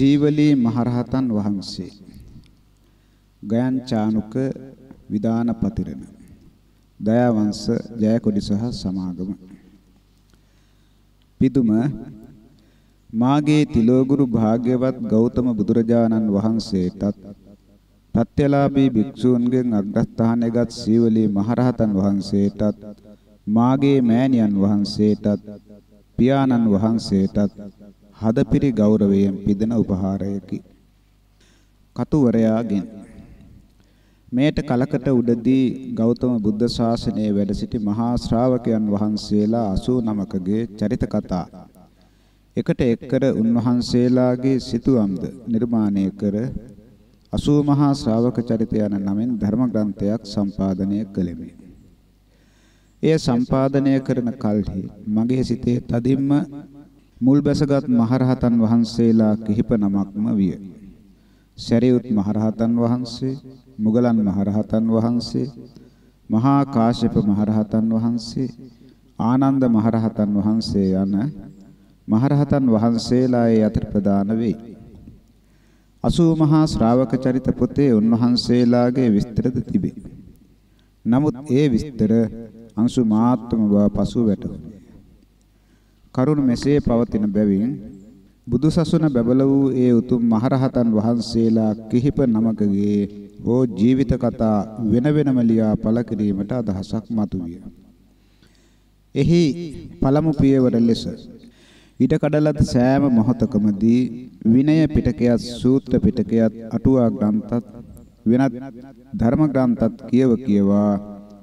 සීවලී මහරහතන් වහන්සේ. ගයන් චානුක විදානපතිරණ දයාවංශ ජයකොඩි සහ සමාගම. පිදුම මාගේ තිලෝගුරු භාග්‍යවත් ගෞතම බුදුරජාණන් වහන්සේටත් ප්‍රත්‍යලාභී භික්ෂූන්ගෙන් අග්‍රස්ථානයේගත් සීවලී මහරහතන් වහන්සේටත් මාගේ මෑණියන් වහන්සේටත් පියාණන් වහන්සේටත් හදපිරි ගෞරවයෙන් පිදෙන උපහාරයකි. කතුවරයාගෙන් මේට කලකට උඩදී ගෞතම බුද්ධ ශාසනයේ වැඩ සිටි මහා ශ්‍රාවකයන් වහන්සේලා 89කගේ චරිත කතා එකට එක්කර උන්වහන්සේලාගේ සිතුවම්ද නිර්මාණය කර 80 මහා ශ්‍රාවක චරිත යන නමින් ධර්ම ග්‍රන්ථයක් සම්පාදනය කළෙමි. එය සම්පාදනය කරන කල්හි මගේ සිතේ තදින්ම මුල් බැසගත් මහරහතන් වහන්සේලා කිහිප නමක්ම විය. සරියුත් මහරහතන් වහන්සේ, මුගලන් මහරහතන් වහන්සේ, මහා කාශ්‍යප මහරහතන් වහන්සේ, ආනන්ද මහරහතන් වහන්සේ යන මහරහතන් වහන්සේලායේ අතර ප්‍රදාන වෙයි. 80 මහා ශ්‍රාවක චරිත පොතේ උන්වහන්සේලාගේ විස්තරද තිබේ. නමුත් ඒ විස්තර අංශු මාත්‍රම බව පසුව වැටහුණි. කරුණ මෙසේ පවතින බැවින් බුදුසසුන බබල වූ ඒ උතුම් මහරහතන් වහන්සේලා කිහිප නමකගේ හෝ ජීවිත කතා වෙන වෙනම ලියා පළ කිරීමට අදහසක් මතුවිය. එහි පළමු පියවර ලෙස ඉඩ කඩලත් සෑම මොහොතකමදී විනය පිටකයත් සූත්‍ර පිටකයත් අටුවා ග්‍රන්ථත් වෙනත් ධර්ම ග්‍රන්ථත් කියව කියවා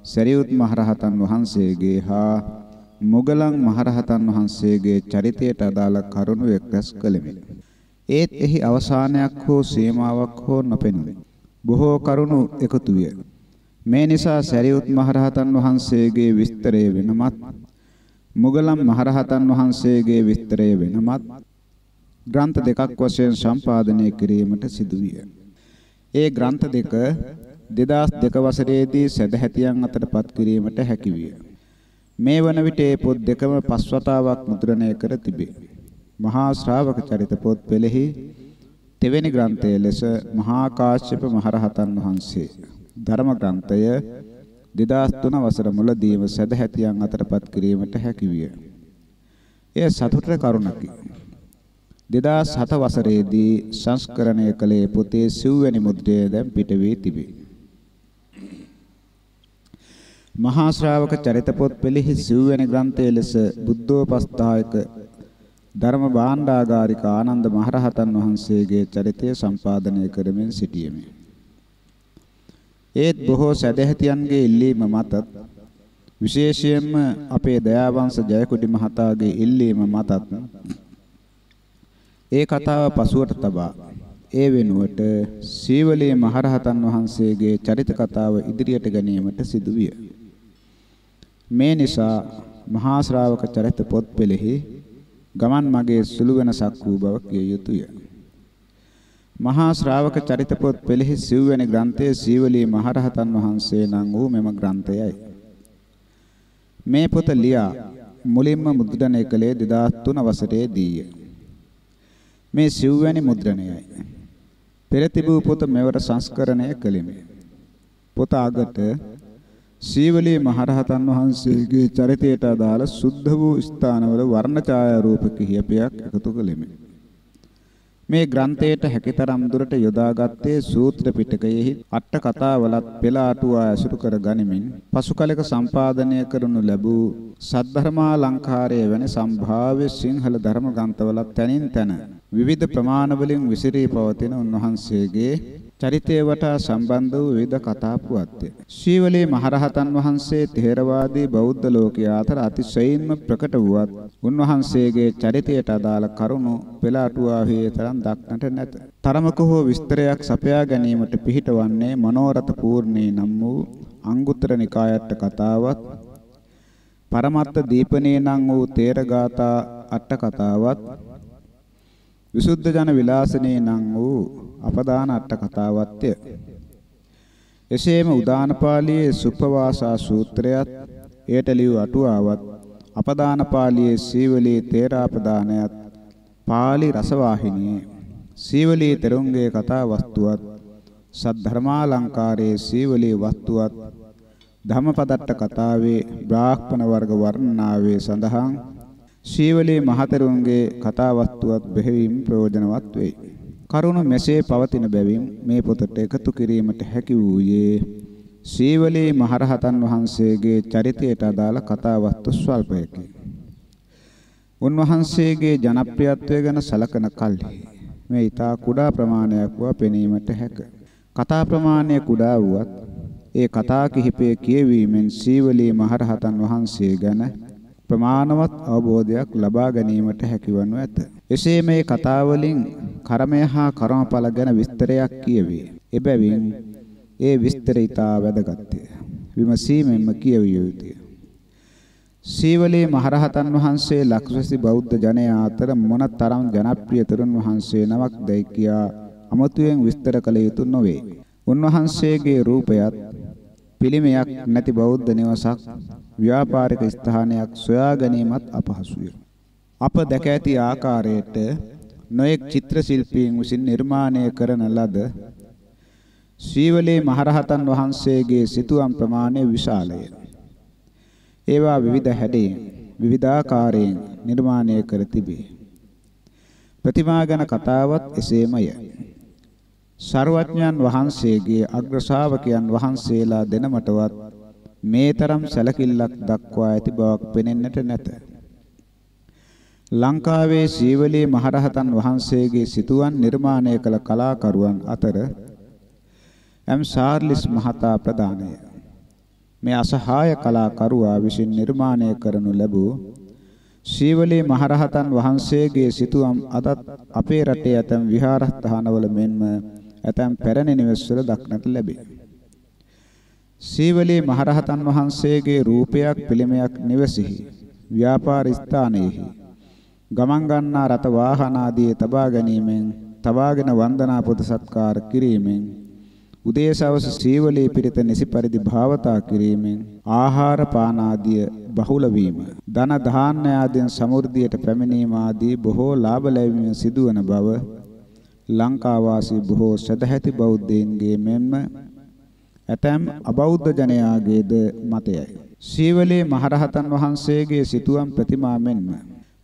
සරියුත් මහරහතන් වහන්සේගේ හා මොගලන් මහරහතන් වහන්සේගේ චරිතයට අදාළ කරුණු එක්රැස් කළෙමි. ඒත් එහි අවසානයක් හෝ සීමාවක් හෝ නොපෙනුනි. බොහෝ කරුණු එකතු විය. මේ නිසා සරියුත් මහරහතන් වහන්සේගේ විස්තරය වෙනමත් මුගලන් මහරහතන් වහන්සේගේ විස්තරය වෙනමත් ග්‍රන්ථ දෙකක් වශයෙන් සම්පාදනය කිරීමට සිදුවිය. ඒ ග්‍රන්ථ දෙක 2002 වසරේදී සදැහැතියන් අතරපත් කිරීමට හැකි විය. මේ වන විට ඒ පොත් දෙකම පස් වතාවක් මුද්‍රණය කර තිබේ. මහා ශ්‍රාවක චරිත පොත් පෙළෙහි තෙවැනි ග්‍රන්ථය ලෙස මහා කාශ්‍යප මහරහතන් වහන්සේ ධර්ම ග්‍රන්ථය 2003 වසර මුලදීම සදැහැතියන් අතරපත් කිරීමට හැකි විය. එය සතුටට කරුණකි. 2007 වසරේදී සංස්කරණය කළේ පොතේ සිව්වැනි මුද්‍රය දැන් පිට වී තිබේ. මහා ශ්‍රාවක චරිත පොත් පෙළෙහි සිව්වැනි ග්‍රන්ථය ලෙස බුද්ධෝපස්ථායක ධර්ම භාණ්ඩාගාරික ආනන්ද මහරහතන් වහන්සේගේ චරිතය සම්පාදනය කරමින් සිටියෙමි. ඒත් බොහෝ සදැහැතියන්ගේ ඉල්ලීම මතත් විශේෂයෙන්ම අපේ දයාවංශ ජයකුඩි මහතාගේ ඉල්ලීම මතත් ඒ කතාව පසුවට තබා ඒ වෙනුවට සීවලී මහරහතන් වහන්සේගේ චරිත කතාව ඉදිරියට ගැනීමට සිදුවිය. මේ නිසා මහා ශ්‍රාවක චරිත පොත් පෙළෙහි ගමන් මගේ සුළු වෙනසක් වූ බව කිය යුතුය. මහා ශ්‍රාවක චරිත පොත් පෙළෙහි සිව්වැනි ග්‍රන්ථයේ සීවලී මහරහතන් වහන්සේ නම් වූ මෙම ග්‍රන්ථයයි. මේ පොත ලියා මුලින්ම මුද්‍රණය කළේ 2003 වසරේදීය. මේ සිව්වැනි මුද්‍රණයයි. පෙර තිබූ පොත මෙවර සංස්කරණය කළෙමි. පොත අගට සීවලී මහරහතන් වහන්සේගේ චරිතයට අදාළ සුද්ධ වූ ස්ථානවල වර්ණ ඡායා රූප කිහිපයක් එකතු කළෙමි. මේ ග්‍රන්ථයට හැකිතරම් දුරට යොදාගත්තේ සූත්‍ර පිටකයෙහි අට කතාවලත් පෙළ අටුවා ඇසුරු කර ගනිමින් පසු කලක සම්පාදනය කරනු ලැබූ සද්ධර්මාලංකාරය වැනි සම්භාව්‍ය සිංහල ධර්ම ග්‍රන්ථවලත් තනින් තන විවිධ ප්‍රමාණ වලින් විසිරී පවතින උන්වහන්සේගේ චරිතය වටා සම්බන්ධ වූ විවිධ කතා පුවත්ය. ශ්‍රීවලී මහරහතන් වහන්සේ ථේරවාදී බෞද්ධ ලෝකයා අතර අතිශයින්ම ප්‍රකට වුවත් උන්වහන්සේගේ චරිතයට අදාළ කරුණු පෙළ අටුවාවේ තරම් දක්නට නැත. තරමක හෝ විස්තරයක් සපයා ගැනීමට පිහිටවන්නේ මනෝරත පූර්ණේ නම් වූ අංගුත්තර නිකායත් කතාවත් පරමත්ත දීපනේ නම් වූ තේරගාථා අට කතාවත් විසුද්ධ ජන විලාසනේ නම් වූ අපදාන අට කතාවත්ය. එසේම උදාන පාළියේ සුප්පවාසා සූත්‍රයත් එයට ලියු අටුවාවත් අපදාන පාළියේ සීවලී තේරාපදානයත් පාළි රසවාහිනියේ සීවලී තෙරුන්ගේ කතා වස්තුවත් සද්ධර්මාලංකාරයේ සීවලී වස්තුවත් ධම්මපදට්ට කතාවේ බ්‍රාහ්මණ වර්ග වර්ණනාවේ සඳහන් ශීවලී මහතෙරුන්ගේ කතා වස්තුවත් බෙහෙවින් ප්‍රයෝජනවත් වෙයි. කරුණ මෙසේ පවතින බැවින් මේ පොතට එකතු කිරීමට හැකි වූයේ ශීවලී මහරහතන් වහන්සේගේ චරිතයට අදාළ කතා වස්තු ස්වල්පයකි. උන්වහන්සේගේ ජනප්‍රියත්වය ගැන සලකන කල්හි මේ ඊතා කුඩා ප්‍රමාණයක් වා පෙනීමට හැක. කතා ප්‍රමාණය කුඩා වුවත් ඒ කතා කිහිපය කියවීමෙන් සීවලී මහරහතන් වහන්සේ ගැන ප්‍රමාණවත් අවබෝධයක් ලබා ගැනීමට හැකිවනු ඇත. එසේ මේ කතාවලින් කර්මය හා කර්මඵල ගැන විස්තරයක් කියවේ. එබැවින් ඒ විස්තර ඊටා වැදගත්ය. විමසීමෙන්ම කියවිය යුතුය. සීවලී මහරහතන් වහන්සේ ලක්ෂසි බෞද්ධ ජනයා අතර මොන තරම් ජනප්‍රිය තරුණ වහන්සේ නමක් දැයි කියා අමතුයෙන් විස්තර කළ යුතු නොවේ. උන්වහන්සේගේ රූපයත් පිළිමයක් නැති බෞද්ධ නිවසක් ව්‍යාපාරික ස්ථානයක් සොයා ගැනීමත් අපහසුය. අප දැක ඇති ආකාරයට නොඑක් චිත්‍ර ශිල්පීන් විසින් නිර්මාණය කරන ලද ශ්‍රීවලේ මහරහතන් වහන්සේගේ සිතුවම් ප්‍රමාණය විශාලය. ඒවා විවිධ හැඩයෙන් විවිධාකාරයෙන් නිර්මාණය කර තිබේ. ප්‍රතිමා ගැන කතාවත් එසේමය. සර්වඥයන් වහන්සේගේ අග්‍ර ශ්‍රාවකයන් වහන්සේලා දෙනමටවත් මේ තරම් සැලකිල්ලක් දක්වා ඇති බවක් පෙනෙන්නට නැත. ලංකාවේ සීවලී මහරහතන් වහන්සේගේ සිතුවම් නිර්මාණය කළ කලාකරුවන් අතර එම් සාර්ලිස් මහතා ප්‍රදානය. මේ අසහාය කලාකරුවා විසින් නිර්මාණය කරනු ලැබූ ශීවලී මහරහතන් වහන්සේගේ සිතුවම් අදත් අපේ රටේ ඇතැම් විහාරස්ථානවල මෙන්ම ඇතැම් පැරණි නිවෙස්වල දක්නට ලැබේ. ශීවලී මහරහතන් වහන්සේගේ රූපයක් පිළිමයක් නිවසෙහි ව්‍යාපාර ස්ථානයෙහි ගමන් ගන්නා රත වාහන ආදී තබා ගැනීමෙන් තබාගෙන වන්දනා පුද සත්කාර කිරීමෙන් උදේ සවස සීවලී පිරිත නිසි පරිදි භාවතා කිරීමෙන් ආහාර පාන ආදිය බහුල වීම ධන ධාන්‍ය ආදීන් සමෘද්ධියට පැමිණීම ආදී බොහෝ ලාභ ලැබීම සිදුවන බව ලංකා වාසී බොහෝ සදැහැති බෞද්ධයින්ගේ මෙන්ම ඇතැම් අබෞද්ධ ජනයාගේද මතයයි. සීවලේ මහරහතන් වහන්සේගේ සිතුවම් ප්‍රතිමා මෙන්ම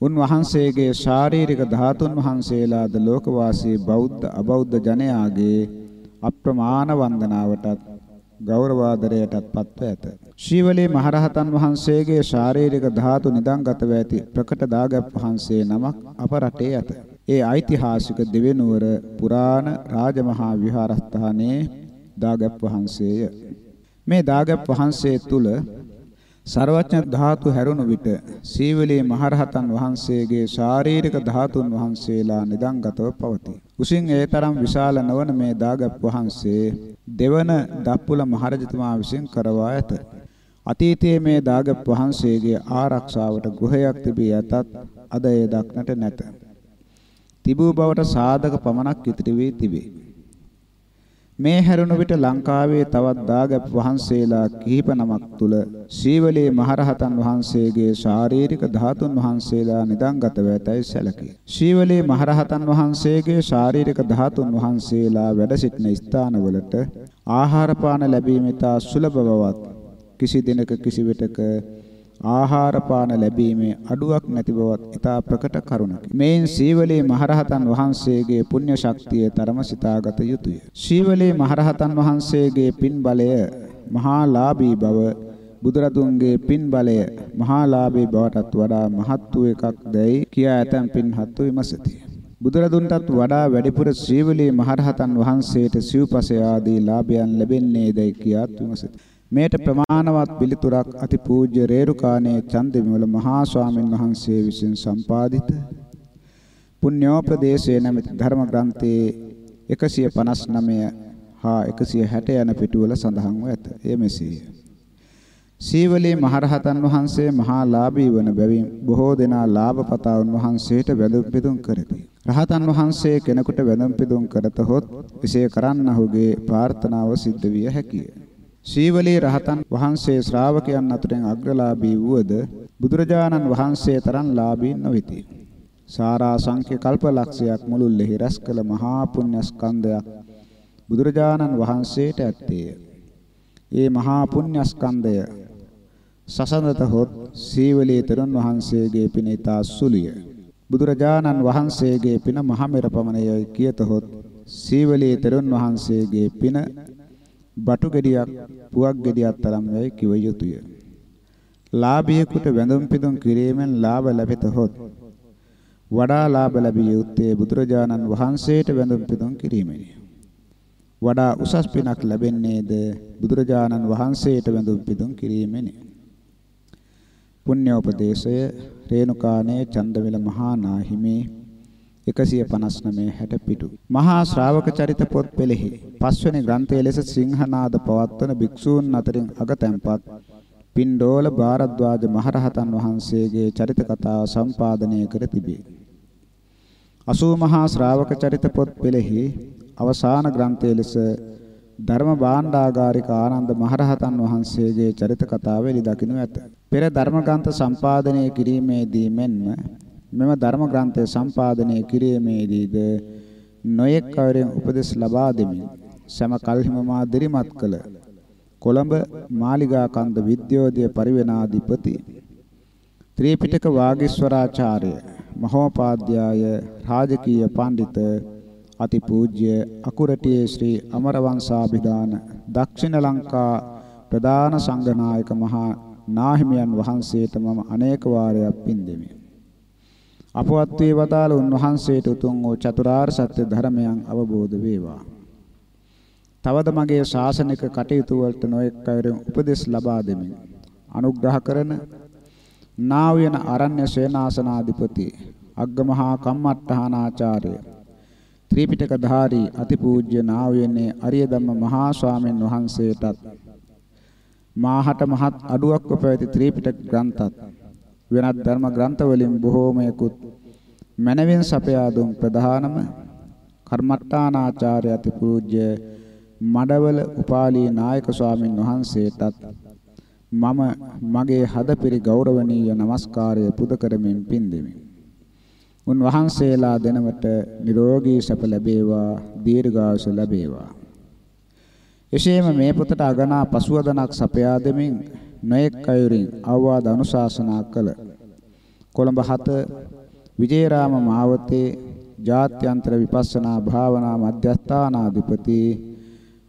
උන්වහන්සේගේ ශාරීරික ධාතුන් වහන්සේලාද ලෝකවාසී බෞද්ධ අබෞද්ධ ජනයාගේ අප්‍රමාණ වන්දනාවටත් ගෞරවාදරයටත් පත්ව ඇත. ශීවලී මහරහතන් වහන්සේගේ ශාරීරික ධාතු නිදන්ගතව ඇති ප්‍රකට දාගැප් වහන්සේ නමක් අප රටේ ඇත. ඒ ඓතිහාසික දෙවෙනුවර පුරාණ රාජමහා විහාරස්ථානයේ දාගැප් වහන්සේය. මේ දාගැප් වහන්සේ තුල සර්වඥ ධාතු හැරුණු විට සීවලී මහරහතන් වහන්සේගේ ශාරීරික ධාතුන් වහන්සේලා නිදන්ගතව පවතී. උසින් ඒ තරම් විශාල නොවන මේ දාගැප් වහන්සේ දෙවන දප්පුල මහරජතුමා විසින් කරවා ඇත. අතීතයේ මේ දාගැප් වහන්සේගේ ආරක්ෂාවට ගෘහයක් තිබී ඇතත් අද එය දක්නට නැත. තිබූ බවට සාධක පමණක් ඉතිරි වී තිබේ. මේ හැරුණු විට ලංකාවේ තවත් දාගැප් වහන්සේලා කිහිප නමක් තුල ශීවලී මහරහතන් වහන්සේගේ ශාරීරික ධාතුන් වහන්සේලා නිදන්ගතව ඇතැයි සැලකේ. ශීවලී මහරහතන් වහන්සේගේ ශාරීරික ධාතුන් වහන්සේලා වැඩ සිටින ස්ථානවලට ආහාර පාන ලැබීම ඉතා සුලභ බවත් කිසි දිනක කිසි විටක ආහාර පාන ලැබීමේ අඩුවක් නැති බවත් ඉතා ප්‍රකට කරුණකි. මේන් සීවලී මහරහතන් වහන්සේගේ පුණ්‍ය ශක්තිය තරම සිතාගත යුතුය. සීවලී මහරහතන් වහන්සේගේ පින් බලය මහා ලාභී බව බුදුරදුන්ගේ පින් බලය මහා ලාභී බවටත් වඩා මහත් වූ එකක් දැයි කියා ඇතැම් පින්හත්තු විමසති. බුදුරදුන්ටත් වඩා වැඩිපුර ශ්‍රීවලී මහරහතන් වහන්සේට සිව්පසය ආදී ලාභයන් ලැබෙන්නේ දැයි කියාත් විමසති. මේට ප්‍රමාණවත් පිළිතුරක් අතිපූජ්‍ය රේරුකාණේ චන්දවිමල මහා ස්වාමීන් වහන්සේ විසින් සම්පාදිත පුණ්‍යෝපදේශයේ නැමැති ධර්ම ග්‍රන්ථයේ 159 හා 160 යන පිටුවල සඳහන්ව ඇත. එය මෙසේය. සීවලී මහරහතන් වහන්සේ මහා ලාභී වන බැවින් බොහෝ දෙනා ලාභපතා උන්වහන්සේට වැඳුම් පිදුම් කරති. රහතන් වහන්සේ කෙනෙකුට වැඳුම් පිදුම් කරතහොත් එසේ කරන්නහුගේ ප්‍රාර්ථනාව සිද්ධ විය හැකිය. ශීවලී රහතන් වහන්සේ ශ්‍රාවකයන් අතුරෙන් අග්‍රලාභී වුවද බුදුරජාණන් වහන්සේ තරම් ලාභී නොවිති. සාරා සංඛ්‍ය කල්පලක්ෂයක් මුළුල්ලේ රැස් කළ මහා පුණ්‍ය ස්කන්ධයක් බුදුරජාණන් වහන්සේට ඇත්තේය. ඒ මහා පුණ්‍ය ස්කන්ධය සසඳත හොත් සීවලී තෙරුන් වහන්සේගේ පින ඊතා සුලිය. බුදුරජාණන් වහන්සේගේ පින මහමෙර පමණයයි කියතහොත් සීවලී තෙරුන් වහන්සේගේ පින බටු ගෙඩියක් පුවක් ගෙඩියක් තරම් යයි කිව යුතුය. ලාභියෙකුට වැඳුම් පිදුම් කිරීමෙන් ලාභ ලැබෙතහොත් වඩා ලාභ ලැබිය යුත්තේ බුදුරජාණන් වහන්සේට වැඳුම් පිදුම් කිරීමෙනි. වඩා උසස් පිනක් ලැබෙන්නේද බුදුරජාණන් වහන්සේට වැඳුම් පිදුම් කිරීමෙනි. පුණ්‍යෝපදේශය රේණුකානේ චන්දවිල මහා නාහිමේ 159 60 පිටු මහා ශ්‍රාවක චරිත පොත් පෙළෙහි පස්වෙනි ග්‍රන්ථයේ ලෙස සිංහනාද පවත්වන භික්ෂූන් අතරින් අගතැන්පත් පින්ඩෝල භාරද්වාජ මහරහතන් වහන්සේගේ චරිත කතාව සම්පාදනය කර තිබේ. 80 මහා ශ්‍රාවක චරිත පොත් පෙළෙහි අවසාන ග්‍රන්ථයේ ලෙස ධර්ම භාණ්ඩාගාරික ආනන්ද මහරහතන් වහන්සේගේ චරිත කතාව එළි දකිනු ඇත. පෙර ධර්ම ග්‍රන්ථ සම්පාදනය කිරීමේදී මෙන්ම මෙම ධර්ම ග්‍රන්ථය සම්පාදනය කිරීමේදීද නොයෙක් අයුරින් උපදෙස් ලබා දෙමින් සෑම කල්හිම මා දිරිමත් කළ කොළඹ මාලිගා කන්ද විද්‍යෝදය පරිවෙනාධිපති ත්‍රිපිටක වාගීස්වරාචාර්ය මහෝපාද්‍යය රාජකීය පඬිත අතිපූජ්‍ය අකුරටියේ ශ්‍රී අමරවංශාභිදාන දක්ෂිණ ලංකා ප්‍රධාන සංඝනායක මහා නාහිමියන් වහන්සේට මම අනේක වාරයක් පින් දෙමි. අපවත් වී වදාළ උන්වහන්සේට උතුම් වූ චතුරාර්ය සත්‍ය ධර්මයන් අවබෝධ වේවා. තවද මගේ ශාසනික කටයුතු වලට නොඑක් අයුරින් උපදෙස් ලබා දෙමින් අනුග්‍රහ කරන නා වූ අරණ්‍ය සේනාසනාධිපති අග්ගමහා කම්මට්ටහනාචාර්ය ත්‍රිපිටක ධාරී අතිපූජ්‍ය නා වූ අරිය ධම්ම මහා ස්වාමීන් වහන්සේටත් මාහට මහත් අඩුවක්ව පැවති ත්‍රිපිටක ග්‍රන්ථත් වෙනත් ධර්ම ග්‍රන්ථ වලින් බොහෝමයකුත් මනවින් සපයා දුන් ප්‍රධානම කර්මට්ටානාචාර්ය අතිපූජ්‍ය මඩවල උපාලී නායක ස්වාමින් වහන්සේටත් මම මගේ හදපිරි ගෞරවනීය নমස්කාරය පුද කරමින් පින් දෙමි. උන්වහන්සේලා දෙනවට නිරෝගී සැප ලැබේවා දීර්ඝායුෂ ලැබේවා. එසේම මේ පොතට අගනා පසුවදනක් සපයා දෙමින් නොඑක් අයුරින් අවවාද අනුශාසනා කළ කොළඹ 7 විජේරාම මාවතේ ජාත්‍යන්තර විපස්සනා භාවනා මධ්‍යස්ථානාධිපති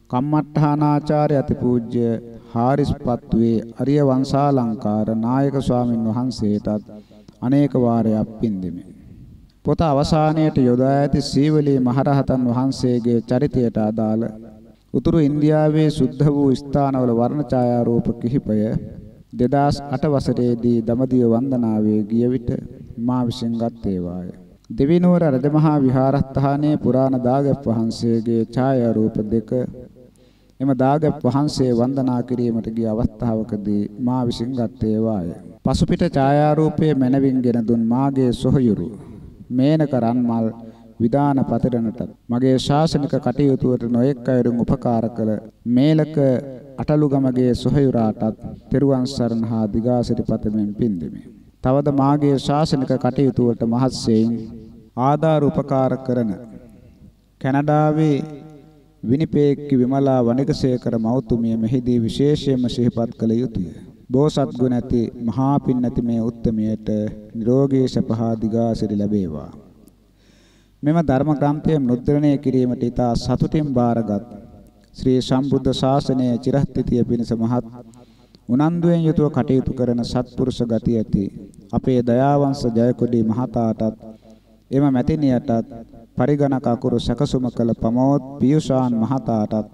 කම්මට්ටහනාචාර්ය අතිපූජ්‍ය හාරිස්පත්වේ අරිය වංශාලංකාර නායක ස්වාමින් වහන්සේටත් අනේක වාරයක් පින් දෙමි. පොත අවසානයේට යොදා ඇති සීවලී මහරහතන් වහන්සේගේ චරිතයට අදාළ උතුරු ඉන්දියාවේ සුද්ධ වූ ස්ථානවල වර්ණ ඡායාරූප කිහිපය 2008 වසරේදී දඹදිව වන්දනාවේ ගිය විට මා විසින් ගත් ඒවාය. දෙවිනුවර රජමහා විහාරස්ථානයේ පුරාණ දාගැප් වහන්සේගේ ඡායාරූප දෙක එම දාගැප් වහන්සේ වන්දනා කිරීමට ගිය අවස්ථාවකදී මා විසින් ගත් ඒවාය. පසුපිට ඡායාරූපයේ මැනවින්ගෙන දුන් මාගේ සොහයුරු මේනක රන්මල් විදාන පතරණට මගේ ශාසනික කටයුතු වලට නොඑක් අයුරින් උපකාර කළ මේලක අටලුගමගේ සොහයුරාටත් තෙරුවන් සරණ හා දිගාසිරි පතමින් පින් දෙමි. තවද මාගේ ශාසනික කටයුතු වලට මහත්සෙයින් ආධාර උපකාර කරන කැනඩාවේ විනිපේක්කි විමලා වණිකසේකර මෞතුමිය මෙහිදී විශේෂයෙන්ම සිහිපත් කළ යුතුය. බෝසත් ගුණ ඇති මහා පින් නැති මේ උත්තමයට නිරෝගී සපහා දිගාසිරි ලැබේවා. මෙම ධර්ම ග්‍රන්ථය මුද්‍රණය කිරීමට ඉතා සතුටින් බාරගත් ශ්‍රී සම්බුද්ධ ශාසනයේ චිරස්ථිතිය පිණිස මහත් උනන්දුවෙන් යුතුව කටයුතු කරන සත්පුරුෂ ගති ඇති අපේ දයාවංශ ජයකොඩි මහතාටත් එම මැතිණියටත් පරිගණක අකුරු සැකසුම කළ ප්‍රමෝද් පියුෂාන් මහතාටත්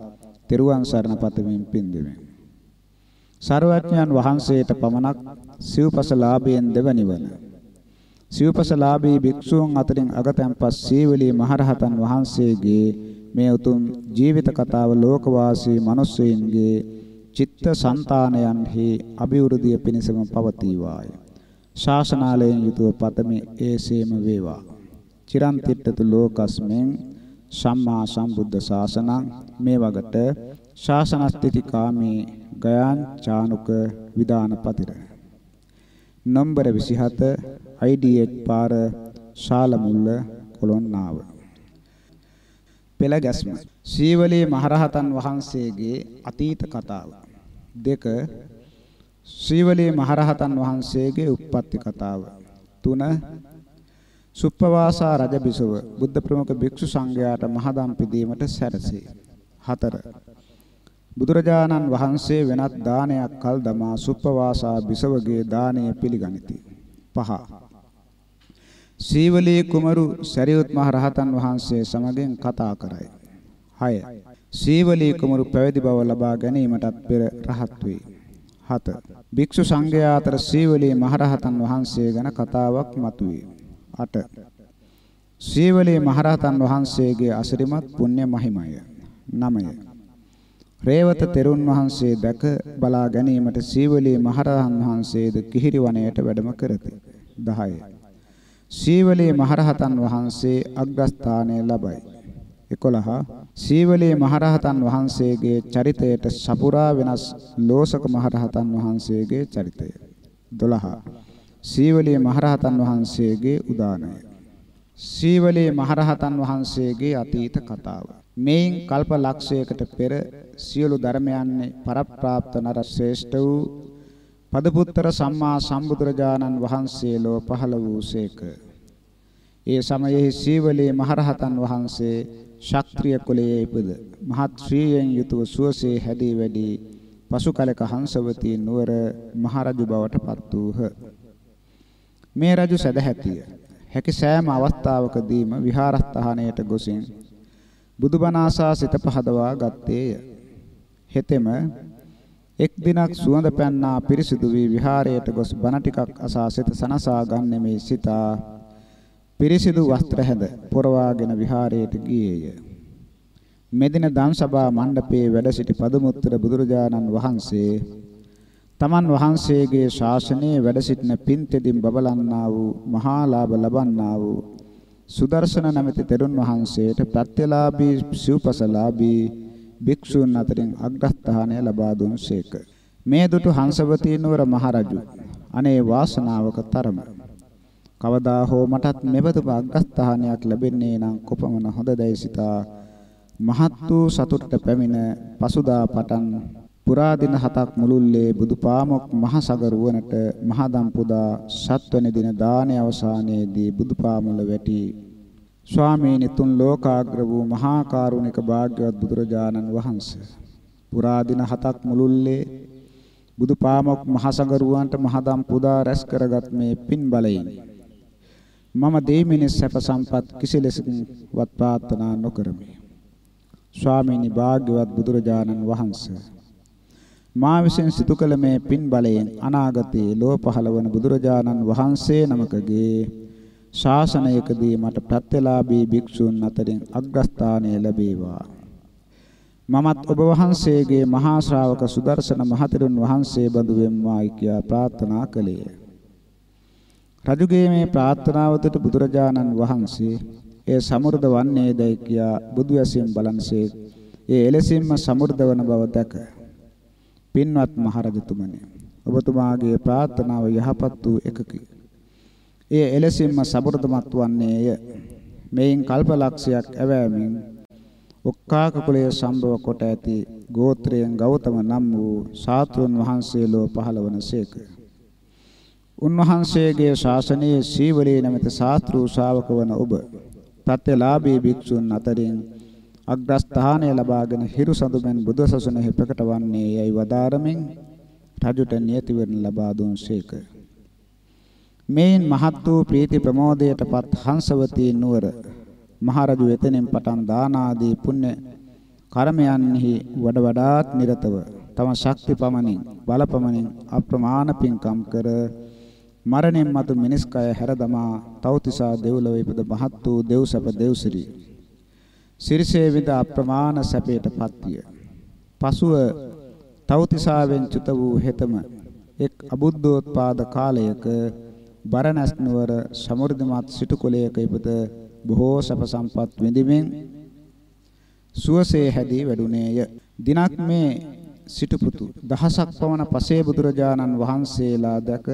තෙරුවන් සරණ පතමින් පින් දෙමි. සර්වඥයන් වහන්සේට පමණක් සිව්පස ලාභයෙන් දෙවනි වන සිව්පසලාභී භික්ෂූන් අතරින් අගතැන්පත් සීවලී මහරහතන් වහන්සේගේ මේ උතුම් ජීවිත කතාව ලෝකවාසී මිනිස්සුන්ගේ චිත්ත સંතානයන්හි අභිවෘද්ධිය පිණිසම පවතිවාය. ශාසනාලයෙන් යුතුව පතමි ඒසේම වේවා. චිරන්තිට්ඨතු ලෝකස්මෙන් සම්මා සම්බුද්ධ ශාසනං මේ වගට ශාසනස්තිතිකාමේ ගයාන් චානුක විදාන පතිර නම්බර 27 IDH පාර ශාලමුල්ල කොළොන්නාව. පෙළ ගැස්ම සීවලී මහරහතන් වහන්සේගේ අතීත කතාව. දෙක. සීවලී මහරහතන් වහන්සේගේ උප්පත්ති කතාව. තුන. සුප්පවාසා රජ බිසව බුද්ධ ප්‍රමුඛ භික්ෂු සංඝයාට මහදම් පිදීමට සැරසේ. හතර. බුදුරජාණන් වහන්සේ වෙනත් දානයක් කල් දමා සුප්පවාසා බිසවගේ දානය පිළිගනිති පහ සීවලී කුමරු සරියුත් මහ රහතන් වහන්සේ සමගින් කතා කරයි 6. සීවලී කුමරු පැවිදි බව ලබා ගැනීමටත් පෙර රහත් වේ. 7. භික්ෂු සංඝයා අතර සීවලී මහ රහතන් වහන්සේ ගැන කතාවක් මතුවේ. 8. සීවලී මහ රහතන් වහන්සේගේ අසිරිමත් පුණ්‍ය මහිමය. 9. රේවත තෙරුන් වහන්සේ දැක බලා ගැනීමට සීවලී මහ රහතන් වහන්සේද කිහිරි වනයේට වැඩම කරති. 10. සීවලී මහරහතන් වහන්සේ අග්‍රස්ථානය ලබයි. 11 සීවලී මහරහතන් වහන්සේගේ චරිතයට සපුරා වෙනස් ලෝසක මහරහතන් වහන්සේගේ චරිතය 12 සීවලී මහරහතන් වහන්සේගේ උදානය සීවලී මහරහතන් වහන්සේගේ අතීත කතාව මේන් කල්ප ලක්ෂයකට පෙර සියලු ධර්මයන්හි පරප්‍රාප්ත නර ශ්‍රේෂ්ඨ වූ පදපුත්තර සම්මා සම්බුදුරජාණන් වහන්සේ ලෝ පහළ වූසේක ඒ සමයේ සීවලී මහරහතන් වහන්සේ ශාක්‍රීය කුලයේ ඉපද මහත් ශ්‍රීයෙන් යුතුව සුවසේ හැදී වැඩි පසු කලක හංසවතී නුවර මහරජු බවට පත් වූහ. මේ රජු සදැහැතිය. හැකි සෑම අවස්ථාවකදීම විහාරස්ථානයට ගොසින් බුදුබණ ආසා සිත පහදවා ගත්තේය. හෙතෙම එක් දිනක් සුවඳ පැන්නා පිරිසිදු වී විහාරයට ගොස් බණ ටිකක් අසා සිත සනසා ගන්නෙමේ සිතා පිරිසිදු වස්ත්‍ර හැඳ පොරවාගෙන විහාරයට ගියේය. මෙදින දම්සභා මණ්ඩපයේ වැඩ සිටි පදුමුත්තර බුදුරජාණන් වහන්සේ තමන් වහන්සේගේ ශාසනයේ වැඩ සිටින පින්තෙදින් බබලන්නා වූ මහා ලාභ ලබන්නා වූ සුදර්ශන නැමැති තෙරුන් වහන්සේට ප්‍රත්‍යලාභී සිව්පසලාභී භික්ෂූන් අතරින් අග්‍රස්ථානය ලබා දුන්සේක. මේ දුටු හංසවතී නුවර මහරජු අනේ වාසනාවක තරම කවදා හෝ මටත් මෙබඳු අග්‍රස්ථානයක් ලැබෙන්නේ නම් කොපමණ හොඳදයි සිතා මහත් වූ සතුටට පැමිණ පසුදා පටන් පුරා දින හතක් මුළුල්ලේ බුදුපාමොක් මහසගර වුණට මහදම් පුදා සත්වන දින දානේ අවසානයේදී බුදුපාමුල වැටි ස්වාමීනි තුන් ලෝකාග්‍ර වූ මහා කරුණික භාග්‍යවත් බුදුරජාණන් වහන්සේ පුරා දින හතක් මුළුල්ලේ බුදුපාමොක් මහසගර වුණට මහදම් පුදා රැස් කරගත් මේ පින් බලයෙන් මම දෙයිමිනිස් සැප සම්පත් කිසිලෙසකින්වත් ප්‍රාර්ථනා නොකරමි. ස්වාමීනි භාග්‍යවත් බුදුරජාණන් වහන්සේ මා විසින් සිදු කළ මේ පින් බලයෙන් අනාගතයේ ලෝ පහළ වන බුදුරජාණන් වහන්සේ නමකගේ ශාසනයකදී මට ප්‍රත්‍යලාභී භික්ෂූන් අතරින් අග්‍රස්ථානය ලැබේවා. මමත් ඔබ වහන්සේගේ මහා ශ්‍රාවක සුදර්ශන මහතෙරුන් වහන්සේ බඳු වෙම්වායි කියා ප්‍රාර්ථනා කළේය. රජුගේ මේ ප්‍රාර්ථනාවතට බුදුරජාණන් වහන්සේ ඒ සමෘද්ධ වන්නේදයි කියා බුදු ඇසින් බලන්සේ ඒ එලෙසින්ම සමෘද්ධ වන බව දැක පින්වත් මහරජතුමනි ඔබතුමාගේ ප්‍රාර්ථනාව යහපත් වූ එකකි. ඒ එලෙසින්ම සමෘද්ධමත් වන්නේය. මේන් කල්පලක්ෂයක් ඇවෑමින් ඔක්කාක කුලයේ සම්භව කොට ඇති ගෝත්‍රයෙන් ගෞතම නම් වූ සාතුන් වහන්සේලෝ පහළවනසේක. උන්වහන්සේගේ ශාසනයේ සීවලී නැමැති ශාස්ත්‍රු ශාවක වන ඔබ ප්‍රත්‍යලාභී භික්ෂුන් අතරින් අග්‍රස්ථානය ලබාගෙන හිරු සඳුමෙන් බුදුසසුනෙහි ප්‍රකට වන්නේ යයි වදාරමින් රජුට නියති වරණ ලබා දුන්සේක. මේන් මහත් වූ ප්‍රීති ප්‍රමෝදයටපත් හංසවතී නුවර මහරජු එතනින් පටන් දාන ආදී පුණ්‍ය කර්මයන්හි වඩ වඩාත් නිරතව තම ශක්ති පමණින් බල පමණින් අප්‍රමාණ පින්කම් කර මරණින් මතු මිනිස් කය හැර දමා තවතිසා දෙව්ලොව ඉපද මහත් වූ දෙව්සප දෙව්සිරි සිරිසේ විඳ අප්‍රමාණ සැපයටපත් විය. පසුව තවතිසාවෙන් චුත වූ හෙතම එක් අබුද්ධෝත්පාද කාලයක බරණැස් නුවර සමෘද්ධිමත් සිටු කුලයක ඉපද බොහෝ සැප සම්පත් විඳිමින් සුවසේ හැදී වැඩුණේය. දිනක් මේ සිටුපුතු දහසක් පවන පසේ බුදුරජාණන් වහන්සේලා දැක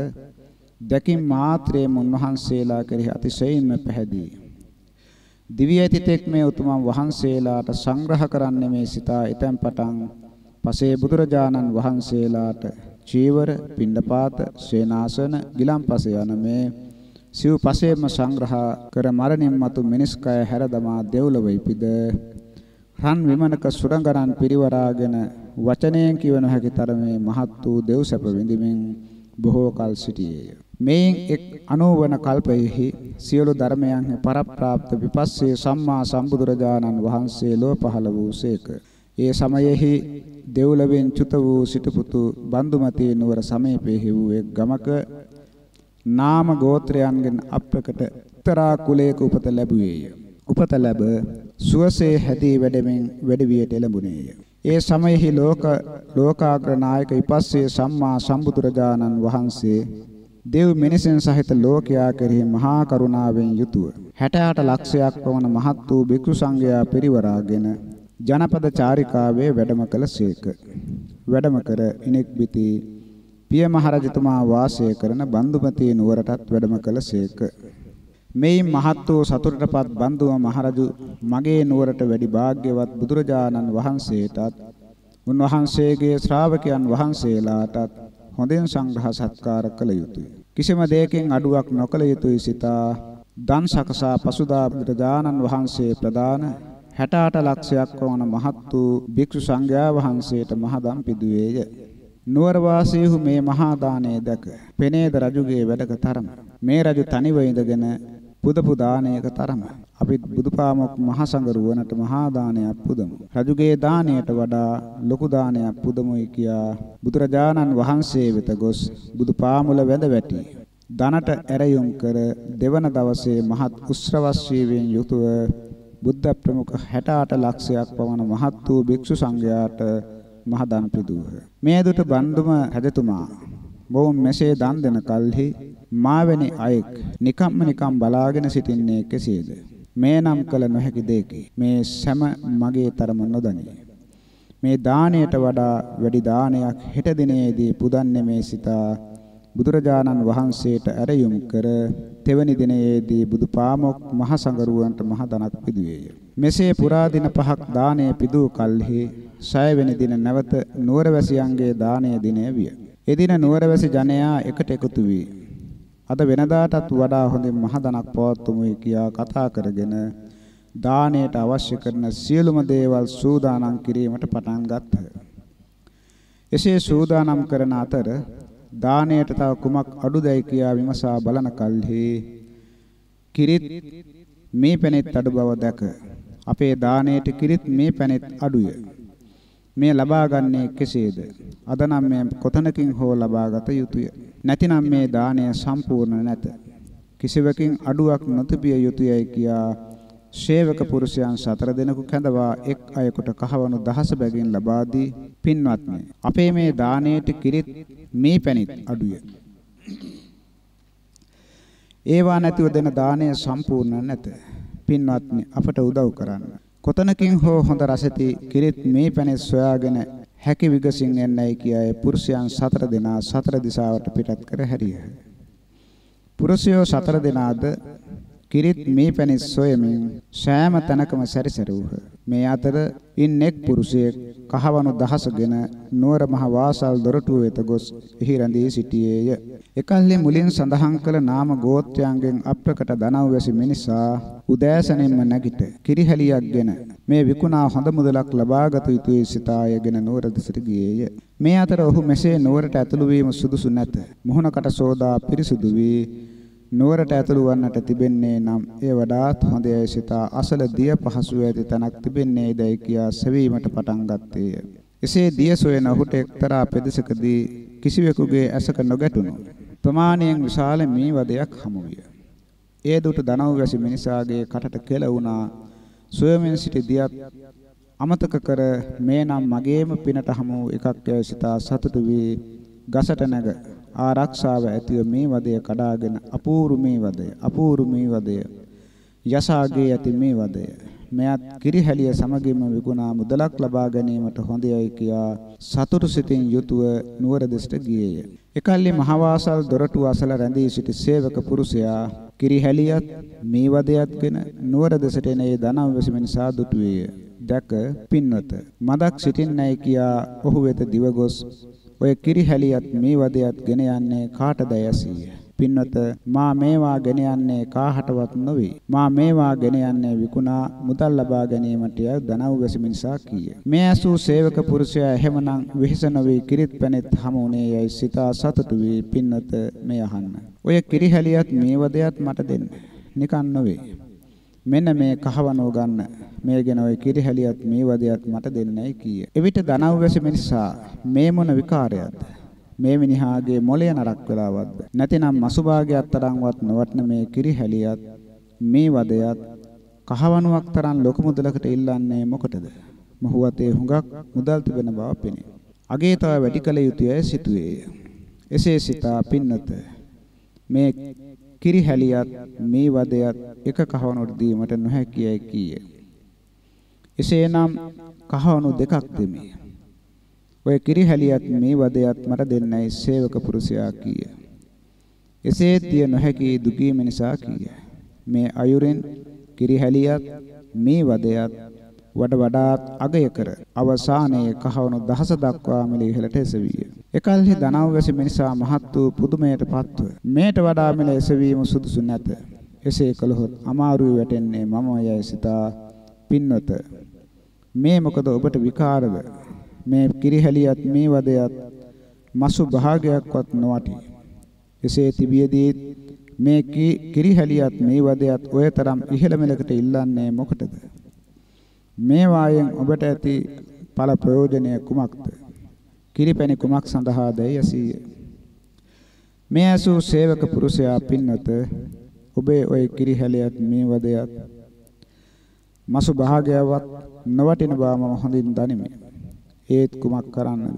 දැකින් මාත්‍රයේ උන්වහන්සේලා කෙරෙහි අතිශයින්ම පැහැදී. දිව්‍ය ඇතිතෙක් මේ උතුමන් වහන්සේලාට සංග්‍රහ කරන්නේ මේ සිතා ඊතම් පටන් පසේ බුදුරජාණන් වහන්සේලාට චීවර, පිණ්ඩපාත, සේනාසන, ගිලම්පස යන මේ සිව් පසේම සංග්‍රහ කර මරණින් මතු මිනිස් කය හැර දමා දෙව්ලොව ඉපිද රන් විමනක සුරංගරන් පිරිවරාගෙන වචනයෙන් කිව නොහැකි තරමේ මහත් වූ දෙව් සැප විඳිමින් බොහෝ කල් සිටියේය. මේන් එක් අනෝවන කල්පයෙහි සියලු ධර්මයන්හි පරප්‍රාප්ත විපස්සේ සම්මා සම්බුදුරජාණන් වහන්සේ ලෝ පහළ වූසේක. ඒ සමයෙහි දෙව්ලොවෙන් චුත වූ සිටුපුතු බන්දුමතී නුවර සමීපෙහි වූ එක් ගමක නාම ගෝත්‍රයන්ගෙන් අප්‍රකට උත්තරා කුලයක උපත ලැබුවේය. උපත ලැබ සුවසේ හැදී වැඩෙමින් වැඩිවියට එළඹුණේය. ඒ සමයෙහි ලෝක ලෝකාග්‍ර නායක ඉපස්සේ සම්මා සම්බුදුරජාණන් වහන්සේ දෙව් මිනිසෙන් සහිත ලෝකයා කෙරෙහි මහා කරුණාවෙන් යුතුව 68 ලක්ෂයක් වන මහත් වූ භික්ෂු සංඝයා පිරිවරාගෙන ජනපද චාරිකාවේ වැඩම කළසේක. වැඩම කර ඉනෙක් බිති පිය මහරජතුමා වාසය කරන බන්දුමතී නුවරටත් වැඩම කළසේක. මෙයින් මහත් වූ සතුටටපත් බන්දුව මහරජු මගේ නුවරට වැඩි වාග්යවත් බුදුරජාණන් වහන්සේටත් උන්වහන්සේගේ ශ්‍රාවකයන් වහන්සේලාටත් හොඳින් සංග්‍රහ සත්කාර කළ යුතුය. කිසිම දෙයකින් අඩුවක් නොකළ යුතුය සිතා දන් සකසා පසුදා බුදුරජාණන් වහන්සේ ප්‍රදාන 68 ලක්ෂයක් වන මහත් වූ භික්ෂු සංඝයා වහන්සේට මහදම් පිදුවේය. නුවර වාසීහු මේ මහා දාණය දැක පෙනේද රජුගේ වැඩක තරම. මේ රජු තනිව ඉඳගෙන පුද පුදානයක තරම. අපිත් බුදුපාමොක් මහ සංගරුවනට මහා දානයක් පුදමු. රජුගේ දාණයට වඩා ලොකු දානයක් පුදමුයි කියා බුදුරජාණන් වහන්සේ වෙත ගොස් බුදුපාමුල වැඳ වැටි. දනට ඇරයුම් කර දෙවන දවසේ මහත් උත්සවශ්‍රීවෙන් යුතුව බුද්ධ ප්‍රමුඛ 68 ලක්ෂයක් පවන මහත් වූ භික්ෂු සංඝයාට මහ දන් පිදුවහ. මේ දුට බන්දුම රජතුමා බොවුන් මෙසේ දන් දෙන කල්හි මාවැනි අයෙක් නිකම්ම නිකම් බලාගෙන සිටින්නේ කෙසේද? මේ නම් කළ නොහැකි දෙකි. මේ සෑම මගේ තරම නොදනී. මේ දාණයට වඩා වැඩි දානයක් හෙට දිනේදී පුදන්නේ මේ සිතා බුදුරජාණන් වහන්සේට ඇරයුම් කර තෙවැනි දිනයේදී බුදුපාමොක් මහ සංගරුවන්ට මහ දනක් පිදුවේය. මෙසේ පුරා දින පහක් දාණය පිදූ කල්හි සයවෙනි දින නැවත නුවරවැසියන්ගේ දාණය දිනය විය. එදින නුවරවැසි ජනයා එකට එකතු වී අද වෙනදාටත් වඩා හොඳින් මහ දනක් පවත්වමුයි කියා කතා කරගෙන දාණයට අවශ්‍ය කරන සියලුම දේවල් සූදානම් කිරීමට පටන් ගත්හ. එසේ සූදානම් කරන අතර දාණයට තව කුමක් අඩුදයි කියා විමසා බලන කල්හි කිරිත් මේ පැනෙත් අඩු බව දැක. අපේ දාණයට කිරිත් මේ පැනෙත් අඩුය. මේ ලබාගන්නේ කෙසේද? අද නම් මේ කොතනකින් හෝ ලබාගත යුතුය. නැතිනම් මේ දාණය සම්පූර්ණ නැත. කිසිවකින් අඩුවක් නොතිබිය යුතුයයි කියා ශේවක පුරුෂයන් සතර දෙනෙකු කැඳවා එක් අයෙකුට කහවණු දහස බැගින් ලබා දී පින්වත්නි අපේ මේ දාණයට කිරිත් මේ පැණිත් අඩුය. ඒවා නැතිව දෙන දාණය සම්පූර්ණ නැත. පින්වත්නි අපට උදව් කරන්න. කොතනකින් හෝ හොඳ රසති කිරිත් මේ පැණිත් සොයාගෙන හැකි විගසින් එන්නයි කියයි පුරුෂයන් සතර දෙනා සතර දිසාවට පිටත් කර හැරියහ. පුරුෂයෝ සතර දෙනාද කිරිත් මේ පැණි සොයමින් සෑම තැනකම සැරිසරුහ. මේ අතර ඉන් එක් පුරුෂයෙක් කහවණු දහසගෙන නුවර මහ වාසල් දොරටුව වෙත ගොස් එහි රැඳී සිටියේය. එකල්හි මුලින් සඳහන් කළ නාම ගෝත්‍රයන්ගෙන් අප්‍රකට දනව් වැසි මිනිසා උදෑසනින්ම නැගිට කිරිහැලියක්ගෙන මේ විකුණා හොඳ මුදලක් ලබාගත යුතුයි සිතායගෙන නුවර දෙසට ගියේය. මේ අතර ඔහු මෙසේ නුවරට ඇතුළු වීම සුදුසු නැත. මුහුණකට සෝදා පිරිසුදු වී නුවරට ඇතුළු වන්නට තිබෙන්නේ නම් එය වඩාත් හොඳයි සිතා අසල දිය පහසු ඇති තැනක් තිබෙන්නේදයි කියා සෙවීමට පටන් ගත්තේය. එසේ දිය සොයන ඔහුට එක්තරා පෙදෙසකදී කිසිවෙකුගේ ඇසක නොගැටුණු ප්‍රමාණයෙන් විශාල මී වදයක් හමු විය. ඒ දුට දනව් වැසි මිනිසාගේ කටට කෙල වුණා. සොයමින් සිටි දියත් අමතක කර මේ නම් මගේම පිනට හමු එකක් යයි සිතා සතුටු වී ගසට නැග ආරක්ෂාව ඇතිව මේ වදය කඩාගෙන අපූරු මේ වදය අපූරු මේ වදය යසාගේ ඇති මේ වදය මෙයත් කිරිහැලිය සමගින්ම විගුණා මුදලක් ලබා ගැනීමට හොඳයයි කියා සතුටු සිතින් යුතුව නුවර දෙසට ගියේය. එකල්ලි මහවාසල් දොරටු අසල රැඳී සිටි සේවක පුරුෂයා කිරිහැලියත් මේ වදයත්ගෙන නුවර දෙසට එන ඒ දනව් වෙසමින් සාදුටුවේය. දැක පින්වත මදක් සිටින්නයි කියා ඔහු වෙත දිවගොස් ඔය කිරිහැලියත් මේ වදයත් ගෙන යන්නේ කාටද යසීය. පින්වත මා මේවා ගෙන යන්නේ කාහටවත් නොවේ. මා මේවා ගෙන යන්නේ විකුණා මුදල් ලබා ගැනීමට ය දනව් වැසිමිනිසා කීය. මේ ඇසූ සේවක පුරුෂයා එහෙමනම් වෙහෙස නොවේ කිරිත් පැනෙත් හමුුනේ යයි සිතා සතුටු වී පින්වත මේ අහන්න. ඔය කිරිහැලියත් මේ වදයත් මට දෙන්න. නිකන් නොවේ. මෙන්න මේ කහවනෝ ගන්න. මේගෙන ඔය කිරිහැලියත් මේ වදයත් මට දෙන්නයි කීය. එවිට දනව් වැසිමිනිසා මේ මොන විකාරයක්ද? මේ මිනිහාගේ මොළය නරක් වෙලාවත්ද නැතිනම් මසුභාගයක් තරම්වත් නොවටන මේ කිරිහැලියත් මේ වදයත් කහවණුවක් තරම් ලොකු මුදලකට ඉල්ලන්නේ මොකටද මොහු අතේ හුඟක් මුදල් තිබෙන බව පෙනේ අගේ තව වැඩි කල යුතුය සිටුවේය එසේ සිතා පින්නත මේ කිරිහැලියත් මේ වදයත් එක කහවණුවට දීමට නොහැකියයි කීය එසේනම් කහවණු දෙකක් දෙමි ඔය කිරිහැලියත් මේ වදයත් මට දෙන්නයි සේවක පුරුෂයා කීය. එසේ තිය නොහැකි දුකී මිනිසා කීය. මේ අයුරෙන් කිරිහැලියත් මේ වදයත් වඩ වඩාත් අගය කර අවසානයේ කහවණු දහස දක්වා මිල ඉහළට එසවිය. එකල්හි ධනවැසි මිනිසා මහත් වූ පුදුමයට පත්ව මේට වඩා මිල එසවීම සුදුසු නැත. එසේ කළහොත් අමාරුයි වැටෙන්නේ මම යයි සිතා පින්වත මේ මොකද ඔබට විකාරද මේ කිරිහැලියත් මේ වදයත් මසු භාගයක්වත් නොවටි. එසේ තිබියදී මේ කිරිහැලියත් මේ වදයත් ඔය තරම් ඉහළ මෙලකට ඉල්ලන්නේ මොකටද? මේ වායෙන් ඔබට ඇති ඵල ප්‍රයෝජනය කුමක්ද? කිරිපැණි කුමක් සඳහාද යසීය. මේ ඇසූ සේවක පුරුෂයා පින්වත ඔබේ ඔය කිරිහැලියත් මේ වදයත් මසු භාගයවත් නොවටින බව මම හොඳින් දනිමි. ඒත් කුමක් කරන්නද?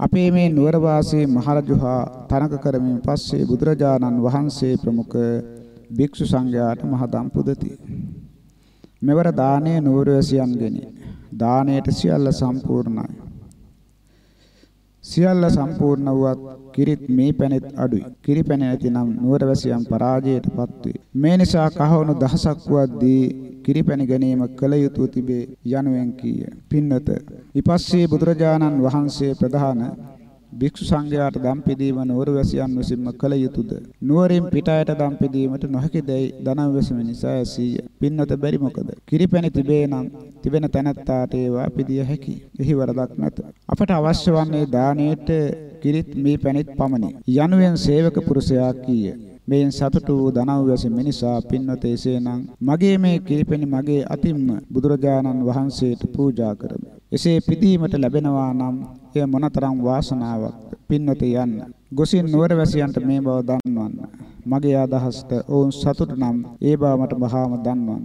අපේ මේ නුවර වාසී මහරජුහා තනක කරමින් පස්සේ බුදුරජාණන් වහන්සේ ප්‍රමුඛ භික්ෂු සංඝයාට මහදම් පුදති. මෙවර දානයේ නුවරවැසියන්ගෙනි. දාණයට සියල්ල සම්පූර්ණයි. සියල්ල සම්පූර්ණ වුවත් කිරිත් මේ පැනෙත් අඩුයි. කිරි පැන ඇතිනම් නුවරවැසියන් පරාජයටපත් වේ. මේ නිසා කහවණු දහසක් වුවද්දී කිරිපැණි ගැනීම කළ යුතුය තිබේ යනුවෙන් කීය. පින්නත විපස්සී බුදුරජාණන් වහන්සේ ප්‍රධාන භික්ෂු සංඝයාට දම් පිදීම නුවරවැසියන් විසින්ම කළ යුතුයද? නුවරින් පිටායට දම් පිදීමට නොහැකි දැයි දනව වැසීම නිසා ඇසීය. පින්නත බැරි මොකද? කිරිපැණි තිබේ නම් තිබෙන තැනැත්තාට ඒවා පිදිය හැකි. එහි වරදක් නැත. අපට අවශ්‍ය වන්නේ දාණයට කිරිත් මේ පැණිත් පමණි. යනුවෙන් සේවක පුරුෂයා කීය. මෙයින් සතුටු වූ ධනව්‍යස මිනිසා පින්වත එසේනම් මගේ මේ කීපෙනි මගේ අතින්ම බුදුරජාණන් වහන්සේට පූජා කරමි. එසේ පිදීමට ලැබෙනවා නම් එය මොනතරම් වාසනාවක්ද පින්වත යන්න. ගොසින් නුවරවැසියන්ට මේ බව දන්වන්න. මගේ අදහසට ඔවුන් සතුටු නම් ඒ බව මට වහාම දන්වන්න.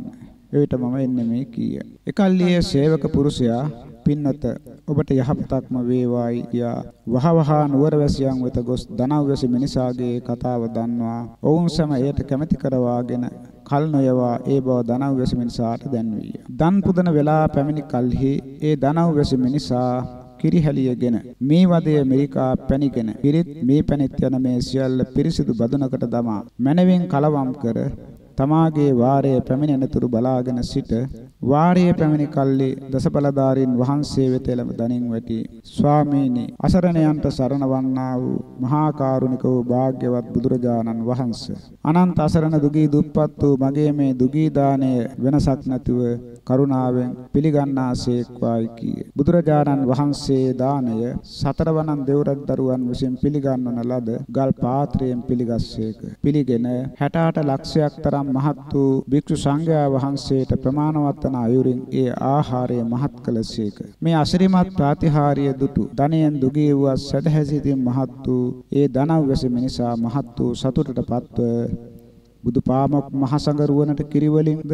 එවිට මම එන්නේ මේ කීය. එකල්ලියේ සේවක පුරුෂයා පින්නත ඔබට යහපතක්ම වේවායි කියා වහවහා නුවරවැසියන් වෙත ගොස් දනව්වැසි මිනිසාගේ කතාව දන්වා ඔවුන් සම එයට කැමැති කරවාගෙන කල් නොයවා ඒ බව දනව්වැසි මිනිසාට දැන්විය. දන් පුදන වෙලා පැමිණි කල්හි ඒ දනව්වැසි මිනිසා කිරිහැලියගෙන මේ වදය ඇමරිකා පැණිගෙන පිරිත් මේ පැණිත් යන මේ සියල්ල පිරිසිදු බදුනකට දමා මනවින් කලවම් කර තමාගේ වාරය පැමිණෙනතුරු බලාගෙන සිට වාරයේ පැමිණි කල්ලි දසබලධාරීන් වහන්සේ වෙත එළඹ දනින් වැටි ස්වාමීනි අසරණයන්ට සරණ වන්නා වූ මහා කරුණික වූ භාග්‍යවත් බුදුරජාණන් වහන්සේ. අනන්ත අසරණ දුගී දුප්පත් වූ මගේ මේ දුගී දාණය වෙනසක් නැතුව කරුණාවෙන් පිළිගන්නාසේක්වායි කී බුදුරජාණන් වහන්සේ දාණය සතරවනන් දෙව්රත් දරුවන් විසින් පිළිගන්වන ලද ගල් පාත්‍රයෙන් පිළිගස්සේක. පිළිගෙන 68 ලක්ෂයක් තරම් මහත් වූ භික්ෂු සංඝයා වහන්සේට ප්‍රමාණවත් වන අයුරින් ඒ ආහාරය මහත් කළසේක. මේ අසිරිමත් ප්‍රාතිහාර්ය දුටු ධනයෙන් දුගී වූ සදහැසිතින් මහත් වූ ඒ ධනවැස මිනිසා මහත් වූ සතුටටපත්ව බුදු පාමොක් මහ සංගරුවනට කිරිවලින්ද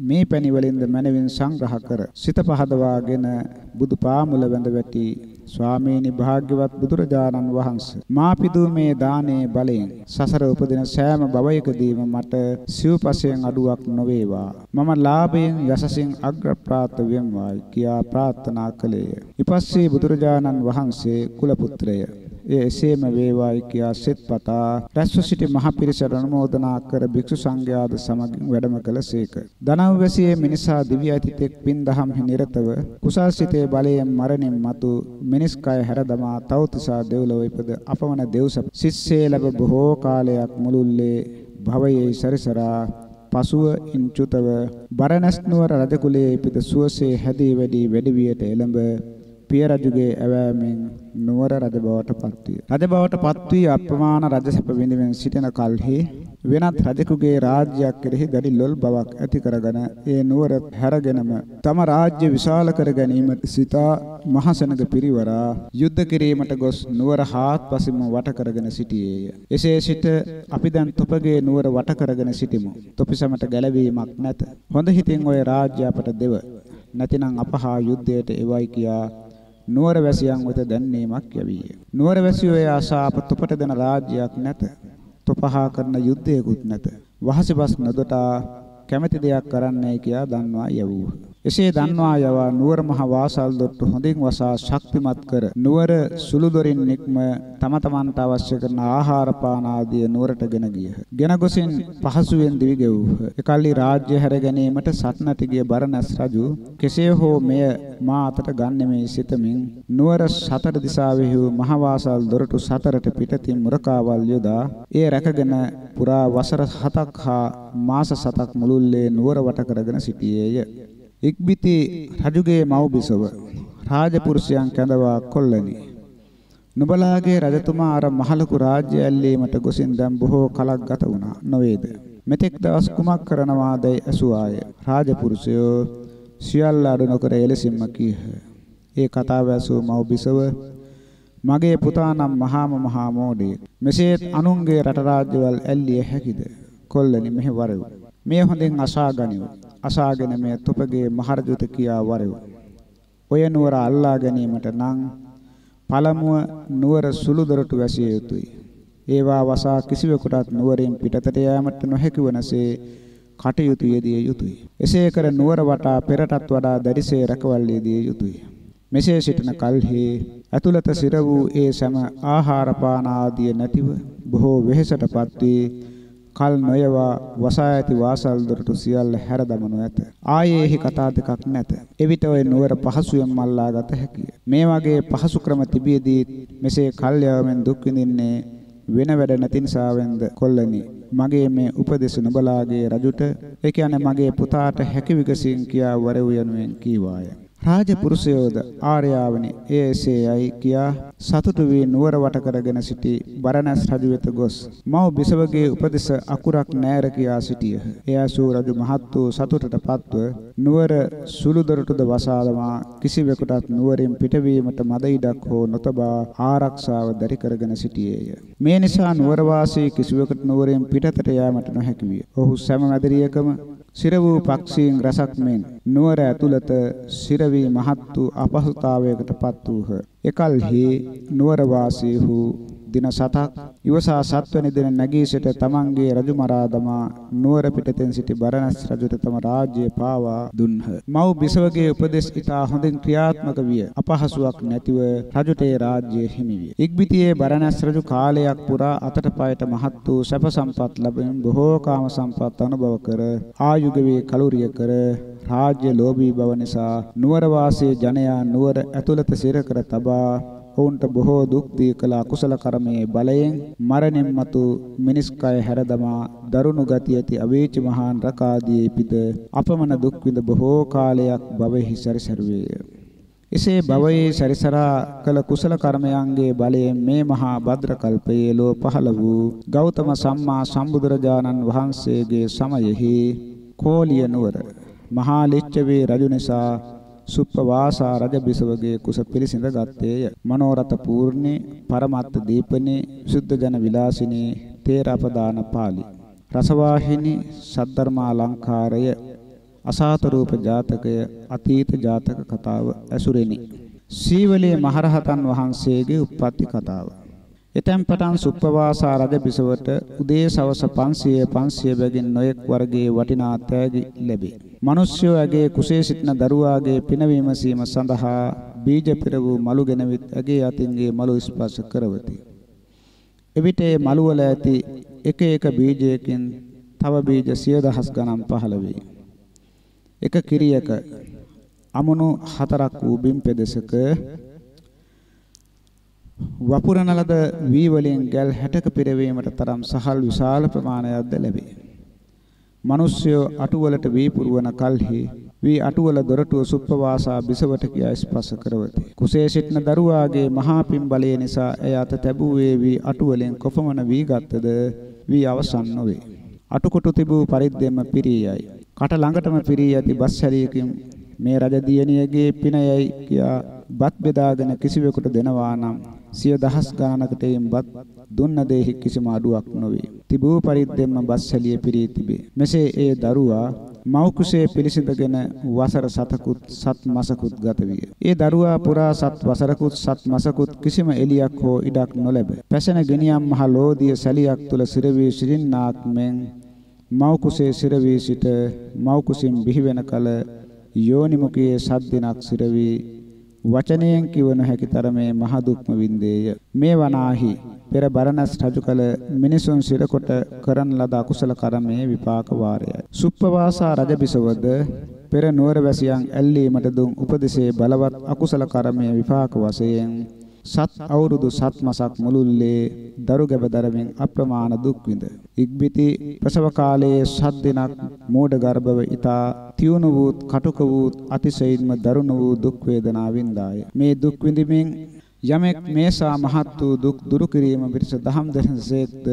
මේ පැණි වලින්ද මනවින් සංග්‍රහ කර සිත පහදවාගෙන බුදු පාමුල වැඳ වැටි ස්වාමීනි භාග්‍යවත් බුදුරජාණන් වහන්සේ මා පිදූ මේ දානේ බලයෙන් සසර උපදින සෑම භවයකදීම මට සිව්පසයෙන් අඩුවක් නොවේවා මම ලාභයෙන් යසසින් අග්‍රප්‍රාප්ත වෙම්වායි කියා ප්‍රාර්ථනා කළේය. ඊපස්සේ බුදුරජාණන් වහන්සේ කුල පුත්‍රය එය එසේම වේවායි කියා සෙත්පතා රැස්ව සිටි මහ පිරිස අනුමෝදනා කර භික්ෂු සංඝයාද සමගින් වැඩම කළසේක. දනව්වැසියේ මිනිසා දිව්‍ය අතිතෙක් පින් දහම්හි නිරතව කුසල් සිතේ බලයෙන් මරණින් මතු මිනිස් කය හැරදමා තවතිසා දෙව්ලොව ඉපද අපමණ දෙව්සප සිස්සේ ලැබ බොහෝ කාලයක් මුළුල්ලේ භවයේ සරිසරා පසුව ඉන්චුතව බරණැස් නුවර රජ කුලයේ ඉපද සුවසේ හැදී වැඩි වැඩි වියට එළඹ පිය රජුගේ ඇවෑමෙන් නුවර රජ බවට පත්විය. රජ බවට පත්වී අප්‍රමාණ රජ සැප විඳින්න සිටින කල්හි වෙනත් රජෙකුගේ රාජ්‍යයක් කෙරෙහි දැඩි ලොල් බවක් ඇති කරගෙන ඒ නුවර හැරගෙනම තම රාජ්‍ය විශාල කර ගැනීමට සිතා මහසෙනග පිරිවරා යුද්ධ කිරීමට ගොස් නුවර හාත්පසින්ම වට කරගෙන සිටියේය. එසේ සිට අපි දැන් තොපගේ නුවර වට කරගෙන සිටිමු. තොපිසමට ගැලවීමක් නැත. හොඳ හිතින් ওই රාජ්‍ය අපට දෙව. නැතිනම් අපහා යුද්ධයට එවයි කියා නුවරවැසියන් වෙත දැන්වීමක් යවිය. නුවරවැසියෝ ඒ ආශා අප තොපට දෙන රාජ්‍යයක් නැත. තොපහා කරන යුද්ධයකුත් නැත. වහසිබස් නොදොටා කැමැති දෙයක් කරන්නයි කියා දන්වා යවූහ. එසේ දන්වා යවා නුවර මහ වාසල් දොට්ට හොඳින් වසා ශක්තිමත් කර නුවර සුළුදොරින් නික්ම තම තමන්ට අවශ්‍ය කරන ආහාර පාන ආදිය නුවරට ගෙන ගියහ. ගෙන ගොසින් පහසුවෙන් දිවි ගෙවූහ. එකල්ලි රාජ්‍ය හැර ගැනීමට සත්නට ගිය බරණැස් රජු කෙසේ හෝ මෙය මා අතට ගන්නෙමේ සිතමින් නුවර සතර දිසාවෙහි වූ මහ වාසල් දොරටු සතරට පිටතින් මුරකාවල් යොදා ඒ රැකගෙන පුරා වසර 7ක් හා මාස 7ක් මුළුල්ලේ නුවර වට කරගෙන සිටියේය. ඉක්බිති රජුගේ මව්බිසව රාජපුරුෂයන් කැඳවා කොල්ලනි. නුඹලාගේ රජතුමා අර මහලකු රාජ්‍ය ඇල්ලීමට ගොසින් දැන් බොහෝ කලක් ගත වුණා නොවේද? මෙතෙක් දවස් කුමක් කරනවාදයි ඇසුවාය. රාජපුරුෂයෝ සියල්ල අඩු නොකර එලෙසින්ම කීහ. ඒ කතාව ඇසූ මව්බිසව මගේ පුතා නම් මහාම මහා මෝඩයෙක්. මෙසේත් අනුන්ගේ රට රාජ්‍යවල් ඇල්ලිය හැකිද? කොල්ලනි මෙහි වරෙව්. මේ හොඳින් අසා ගනිව්. අසාගෙන මේ තොපගේ මහරජුත කියා වරෙව්. ඔය නුවර අල්ලා ගැනීමට නම් පළමුව නුවර සුළුදොරටු වැසිය යුතුය. ඒවා වසා කිසිවෙකුටත් නුවරින් පිටතට යාමට නොහැකි වනසේ කටයුතු යෙදිය යුතුය. එසේ කර නුවර වටා පෙරටත් වඩා දැඩිසේ රැකවල් යෙදිය යුතුය. මෙසේ සිටින කල්හි ඇතුළත සිර වූ ඒ සෑම ආහාර පාන ආදිය නැතිව බොහෝ වෙහෙසටපත් වී කල් නොයවා වසා ඇති වාසල් දොරටු සියල්ල හැර දමනු ඇත. ආයේ එහි කතා දෙකක් නැත. එවිට ඔය නුවර පහසුවෙන් මල්ලා ගත හැකිය. මේ වගේ පහසු ක්‍රම තිබියදී මෙසේ කල් යවමින් දුක් විඳින්නේ වෙන වැඩ නැති නිසාවෙන්ද කොල්ලනි මගේ මේ උපදෙස් නුඹලාගේ රජුට ඒ කියන්නේ මගේ පුතාට හැකි විගසින් කියා වරෙව් යනුවෙන් කීවාය රාජපුරුෂයෝද ආර්යාවනි එයසේයයි කියා සතුටු වී නුවර වට කරගෙන සිටි බරණැස් රජු වෙත ගොස් මව් බිසවගේ උපදෙස අකුරක් නෑර කියා සිටියහ. එයාසූ රජු මහත් වූ සතුටටපත්ව නුවර සුළු දොරටුද වසාලමා කිසිවෙකුටත් නුවරින් පිටවීමට මද ඉඩක් හෝ නොතබා ආරක්ෂාව දැරි කරගෙන සිටියේය. මේ නිසා නුවර වාසී කිසිවෙකුට නුවරින් පිටතට යාමට නොහැකි විය. ඔහු සෑම මැදිරියකම සිර වූ පක්ෂීන් රසක් මෙන් නුවර ඇතුළත සිර වී මහත් වූ අපහසුතාවයකටපත් වූහ. එකල්හි නුවර වාසීහු දින 7ක් ඉවසා සත්වැනි දින නැගී සිට තමන්ගේ රජු මරා දමා නුවර පිටතෙන් සිටි බරණැස් රජුට තම රාජ්‍ය පාවා දුන්හ. මව් බිසවගේ උපදෙස් ඉතා හොඳින් ක්‍රියාත්මක විය. අපහසුාවක් නැතිව රජුට ඒ රාජ්‍ය හිමි විය. ඉක්බිතියේ බරණැස් රජු කාලයක් පුරා අතට පයට මහත් වූ සැප සම්පත් ලැබෙන බොහෝ කාම සම්පත් අනුභව කර ආයුගවේ කලුරිය කර රාජ්‍ය ලෝභී බව නිසා නුවර වාසී ජනයා නුවර ඇතුළත සිර කර තබා ඔවුන්ට බොහෝ දුක් දී කළ අකුසල කර්මයේ බලයෙන් මරණින් මතු මිනිස් කය හැරදමා දරුණු ගති ඇති අවේච මහාන් රකාදී පිට අපමණ දුක් විඳ බොහෝ කාලයක් භවෙහි සැරිසරුවේය. එසේ භවයේ සැරිසරා කළ කුසල කර්මයන්ගේ බලයෙන් මේ මහා භද්‍ර කල්පයේ ලෝ පහළ වූ ගෞතම සම්මා සම්බුදුරජාණන් වහන්සේගේ සමයෙහි කෝලිය නුවර මහා ලිච්ඡවී රජු නිසා සුප්පවාසා රජ බිසවගේ කුස පිළිසිඳ ගත්තේය. මනෝරත පූර්ණේ, පරමත්ත දීපනේ, සුද්ධ ජන විලාසිනේ, තේරපදාන පාළි. රසවාහිනී, සද්ධර්මා ලංකාරය, අසාත රූප ජාතකය, අතීත ජාතක කතාව ඇසුරෙනි. සීවලේ මහරහතන් වහන්සේගේ උප්පත්ති කතාව. එතෙන් පටන් සුප්පවාසා රජ බිසවට උදේ සවස 500 500 බැගින් නොයෙක් වර්ගයේ වටිනා තෑගි ලැබේ. මිනිස්යෝ ඇගේ කුසේ සිටින දරුවාගේ පිනවීම සීම සඳහා බීජ පෙර වූ මලු ගෙනවිත් ඇගේ අතින්ගේ මලු ස්පර්ශ කරවති. එවිට ඒ මලු වල ඇති එක එක බීජයකින් තව බීජ සිය දහස් ගණන් පහළ වේ. එක කිරියක අමුණු හතරක් වූ බිම් පෙදෙසක වපුරන ලද වී වලින් ගල් 60ක පිරවීමට තරම් සහල් විශාල ප්‍රමාණයක්ද ලැබේ. මිනිස්යෝ අටුවලට වී පුරවන කල්හි වී අටුවල දොරටුව සුප්පවාසා බිසවට කියා ස්පර්ශ කරවති. කුසේ සිටින දරුවාගේ මහා පින් බලය නිසා එය අත තැබුවේ වී අටුවලෙන් කොපමණ වී ගත්තද වී අවසන් නොවේ. අටුකොටු තිබූ පරිද්දෙම පිරියයි. කට ළඟටම පිරී ඇති බස් හැරියකින් මේ රජ දියණියගේ පිනයයි කියා බත් බෙදාගෙන කිසිවෙකුට දෙනවා නම් සිය දහස් ගණනකට එම්බත් දුන්න දෙහි කිසිම අඩුවක් නොවේ. තිබූ පරිද්දෙන්ම බස් හැලිය පිරී තිබේ. මෙසේ ඒ දරුවා මව් කුසේ පිළිසිඳගෙන වසර 7කුත් සත් මාසකුත් ගත විය. ඒ දරුවා පුරා සත් වසරකුත් සත් මාසකුත් කිසිම එලියක් හෝ ඉඩක් නොලැබ. පැසෙන ගෙනියම් මහ ලෝධිය සැලියක් තුල සිරවී සිටින්නාක් මෙන් මව් කුසේ සිරවී සිට මව් කුසින් බිහිවෙන කල යෝනිමුඛයේ සත් දිනක් සිරවී වචනයෙන් කිව නොහැකි තරමේ මහ දුක්ම වින්දේය. මේ වනාහි පෙර බරණස් රජු කල මිනිසුන් සිරකොට කරන ලද අකුසල කර්මයේ විපාක වාරයයි. සුප්පවාසා රජ බිසවද පෙර නුවර වැසියන් ඇල්ලීමට දුන් උපදෙසේ බලවත් අකුසල කර්මයේ විපාක වශයෙන් සත් අවුරුදු සත් මාසක් මුළුල්ලේ දරු ගැබ දරමින් අප්‍රමාණ දුක් විඳ. ඉක්බිති ප්‍රසව කාලයේ සත් දිනක් මෝඩ ගර්භව ඊතා තියුණු වූත් කටුක වූත් අතිශයින්ම දරුණු වූ දුක් වේදනා වින්දාය. මේ දුක් විඳිමින් යමෙක් මේසා මහත් වූ දුක් දුරු කිරීම පිණිස දහම් දසසේක්ද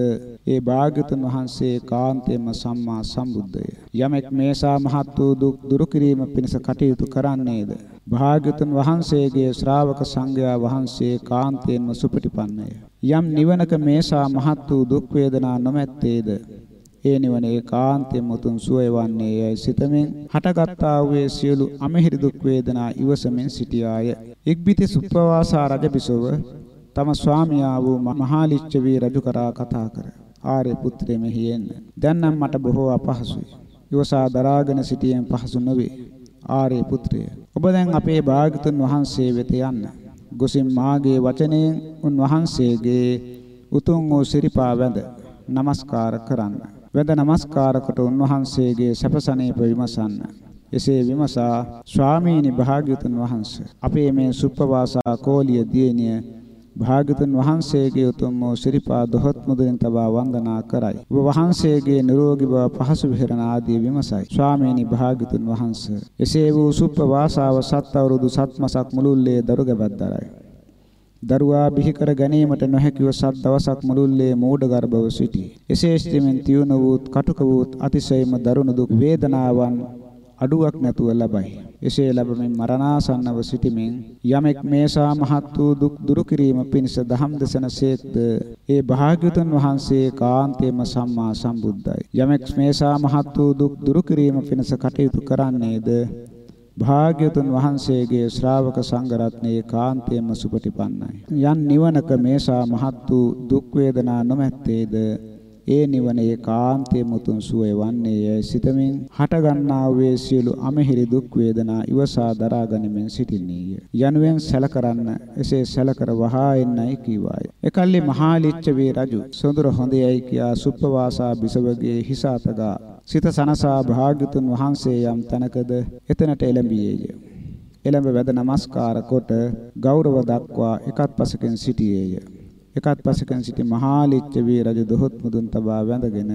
ඒ භාග්‍යතුන් වහන්සේ කාන්තේම සම්මා සම්බුද්ධය. යමෙක් මේසා මහත් වූ දුක් දුරු කිරීම පිණිස කටයුතු කරන්නේද? භාග්‍යතුන් වහන්සේගේ ශ්‍රාවක සංඝයා වහන්සේ කාන්තේන්ම සුපටිපන්නය. යම් නිවනක මේසා මහත් වූ දුක් වේදනා නොමැත්තේද? ඒ නිවන ඒකාන්තයෙන් මුතුන් සුවය වන්නේ යයි සිතමින් හටගත්තා වූ සියලු අමහිරි දුක් වේදනා ඉවසමින් සිටියාය. ඉක්බිති සුප්පවාසා රජ බිසව තම ස්වාමියා වූ මහාලිච්ඡවී රජු කරා කතා කර. ආර්ය පුත්‍රයෙ මෙහි එන්න. දැන් නම් මට බොහෝ අපහසුයි. ඉවසා දරාගෙන සිටියෙන් පහසු නොවේ. ආර්ය පුත්‍රය ඔබ දැන් අපේ භාගතුන් වහන්සේ වෙත යන්න. ගොසින් මාගේ වචනයෙන් උන්වහන්සේගේ උතුම් වූ සිරිපා වැඳ নমස්කාර කරන්න. වැඳ නමස්කාර කොට උන්වහන්සේගේ සැපසනීප විමසන්න. එසේ විමසා ස්වාමීනි භාග්‍යතුන් වහන්සේ අපේ මේ සුප්පවාසා කෝලිය දියණිය භාග්‍යතුන් වහන්සේගේ උතුම් වූ ශිරිපා දොහොත් මුදුරින් තබා වන්දනා කරයි. ඔබ වහන්සේගේ නිරෝගී බව පහසු විහරණ ආදී විමසයි. ස්වාමීනි භාග්‍යතුන් වහන්සේ එසේ වූ සුප්පවාසාව සත් අවුරුදු සත් මාසක් මුළුල්ලේ දරුගබත් දරයි. දරුවා බිහි කර ගැනීමට නොහැකිව සත් දවසක් මුළුල්ලේ මෝඩ ගර්භව සිටී. එසේ සිටමින් තියුණු වූත් කටුක වූත් අතිශයම දරුණු දුක් වේදනාවන් අඩුවක් නැතුව ලබයි. එසේ ලැබමින් මරණාසන්නව සිටමින් යමෙක් මේසා මහත් වූ දුක් දුරු කිරීම පිණිස දහම් දසනසේක්ද ඒ භාග්‍යතුන් වහන්සේ කාන්තේම සම්මා සම්බුද්දයි. යමෙක් මේසා මහත් වූ දුක් දුරු කිරීම පිණිස කටයුතු කරන්නේද භාග්‍යතුන් වහන්සේගේ ශ්‍රාවක සංඝ රත්නයේ කාන්තේම සුපටිපන්නයි. යන් නිවනක මේසා මහත් වූ දුක් වේදනා නොමැත්තේද ඒ නිවන ඒකාන්තයේ මුතුන් සුවේ වන්නේ යයි සිතමින් හටගන්නා වූ සියලු අමහිරි දුක් වේදනා ඉවසා දරා ගනිමින් සිටින්නේය. යනුවෙන් සැලකරන්න එසේ සැලකර වහා එන්නයි කීවාය. එකල්ලි මහා ලිච්ඡවී රජු සොඳුර හොඳයයි කියා සුප්පවාසා බිසවගේ හිස අතගා සිත සනසා භාග්‍යතුන් වහන්සේ යම් තැනකද එතනට එළඹියේය. එළඹ වැද නමස්කාර කොට ගෞරව දක්වා එකත් පසකින් සිටියේය. එකත් පසකින් සිටි මහා ලිච්ඡවී රජු දොහොත් මුදුන් තබා වැඳගෙන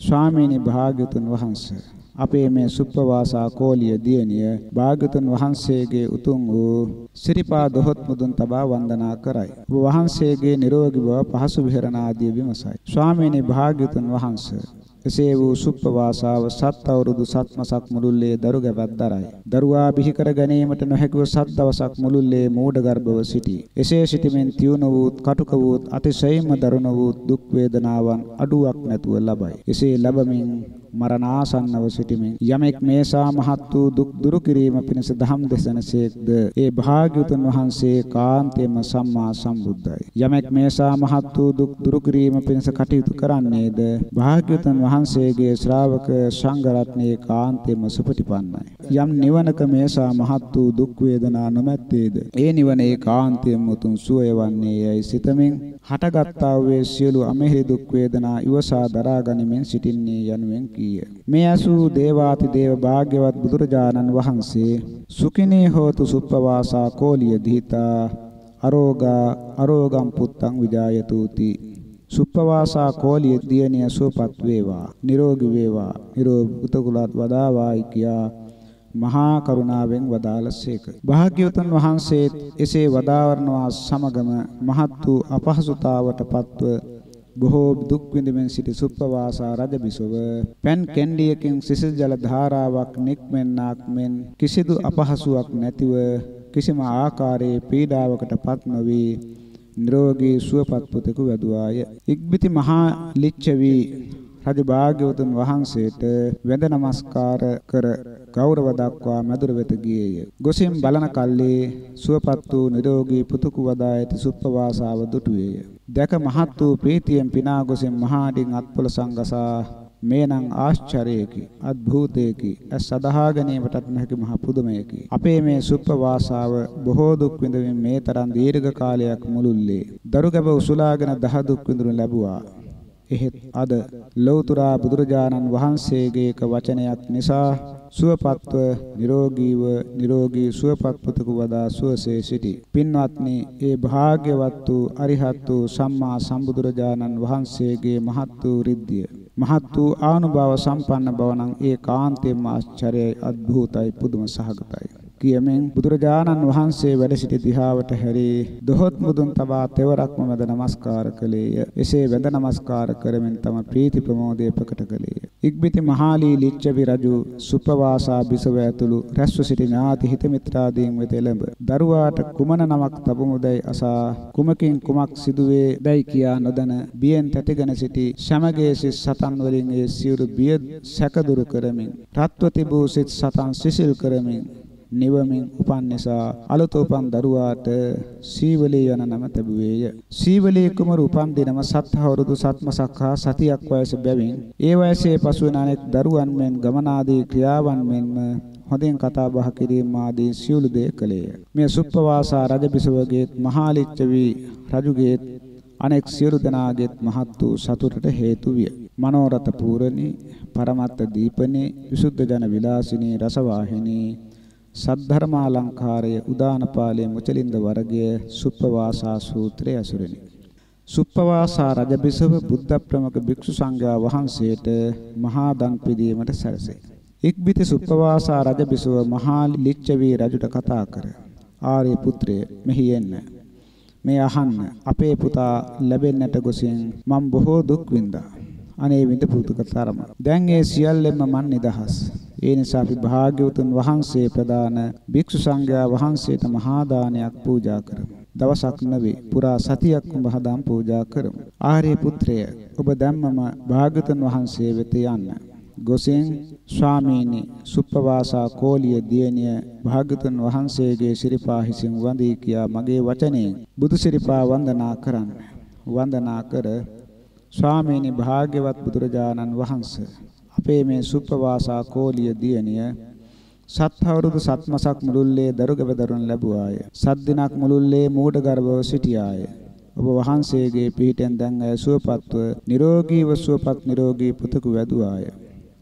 ස්වාමීනි භාග්‍යතුන් වහන්සේ අපේ මේ සුප්පවාසා කෝලිය දියණිය භාග්‍යතුන් වහන්සේගේ උතුම් වූ සිරිපා දොහොත් මුදුන් තබා වන්දනා කරයි. ඔබ වහන්සේගේ නිරෝගී බව පහසු විහරණ ආදී විමසයි. ස්වාමීනි භාග්‍යතුන් වහන්සේ එසේ වූ සුප්පවාසාව සත් අවුරුදු සත්මසක් මුළුල්ලේ දරු ගැබක් දරයි. දරුවා බිහි කර ගැනීමට නොහැකිව සත් දවසක් මුළුල්ලේ මෝඩ ගර්භව සිටී. එසේ සිටීමෙන් තියුණු වූත් කටුක වූත් අතිශයින්ම දරුණු වූත් දුක් වේදනාවන් අඩුවක් නැතුව ලබයි. එසේ ලැබමින් මරණාසන්නව සිටීමෙන් යමෙක් මේසා මහත් වූ දුක් දුරු කිරීම පිණිස දහම් දෙසනසේක්ද ඒ භාග්‍යවතුන් වහන්සේ කාන්තේම සම්මා සම්බුද්ධයි. යමෙක් මේසා මහත් වූ දුක් දුරු කිරීම පිණිස කටයුතු කරන්නේද? භාග්‍යවතුන් වහන්සේගේ ශ්‍රාවක සංඝ රත්නයේ කාන්තේම සුපටිපන්නයි. යම් නිවනක මේසා මහත් වූ දුක් වේදනා නොමැත්තේද? ඒ නිවන ඒකාන්තයෙන්ම උතුම් සුවය වන්නේ යයි සිතමින් හටගත්තා වූ සියලු අමෙහි දුක් වේදනා ඉවසා දරා ගනිමින් සිටින්නේ යනුවෙන් කීය. මේ අසූ දේවාති දේව භාග්‍යවත් බුදුරජාණන් වහන්සේ සුඛිනේ හෝතු සුප්පවාසා කෝලිය දීතා අරෝගා අරෝගම් පුත්තං විජායතුති සුප්පවාසා කෝලිය දියණිය සුවපත් වේවා නිරෝගී වේවා නිරෝගී පුතකුලත් වදාවායි කියා මහා කරුණාවෙන් වදාළසේක. භාග්‍යවතුන් වහන්සේ එසේ වදාවරනවා සමගම මහත් වූ අපහසුතාවට පත්ව බොහෝ දුක් විඳින්මින් සිටි සුප්පවාසා රජ බිසව පෙන් කෙන්ඩියකින් සිසිල් ජල ධාරාවක් නික්මෙන්නාක් මෙන් කිසිදු අපහසුාවක් නැතිව කිසිම ආකාරයේ පීඩාවකට පත් නොවි නිරෝගී සුවපත් පුතෙකු වැදුවාය. ඉක්බිති මහා ලිච්ඡවි රජ භාග්‍යවතුන් වහන්සේට වැඳ නමස්කාර කර ගෞරව දක්වා මැදුර වෙත ගියේය. ගොසින් බලන කල්ලි සුවපත් වූ නිරෝගී පුතුකු වදා ඇති සුප්පවාසාව දුටුවේය. දැක මහත් වූ ප්‍රීතියෙන් පිනා ගොසින් මහාඩින් අත්පොළ සංගසා. මේනම් ආශ්චර්යයකි අద్භූතයකි ඇස් සදහා ගැනීමටත් නොහැකි මහ පුදුමයකි. අපේ මේ සුප්පවාසාව බොහෝ දුක් විඳමින් මේ තරම් දීර්ඝ කාලයක් මුළුල්ලේ. දරු ගැබ උසුලාගෙන දහ දුක් විඳුණු ලැබුවා. එහෙත් අද ලෞතර බුදුරජාණන් වහන්සේගේ එක වචනයක් නිසා සුවපත්ව නිරෝගීව නිරෝගී සුවපත් පුතක වදා සුවසේ සිටි. පින්වත්නි, ඒ භාග්‍යවත් වූ අරිහත් වූ සම්මා සම්බුදුරජාණන් වහන්සේගේ මහත් වූ රිද්දිය මහත් වූ ආනුභාව සම්පන්න බව නම් ඒ කාන්තේම ආශ්චර්යයි අద్භූතයි පුදුම සහගතයි. කියමින් බුදුරජාණන් වහන්සේ වැඩ සිටි දිහාවට හැරී දොහොත් මුදුන් තබා තෙවරක්ම වැඳ නමස්කාර කළේය. එසේ වැඳ නමස්කාර කරමින් තම ප්‍රීති ප්‍රමෝදය ප්‍රකට කළේය. ඉක්බිති මහාලී ලිච්ඡවි රජු සුපවාසා බිසව ඇතුළු රැස්ව සිටි ඥාති හිත මිත්‍රාදීන් වෙත එළඹ දරුවාට කුමන නමක් තබමුදයි අසා කුමකින් කුමක් සිදුවේ දැයි කියා නොදැන බියෙන් තැතිගෙන සිටි සමගයේ සිත් සතන් වලින් ඒ සියලු බිය සැකදුරු කරමින් රත්ව තිබූ සිත් සතන් සිසිල් කරමින් නිවමින් උපන් නිසා අලුත උපන් දරුවාට සීවලී යන නම ලැබුවේය. සීවලී කුමරු උපන් දිනම සත් අවුරුදු සත්මසක් හා සතියක් වයස බැවින් ඒ වයසේ පසු වන අනෙක් දරුවන් මෙන් ගමනාදී ක්‍රියාවන් මෙන්ම හොඳින් කතා බහ කිරීම ආදී සියලු දේ කළේය. මේ සුප්පවාසා රජබිසවගේ මහා ලිච්ඡවි රජුගේ අනෙක් සියලු දෙනාගේත් මහත් වූ සතුටට හේතු විය. මනෝරත පූරණී, පරමත්ත දීපනේ, විසුද්ධ ජන විලාසිනී, රසවාහිනී සද්ධර්මාලංකාරය උදානපාලයේ මුචලින්ද වර්ගය සුප්පවාසා සූත්‍රය ඇසුරෙනි. සුප්පවාසා රජබිසව බුද්ධ ප්‍රමුඛ භික්ෂු සංඝයා වහන්සේට මහා දන් පිදීමට සැරසේ. ඉක්බිති සුප්පවාසා රජබිසව මහා ලිච්ඡවි රජුට කතා කර ආර්ය පුත්‍රය මෙහි එන්න. මේ අහන්න අපේ පුතා ලැබෙන්නට ගොසින් මම බොහෝ දුක් විඳා. අනේ විඳපු දුක තරම. දැන් ඒ සියල්ලෙන්ම මන් නිදහස්. ඒ නිසා අපි භාග්‍යවතුන් වහන්සේ ප්‍රදාන භික්ෂු සංඝයා වහන්සේට මහා දානයක් පූජා කරමු. දවසක් නෙවේ පුරා සතියක් මහදාම් පූජා කරමු. ආර්ය පුත්‍රය ඔබ ධම්මම භාග්‍යවතුන් වහන්සේ වෙත යන්න. ගොසෙන් ස්වාමීනි සුප්පවාසා කෝලිය දියණිය භාග්‍යතුන් වහන්සේගේ සිරිපා හිසින් වඳී කියා මගේ වචනේ බුදු සිරිපා වන්දනා කරන්න. වන්දනා කර ස්වාමීනි භාග්‍යවත් බුදුරජාණන් වහන්සේ අපේ මේ සුප්පවාසා කෝලිය දියණිය සත් අවුරුදු සත්මසක් මුළුල්ලේ දරුගබ දරුන් ලැබුවාය. සත් දිනක් මුළුල්ලේ මූඩ ගර්භව සිටියාය. ඔබ වහන්සේගේ පිහිටෙන් දැන් ඇය සුවපත්ව නිරෝගීව සුවපත් නිරෝගී පුතෙකු වැදුවාය.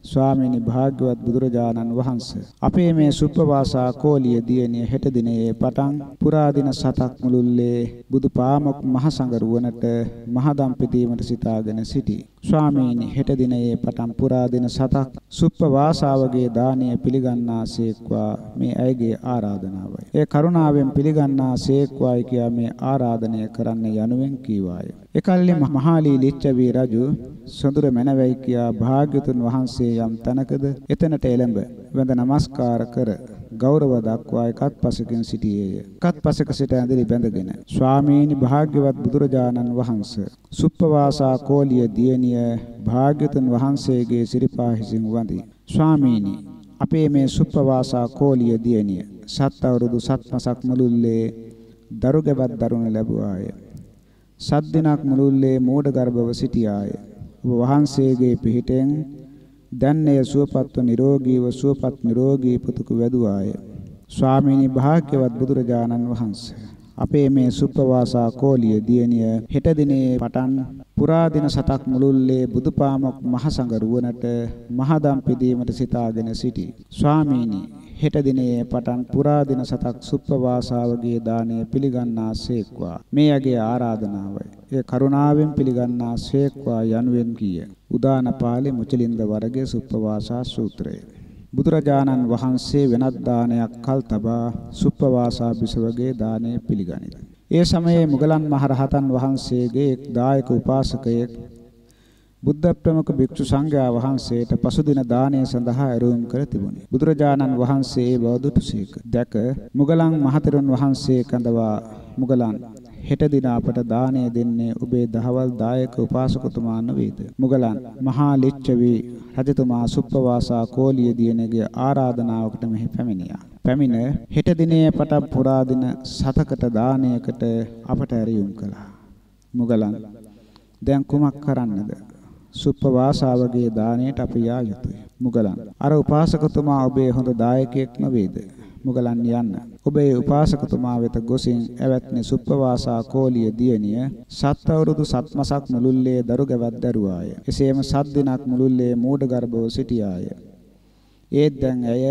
ස්වාමීනි භාග්‍යවත් බුදුරජාණන් වහන්සේ. අපේ මේ සුප්පවාසා කෝලිය දියණිය හෙට දිනේ පටන් පුරා දින සතක් මුළුල්ලේ බුදු පාමොක් මහ සංගරුවනට මහදම් පිදීමට සිතාගෙන සිටි. ස්වාමීනි හෙට දිනේ පටන් පුරා දින සතක් සුප්පවාසාවගේ දානීය පිළිගන්නාසේක්වා මේ ඇයගේ ආරාධනාවයි. ඒ කරුණාවෙන් පිළිගන්නාසේක්වායි කියා මේ ආරාධනය කරන්න යනුවෙන් කීවාය. එකල්ලි මහාලී ලිච්ඡවි රජු සොඳුර මැනවයි කියා භාග්‍යතුන් වහන්සේ යම් තැනකද එතනට එළඹ වැඳ නමස්කාර කර ගෞරව දක්වා එකත් පසකින් සිටියේය. එකත් පසක සිට ඇඳලි බැඳගෙන ස්වාමීනි භාග්‍යවත් බුදුරජාණන් වහන්සේ සුප්පවාසා කෝලිය දියණිය භාග්‍යතුන් වහන්සේගේ සිරිපා හිසින් වඳි. ස්වාමීනි අපේ මේ සුප්පවාසා කෝලිය දියණිය සත් අවුරුදු සත්මසක් මුළුල්ලේ දරුගැබත් දරුණ ලැබුවාය. සත් දිනක් මුළුල්ලේ මෝඩ ගර්භව සිටියාය. ඔබ වහන්සේගේ පිහිටෙන් දැන්නේ සුවපත්ව නිරෝගීව සුවපත් නිරෝගී පුතුක වැදුවාය. ස්වාමීනි භාග්‍යවත් බුදුරජාණන් වහන්සේ අපේ මේ සුප්පවාසා කෝලිය දියණිය හෙට දිනේ පටන් පුරා දින සතක් මුළුල්ලේ බුදුපාමොක් මහසඟ රුවනට මහදම් පිදීමට සිතාගෙන සිටි. ස්වාමීනි හෙට දිනේ පටන් පුරා දින සතක් සුප්පවාසාවගේ දාණය පිළිගන්නාසේක්වා. මේ යගේ ආරාධනාවයි. ඒ කරුණාවෙන් පිළිගන්නාසේක්වා යනුවෙන් කීය. උදාන පාළි මුචලින්ද වරගේ සුප්පවාසා සූත්‍රය. බුදුරජාණන් වහන්සේ වෙනත් දානයක් කල් තබා සුප්පවාසා බිසවගේ දාණය පිළිගනිති. ඒ සමයේ මුගලන් මහරහතන් වහන්සේගේ එක් දායක උපාසකයෙක් බුද්ධ ප්‍රමුඛ භික්ෂු සංඝයා වහන්සේට පසුදින දානය සඳහා ඇරයුම් කර තිබුණි. බුදුරජාණන් වහන්සේ ඒ බව දුටුසේක. දැක මුගලන් මහතෙරුන් වහන්සේ කඳවා මුගලන් හෙට දින අපට දානය දෙන්නේ ඔබේ දහවල් දායක උපාසකතුමා නවේද? මුගලන් මහා ලිච්ඡවි රජතුමා සුප්පවාසා කෝලිය දියණියගේ ආරාධනාවකට මෙහි පැමිණියා. පැමිණ හෙට දිනේ පටන් පුරා දින සතකට දානයකට අපට ඇරයුම් කළා. මුගලන් දැන් කුමක් කරන්නද? සුප්පවාසාවගේ දාණයට අපි යා යුතුය. මුගලන් අර උපාසකතුමා ඔබේ හොඳ දායකයෙක් නොවේද? මුගලන් යන්න. ඔබේ උපාසකතුමා වෙත ගොසින් ඇවැත්නි සුප්පවාසා කෝලිය දියණිය සත් අවුරුදු සත්මසක් මුළුල්ලේ දරු ගැවක් දරුවාය. එසේම සත් දිනක් මුළුල්ලේ මූඩ ගර්භව සිටියාය. ඒත් දැන් ඇය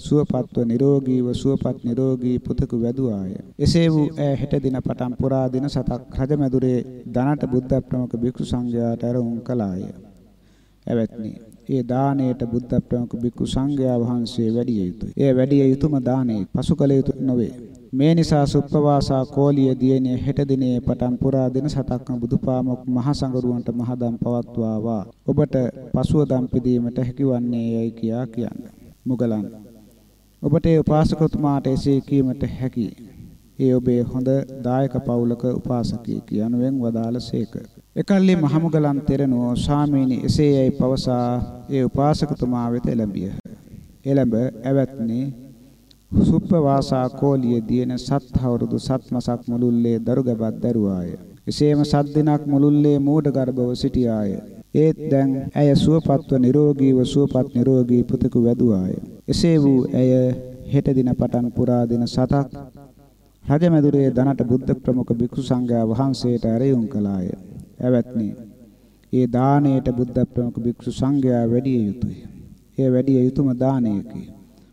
සුවපත්ව නිරෝගීව සුවපත් නිරෝගී පුතෙකු වැදුවාය. එසේ වූ ඇය හෙට දින පටන් පුරා දින සතක් රජමැදුරේ ධනට බුද්ධ ප්‍රමුඛ භික්ෂු සංඝයාට අරමුම් කළාය. එවත්නි ඒ දාණයට බුද්ධ ප්‍රමුඛ භික්ෂු සංඝයා වහන්සේ වැඩි යුතුය. එය වැඩි යුතුම දාණය පසු කළ යුතු නොවේ. මේ නිසා සුප්පවාසා කෝලිය දිනේ හෙට දිනේ පටන් පුරා දින සතක්ම බුදුපාමොක් මහ සංගරුවන්ට මහදම් පවත්වාවා. ඔබට පසුව දම් පිදීමට හැකිවන්නේ යයි කියා කියන්නේ. මුගලන් ඔබට ඒ උපාසකතුමාට එසේ කීමට හැකි. ඒ ඔබේ හොඳ දායක පවුලක උපාසකයෙක් යනුවෙන් වදාළසේක. එකල්ලි මහමුගලන් තෙරණුව ස්වාමීනි එසේයයි පවසා ඒ උපාසකතුමා වෙත එළඹිය. එළඹ ඇවැත්නි සුප්පවාසා කෝලිය දින සත් අවුරුදු සත්මසක් මුළුල්ලේ දරුගබක් දරුවාය. එසේම සත් දිනක් මුළුල්ලේ මූඩ ගර්භව සිටියාය. ඒත් දැන් ඇය සුවපත්ව නිරෝගීව සුවපත් නිරෝගී පුතෙකු වැදුවාය. එසේ වූ ඇය හෙට දින පටන් පුරා දින සතක් රජමැදුරේ දනට බුද්ධ ප්‍රමුඛ භික්ෂු සංඝයා වහන්සේට ඇරයුම් කළාය. එවත්නි, ඒ දාණයට බුද්ධ ප්‍රමුඛ භික්ෂු සංඝයා වැඩි යුතුය. ඒ වැඩි යුතුම දානයකි.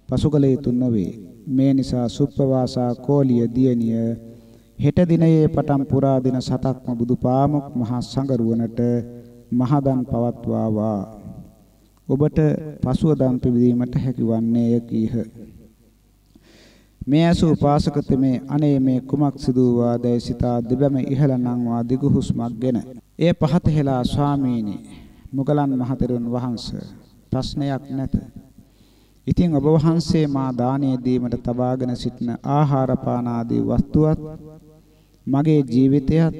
පසුකල යුතු නොවේ. මේ නිසා සුප්පවාසා කෝලිය දියණිය හෙට දිනයේ පටන් පුරා දින සතක්ම බුදුපාමොක් මහා සංගරුවනට මහදන් පවත්වාවා. ඔබට පසුව දන් පිළිදීමට හැකිවන්නේය කීහ. මේ ඇසු උපාසකතමේ අනේ මේ කුමක් සිදු වූවාදයි සිතා දෙබැම ඉහළ නංවා දිගු හුස්මක්ගෙන එය පහත හෙලා ස්වාමීනි මුගලන් මහතෙරුන් වහන්සේ ප්‍රශ්නයක් නැත. ඉතින් ඔබ වහන්සේ මා දානය දීමට තබාගෙන සිටින ආහාර පාන ආදී වස්තුවත් මගේ ජීවිතයත්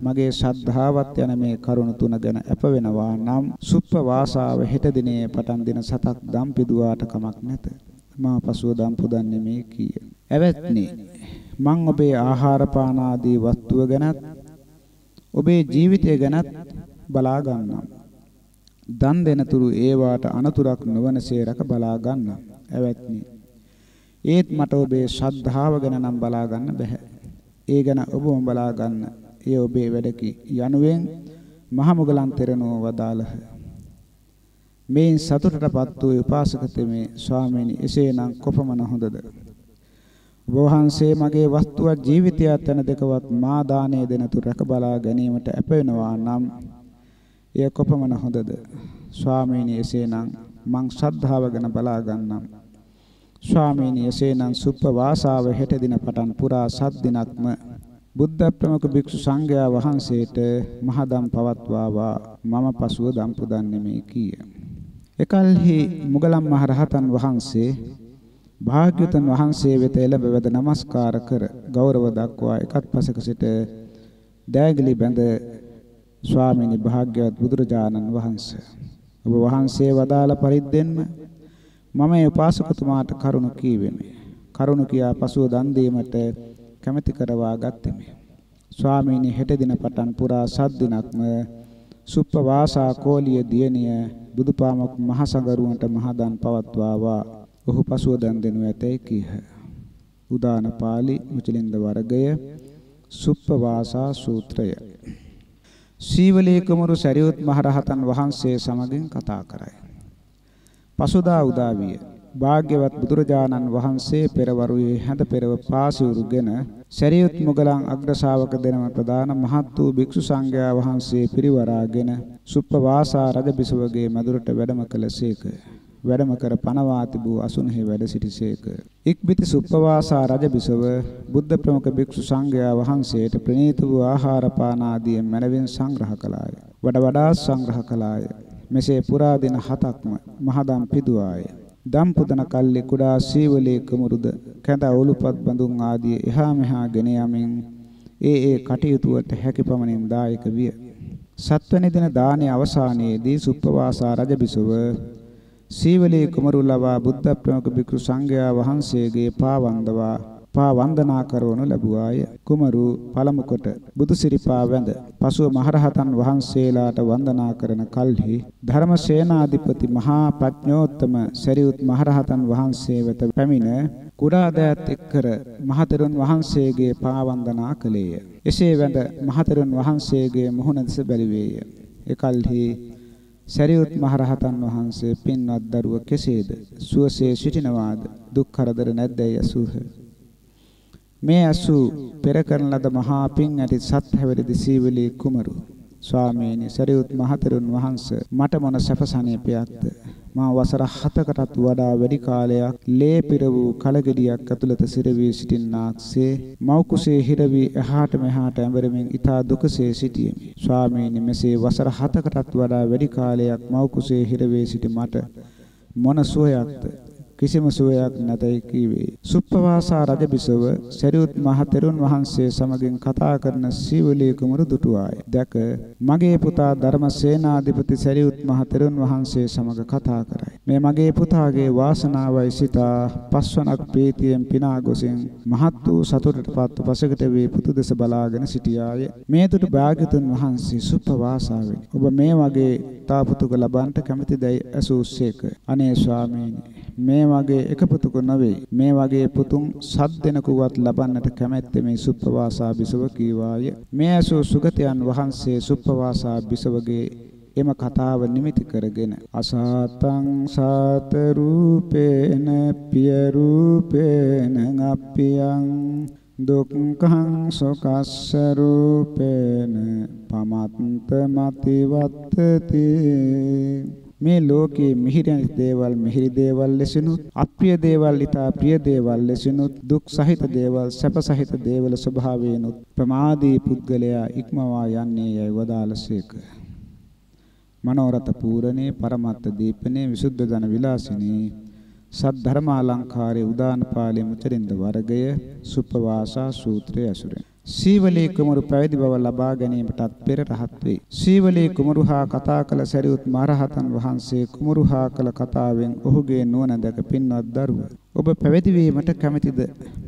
මගේ ශ්‍රද්ධාවත් යන මේ කරුණ තුන ගැන අප වෙනවා නම් සුප්ප වාසාව හෙට දිනේ පටන් දින සතක් දම් පිදුවාට කමක් නැත. මා පසුව දම් පුදන්නේ මේ කීය. එවත්නි මං ඔබේ ආහාර පාන ආදී වස්තුව ගැනත් ඔබේ ජීවිතය ගැනත් බලා ගන්නම්. දන් දෙනතුරු ඒවාට අනතුරක් නොවනසේ රක බලා ගන්නම්. එවත්නි ඒත් මට ඔබේ ශ්‍රද්ධාව ගැන නම් බලා ගන්න බෑ. ඒ ගැන ඔබම බලා ගන්න. එය ඔබේ වැඩකි. යනුවෙන් මහ මුගලන් තෙරණුව වදාළහ. මේන් සතුටටපත් වූ උපාසකතෙමේ ස්වාමීනි එසේනම් කොපමණ හොඳද? ඔබ වහන්සේ මගේ වස්තුවත් ජීවිතයත් යන දෙකවත් මා දානය දෙනතුරු රැක බලා ගැනීමට අප වෙනවා නම් එය කොපමණ හොඳද? ස්වාමීනි එසේනම් මං ශ්‍රද්ධාව ගැන බලා ගන්නම්. ස්වාමීනි එසේනම් සුප්ප වාසාව හෙට දින පටන් පුරා සත් දිනක්ම බුද්ධ ප්‍රමුඛ භික්ෂු සංඝයා වහන්සේට මහදම් පවත්වාවා මම පසුව දම් පුදන්නේ මේ කීය. එකල්හි මුගලන් මහ රහතන් වහන්සේ භාග්‍යවතුන් වහන්සේ වෙත එළඹ වැද නමස්කාර කර ගෞරව දක්වා එකත් පසක සිට දෑගලි බැඳ ස්වාමීනි භාග්‍යවත් බුදුරජාණන් වහන්සේ ඔබ වහන්සේ වදාළ පරිද්දෙන්ම මම ඒ උපාසකතුමාට කරුණ කීවෙමි. කරුණ කියා පසුව දන් දීමට කැමැති කරවා ගත්තෙමි. ස්වාමීනි හෙට දින පටන් පුරා සත් දිනක්ම සුප්පවාසා කෝලිය දියණිය බුදුපාමොක් මහ සංගරුවන්ට මහදන් පවත්වාවා ඔහු පසුව දන් දෙනු ඇතැයි කීහ. උදාන පාළි මුචලින්ද වර්ගය සුප්පවාසා සූත්‍රය. සීවලී කුමරු සරියුත් මහරහතන් වහන්සේ සමගින් කතා කරයි. පසුදා උදා විය. භාග්‍යවත් බුදුරජාණන් වහන්සේ පෙරවරුවේ හැඳ පෙරව පාසිවුරුගෙන සරියුත් මුගලන් අග්‍ර ශාවක දෙනම ප්‍රදාන මහත් වූ භික්ෂු සංඝයා වහන්සේ පිරිවරාගෙන සුප්පවාසා රජ බිසවගේ මැදුරට වැඩම කළසේක. වැඩම කර පනවා තිබූ අසුනෙහි වැඩ සිටිසේක. ඉක්බිති සුප්පවාසා රජ බිසව බුද්ධ ප්‍රමුඛ භික්ෂු සංඝයා වහන්සේට ප්‍රණීත වූ ආහාර පාන ආදී මැනවින් සංග්‍රහ කළාය. වඩ වඩා සංග්‍රහ කළාය. මෙසේ පුරා දින හතක්ම මහදම් පිදුවාය. දම් පුදන කල්ලි කුඩා සීවලේ කුමරුද කැඳ ඔලුපත් බඳුන් ආදී එහා මෙහා ගෙන යමින් ඒ ඒ කටයුතු වලට හැකි පමණින් දායක විය. සත්වනි දින දානයේ අවසානයේදී සුප්පවාසා රජ බිසව සීවලී කුමරු ලවා බුද්ධ ප්‍රමුඛ භික්ෂු සංඝයා වහන්සේගේ පා වන්දවා පා වන්දනා කරවනු ලැබුවාය. කුමරු පළමු කොට බුදු සිරිපා වැඳ පසුව මහරහතන් වහන්සේලාට වන්දනා කරන කල්හි ධර්මසේනාධිපති මහා ප්‍රඥෝත්තම සරියුත් මහරහතන් වහන්සේ වෙත පැමිණ කුඩා දෑත් එක්කර මහතෙරුන් වහන්සේගේ පා වන්දනා කළේය. එසේ වැඳ මහතෙරුන් වහන්සේගේ මුහුණ දෙස බැලුවේය. එකල්හි සරියුත් මහරහතන් වහන්සේ පින්වත් දරුව කෙසේද? සුවසේ සිටිනවාද? දුක් කරදර නැද්දයි අසූහ. මේ අසු පෙර කරන ලද මහා පින් ඇති සත් හැවිරිදි සීවලී කුමරු? ස්වාමීනි සරියුත් මහතෙරුන් වහන්සේ මට මොන සැපසනීපයක්ද මා වසර 7කටත් වඩා වැඩි කාලයක් ලේ පිර වූ කලගෙඩියක් ඇතුළත සිරවී සිටින්නාක්සේ මව් කුසේ හිර වී එහාට මෙහාට ඇඹරමින් ඊතා දුකසේ සිටියෙමි. ස්වාමීනි මෙසේ වසර 7කටත් වඩා වැඩි කාලයක් මව් කුසේ හිර වී සිටි මට මොන සුවයක්ද? කිසිම සුවයක් නැතයි කීවේ. සුප්පවාසා රජ බිසව සරියුත් මහ තෙරුන් වහන්සේ සමගින් කතා කරන සීවලී කුමරු දුටුවාය. දැක මගේ පුතා ධර්මසේනාධිපති සරියුත් මහ තෙරුන් වහන්සේ සමග කතා කරයි. මේ මගේ පුතාගේ වාසනාවයි සිතා පස්වනක් ප්‍රීතියෙන් පිනා ගොසින් මහත් වූ සතුටටපත් පසකට වේ පුතු දෙස බලාගෙන සිටියාය. මේ දුටු භාග්‍යතුන් වහන්සේ සුප්පවාසාවෙන් ඔබ මේ වගේ තා පුතුක ලබන්නට කැමැතිදයි ඇසූසේක. අනේ ස්වාමීනි මේ වගේ එක පුතුක නොවේ. මේ වගේ පුතුන් සත් දෙනෙකුවත් ලබන්නට කැමැත්තේ මේ සුප්පවාසා බිසව කීවාය. මේ ඇසූ සුගතයන් වහන්සේ සුප්පවාසා බිසවගේ එම කතාව නිමිති කරගෙන අසාතං සාත රූපේන පිය රූපේන අප්පියං දුක්ඛං සුකස්ස රූපේන පමත්ත මතිවත්තති මේ ලෝකයේ මිහිරි දේවල් මිහිරි දේවල් ලෙසිනුත් අප්‍රිය දේවල් ඊට ප්‍රිය දේවල් ලෙසිනුත් දුක් සහිත දේවල් සැප සහිත දේවල් ස්වභාවයෙන්ුත් ප්‍රමාදී පුද්ගලයා ඉක්මවා යන්නේ යයි වදාළසේක මනෝරත පූරණේ පරමත්ත දීපනේ විසුද්ධ ධන විලාසිනේ සද්ධර්මාලංකාරයේ උදාන පාළේ මුචරින්ද වර්ගය සුප්පවාසා සූත්‍රය ඇසුරෙන්. සීවලී කුමරු පැවිදි බව ලබා ගැනීමටත් පෙර රහත් වේ. සීවලී කුමරු හා කතා කළ සරියුත් මහරහතන් වහන්සේ කුමරු හා කළ කතාවෙන් ඔහුගේ නුවණ දැක පින්වත් දරුව. ඔබ පැවිදි වීමට කැමැතිද?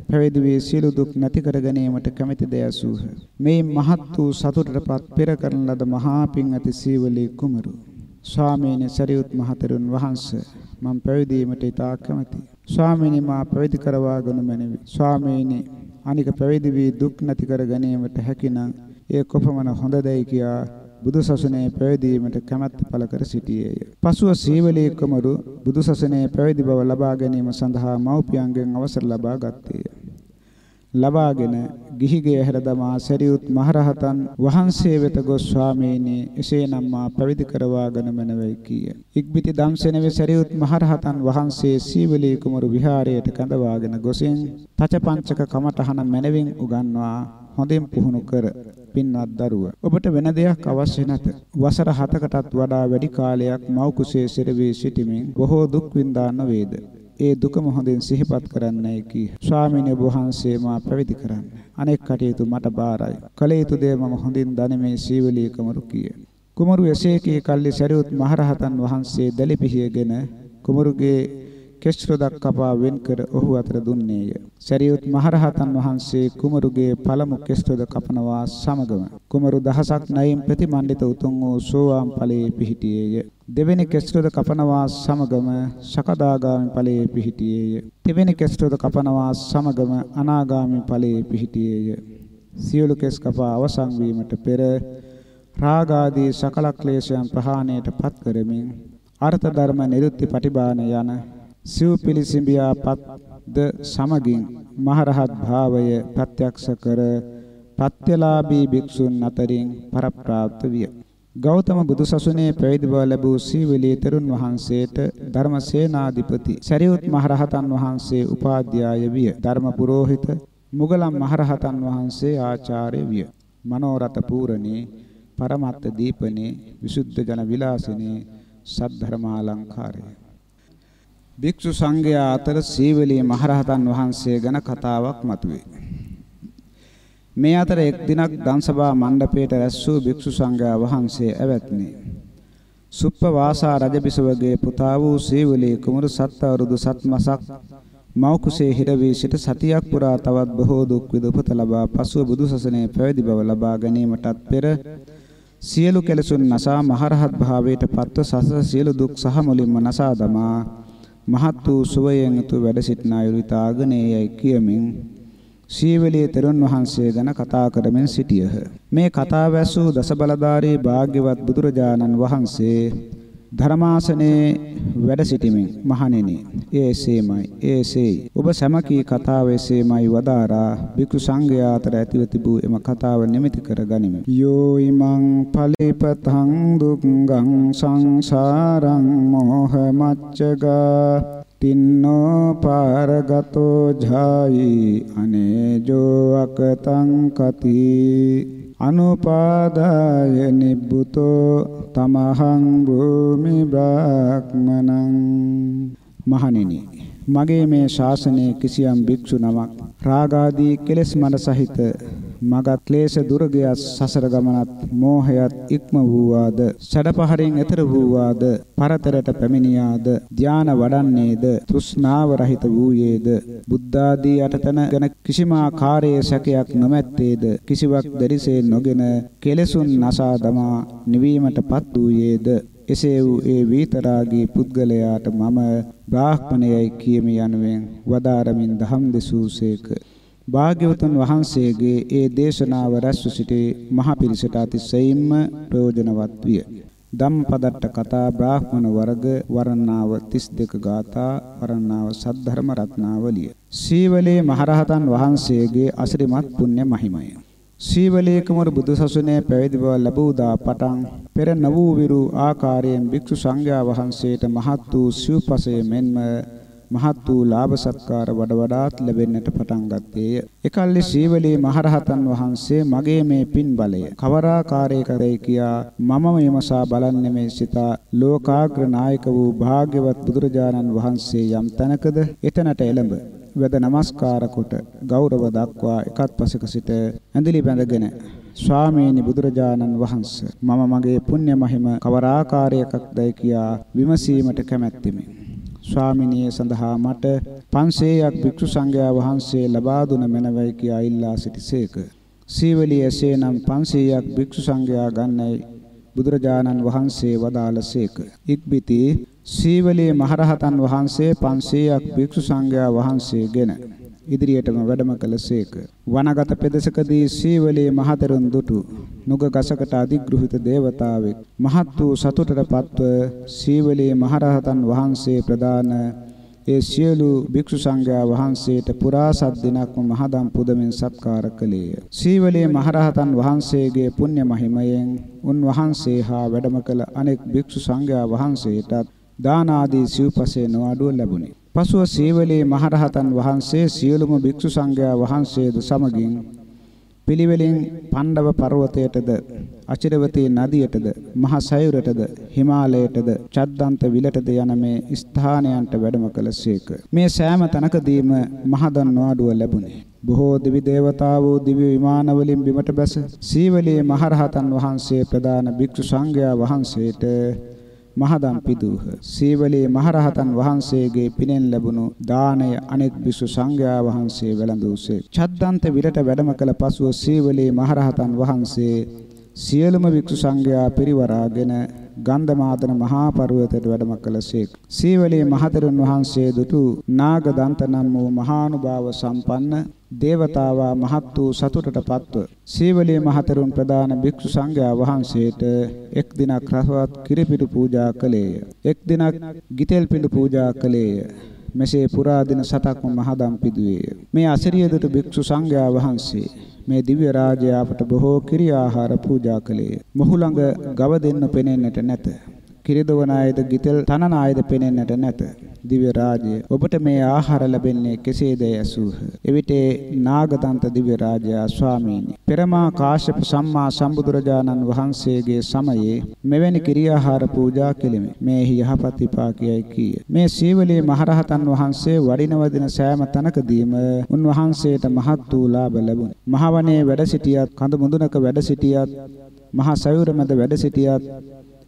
පැවිදි වී සියලු දුක් නැති කර ගැනීමට කැමැතිද යසූහ. මේ මහත් වූ සතුටටපත් පෙර කරන ලද මහා පින් ඇති සීවලී කුමරු. ස්වාමීනි සරියුත් මහතෙරුන් වහන්සේ මම පැවිදි වීමට ඉතා කැමැතියි. ස්වාමීනි මා පැවිදි කරවා ගනු මැනවි. ස්වාමීනි අනික පැවිදි වී දුක් නැති කර ගැනීමට හැකිනම් ඒ කොපමණ හොඳදයි කියා බුදුසසුනේ පැවිදීමට කැමැත්ත පළ කර සිටියේය. පසුව සීවලී කුමරු බුදුසසුනේ පැවිදි බව ලබා ගැනීම සඳහා මව්පියන්ගෙන් අවසර ලබා ගත්තේය. ලබාගෙන ගිහිගේ හැර දමා සරියුත් මහරහතන් වහන්සේ වෙත ගොස් ස්වාමීනි එසේනම් මා පැවිදි කරවාගෙන මැනවයි කීය. ඉක්බිති දම්සෙනවේ සරියුත් මහරහතන් වහන්සේ සීවලී කුමරු විහාරයට කැඳවාගෙන ගොසින් තචපංචක කමඨහන මැනවින් උගන්වා හොඳින් පුහුණු කර පින්වත් දරුව. ඔබට වෙන දෙයක් අවශ්‍ය නැත. වසර 7කටත් වඩා වැඩි කාලයක් මව් කුසේ සිරවී සිටීමෙන් බොහෝ දුක් විඳා නොවේද? ඒ දුකම හොඳින් සිහිපත් කරන්නයි කී. ස්වාමීන් වහන්සේ මා පැවිදි කරන්න. අනෙක් කටයුතු මට බාරයි. කල යුතු දේ මම හොඳින් දනිමේ සීවලී කුමරු කිය. කුමරු එසේ කී කල්ලි සරියුත් මහරහතන් වහන්සේ දැලිපිහියගෙන කුමරුගේ කෙස් රොදක් කපා වෙන් කර ඔහු අතර දුන්නේය. සරියුත් මහරහතන් වහන්සේ කුමරුගේ පළමු කෙස් රොද කපනවා සමගම කුමරු දහසක් නයින් ප්‍රතිමන්විත උතුම් වූ සෝවාන් ඵලයේ පිහිටියේය. දෙවෙනි කෙස් රොද කපනවා සමගම සකදාගාමි ඵලයේ පිහිටියේය. තෙවෙනි කෙස් රොද කපනවා සමගම අනාගාමි ඵලයේ පිහිටියේය. සියලු කෙස් කපා අවසන් වීමට පෙර රාගාදී සකල ක්ලේශයන් ප්‍රහාණයට පත් කරමින් අර්ථ ධර්ම නිරුත්ති පටිභාන යන සිව් පිළිසිඹියාපත් ද සමගින් මහරහත් භාවය ප්‍රත්‍යක්ෂ කර පත්‍යලාභී භික්ෂුන් අතරින් පරප්‍රාප්ත විය. ගෞතම බුදුසසුනේ පැවිදි බව ලැබූ සීවලී තෙරුන් වහන්සේට ධර්මසේනාධිපති සරියුත් මහරහතන් වහන්සේ උපාධ්‍යාය විය. ධර්ම පුරෝහිත මුගලන් මහරහතන් වහන්සේ ආචාර්ය විය. මනෝරත පූරණේ පරමත්ත දීපනේ විසුද්ධ ජන විලාසිනේ සද්ධර්මාලංකාරය භික්ෂු සංඝයා අතර සීවලී මහරහතන් වහන්සේ ගැන කතාවක් මතුවේ. මේ අතර එක් දිනක් දන්සභා මණ්ඩපයට රැස් වූ භික්ෂු සංඝයා වහන්සේ ඇවැත්නි. සුප්පවාසා රජබිසවගේ පුතා වූ සීවලී කුමරු සත් අවුරුදු සත් මසක් මව් කුසේ හිර වී සිට සතියක් පුරා තවත් බොහෝ දුක් විඳ උපත ලබා පසුව බුදුසසුනේ පැවිදි බව ලබා ගැනීමටත් පෙර සියලු කෙලසුන් නසා මහරහත් භාවයට පත්ව සසර සියලු දුක් සහ මුලින්ම නසා දමා මහත් වූ සුවයෙන් යුතු වැඩ සිටින අයුරිතාගෙන යයි කියමින් සීවලී තෙරුන් වහන්සේ ගැන කතා කරමින් සිටියහ. මේ කතාව ඇසූ දසබලධාරී භාග්‍යවත් බුදුරජාණන් වහන්සේ ධර්මාසනේ වැඩ සිටිමින් මහණෙනි ඒසේමයි ඒසේයි. ඔබ සමකී කතාව එසේමයි වදාරා භික්ෂු සංඝයා අතර ඇතිව තිබූ එම කතාව නිමිති කර ගනිමු. යෝ ඉමං ඵලිපතං දුක්ඛං සංසාරං මොහ මච්චගා තින්නෝ පාරගතෝ ఝායි අනේජෝ අකතං කති। අනුපාදාය නිබ්බුතෝ තමහං භූමි බ්‍රාහ්මනං මහණෙනි මගේ මේ ශාසනයේ කිසියම් භික්ෂු නමක් රාගාදී කෙලෙස් මන සහිත මගත් ක්ලේශ දුර්ගයත් සසර ගමනත් මෝහයත් ඉක්ම වූවාද? සැඩපහරින් එතර වූවාද? පරතරට පැමිණියාද? ධාන වඩන්නේද? තෘෂ්ණාව රහිත වූයේද? බුද්ධාදී අටතන ගැන කිසිම ආකාරයේ සැකයක් නොමැත්තේද? කිසිවක් දෙරිසේ නොගෙන කෙලෙසුන් නසා දමා නිවීමටපත් වූයේද? එසේ වූ ඒ වීතරාගී පුද්ගලයාට මම බ්‍රාහ්මණයයි කියමි යනුවෙන් වදාරමින් දහම් දෙසූසේක. භාග්‍යවතුන් වහන්සේගේ ඒ දේශනාව රැස්ව සිටි මහ පිරිසට අතිශයින්ම ප්‍රයෝජනවත් විය. ධම්පදට්ට කතා බ්‍රාහ්මණ වර්ග වර්ණාව 32 ගාථා වර්ණාව සද්ධර්ම රත්නාවලිය. සීවලේ මහරහතන් වහන්සේගේ අසිරිමත් පුණ්‍ය මහිමය. සීවලේ කුමරු බුදුසසුනේ පැවිදි බව ලැබූ දා පටන් පෙර නවූ විරු ආකාරයෙන් භික්ෂු සංඝයා වහන්සේට මහත් වූ සිව්පසය මෙන්ම මහත් වූ ලාභ සත්කාර වඩ වඩාත් ලැබෙන්නට පටන් ගත්තේය. එකල්ලි ශීවලී මහරහතන් වහන්සේ මගේ මේ පින් බලය කවරාකාරයකදයි කියා මම මෙමසා බලන්නේ මේ සිතා ලෝකාග්‍ර නායක වූ භාග්‍යවත් බුදුරජාණන් වහන්සේ යම් තැනකද එතනට එළඹ වෙද නමස්කාර කොට ගෞරව දක්වා එකත් පසක සිට ඇඳිලි බැඳගෙන ස්වාමීනි බුදුරජාණන් වහන්සේ මම මගේ පුණ්‍ය මහිම කවරාකාරයකක්දයි කියා විමසීමට කැමැත්තෙමි. ස්වාමිනිය සඳහා මට 500ක් භික්ෂු සංඝයා වහන්සේ ලබා දුන මැනවයි කියා ඉල්ලා සිටිසේක. සීවලිය එසේනම් 500ක් භික්ෂු සංඝයා ගන්නයි බුදුරජාණන් වහන්සේ වදාළසේක. ඉක්බිති සීවලිය මහරහතන් වහන්සේ 500ක් භික්ෂු සංඝයා වහන්සේගෙන ඉදිරියටම වැඩම කළසේක. වනගත පෙදසකදී සීවලේ මහතෙරුන් දුටු නුග ගසකට අධිග්‍රහිත දේවතාවෙක් මහත් වූ සතුටටපත්ව සීවලේ මහරහතන් වහන්සේ ප්‍රදාන ඒ සියලු භික්ෂු සංඝයා වහන්සේට පුරා සත් දිනක්ම මහදම් පුදමින් සත්කාර කළේය. සීවලී මහරහතන් වහන්සේගේ පුණ්‍ය මහිමයෙන් උන්වහන්සේ හා වැඩම කළ අනෙක් භික්ෂු සංඝයා වහන්සේටත් දාන ආදී සිව්පසේ නොඅඩුව ලැබුණි. පසුව සීවලී මහරහතන් වහන්සේ සියලුම භික්ෂු සංඝයා වහන්සේද සමගින් පිළිවෙලින් පණ්ඩව පර්වතයටද අචිරවතී නදියටද මහ සයුරටද හිමාලයටද චද්දන්ත විලටද යන මේ ස්ථානයන්ට වැඩම කළසේක මේ සෑම තැනකදීම මහදන් නොඅඩුව ලැබුණේ. බොහෝ දිවි දේවතාවෝ දිව්‍ය විමාන වලින් බිමට බැස සීවලී මහරහතන් වහන්සේ ප්‍රදාන භික්ෂු සංඝයා වහන්සේට මහදම් පිදූහ. සීවලී මහරහතන් වහන්සේගේ පිනෙන් ලැබුණු දාණය අනෙක් විසු සංඝයා වහන්සේ වැළඳුසේ. චද්දන්ත විරට වැඩම කළ පසුව සීවලී මහරහතන් වහන්සේ සියලුම වික්ෂු සංඝයා පිරිවරාගෙන ගන්ධමාදන මහා පර්වතයට වැඩම කළසේක. සීවලී මහතෙරුන් වහන්සේ දුටු නාගදන්ත නම් වූ මහානුභාව සම්පන්න දේවතාවා මහත් වූ සතුටටපත්ව සීවලී මහතෙරුන් ප්‍රදාන භික්ෂු සංඝයා වහන්සේට එක් දිනක් රසවත් කිරිපිඩු පූජා කළේය. එක් දිනක් ගිතෙල් පිඬු පූජා කළේය. මෙසේ පුරා දින සතක්ම මහදම් පිදුවේය. මේ අසිරිය දුටු භික්ෂු සංඝයා වහන්සේ මේ දිව්‍ය රාජ්‍ය අපට බොහෝ කිරි ආහාර පූජා කළේය. මොහු ළඟ ගව දෙන්න පෙනෙන්නට නැත. කිරිදවන අයද ගිතෙල් තනන අයද පෙනෙන්නට නැත. දිව්‍ය රාජ්‍ය ඔබට මේ ආහාර ලැබෙන්නේ කෙසේද ඇසූහ. එවිට නාගදන්ත දිව්‍ය රාජයා ස්වාමීනි පෙරමා කාශ්‍යප සම්මා සම්බුදුරජාණන් වහන්සේගේ සමයේ මෙවැනි කිරියාහාර පූජා කෙලිමි. මේහි යහපත් විපාකයයි කීය. මේ සීවලී මහරහතන් වහන්සේ වඩින වදින සෑම තනකදීම උන්වහන්සේට මහත් වූ ලාභ ලැබුණි. මහවනේ වැඩ සිටියත් කඳ මුදුනක වැඩ සිටියත් මහා සයුර මැද වැඩ සිටියත්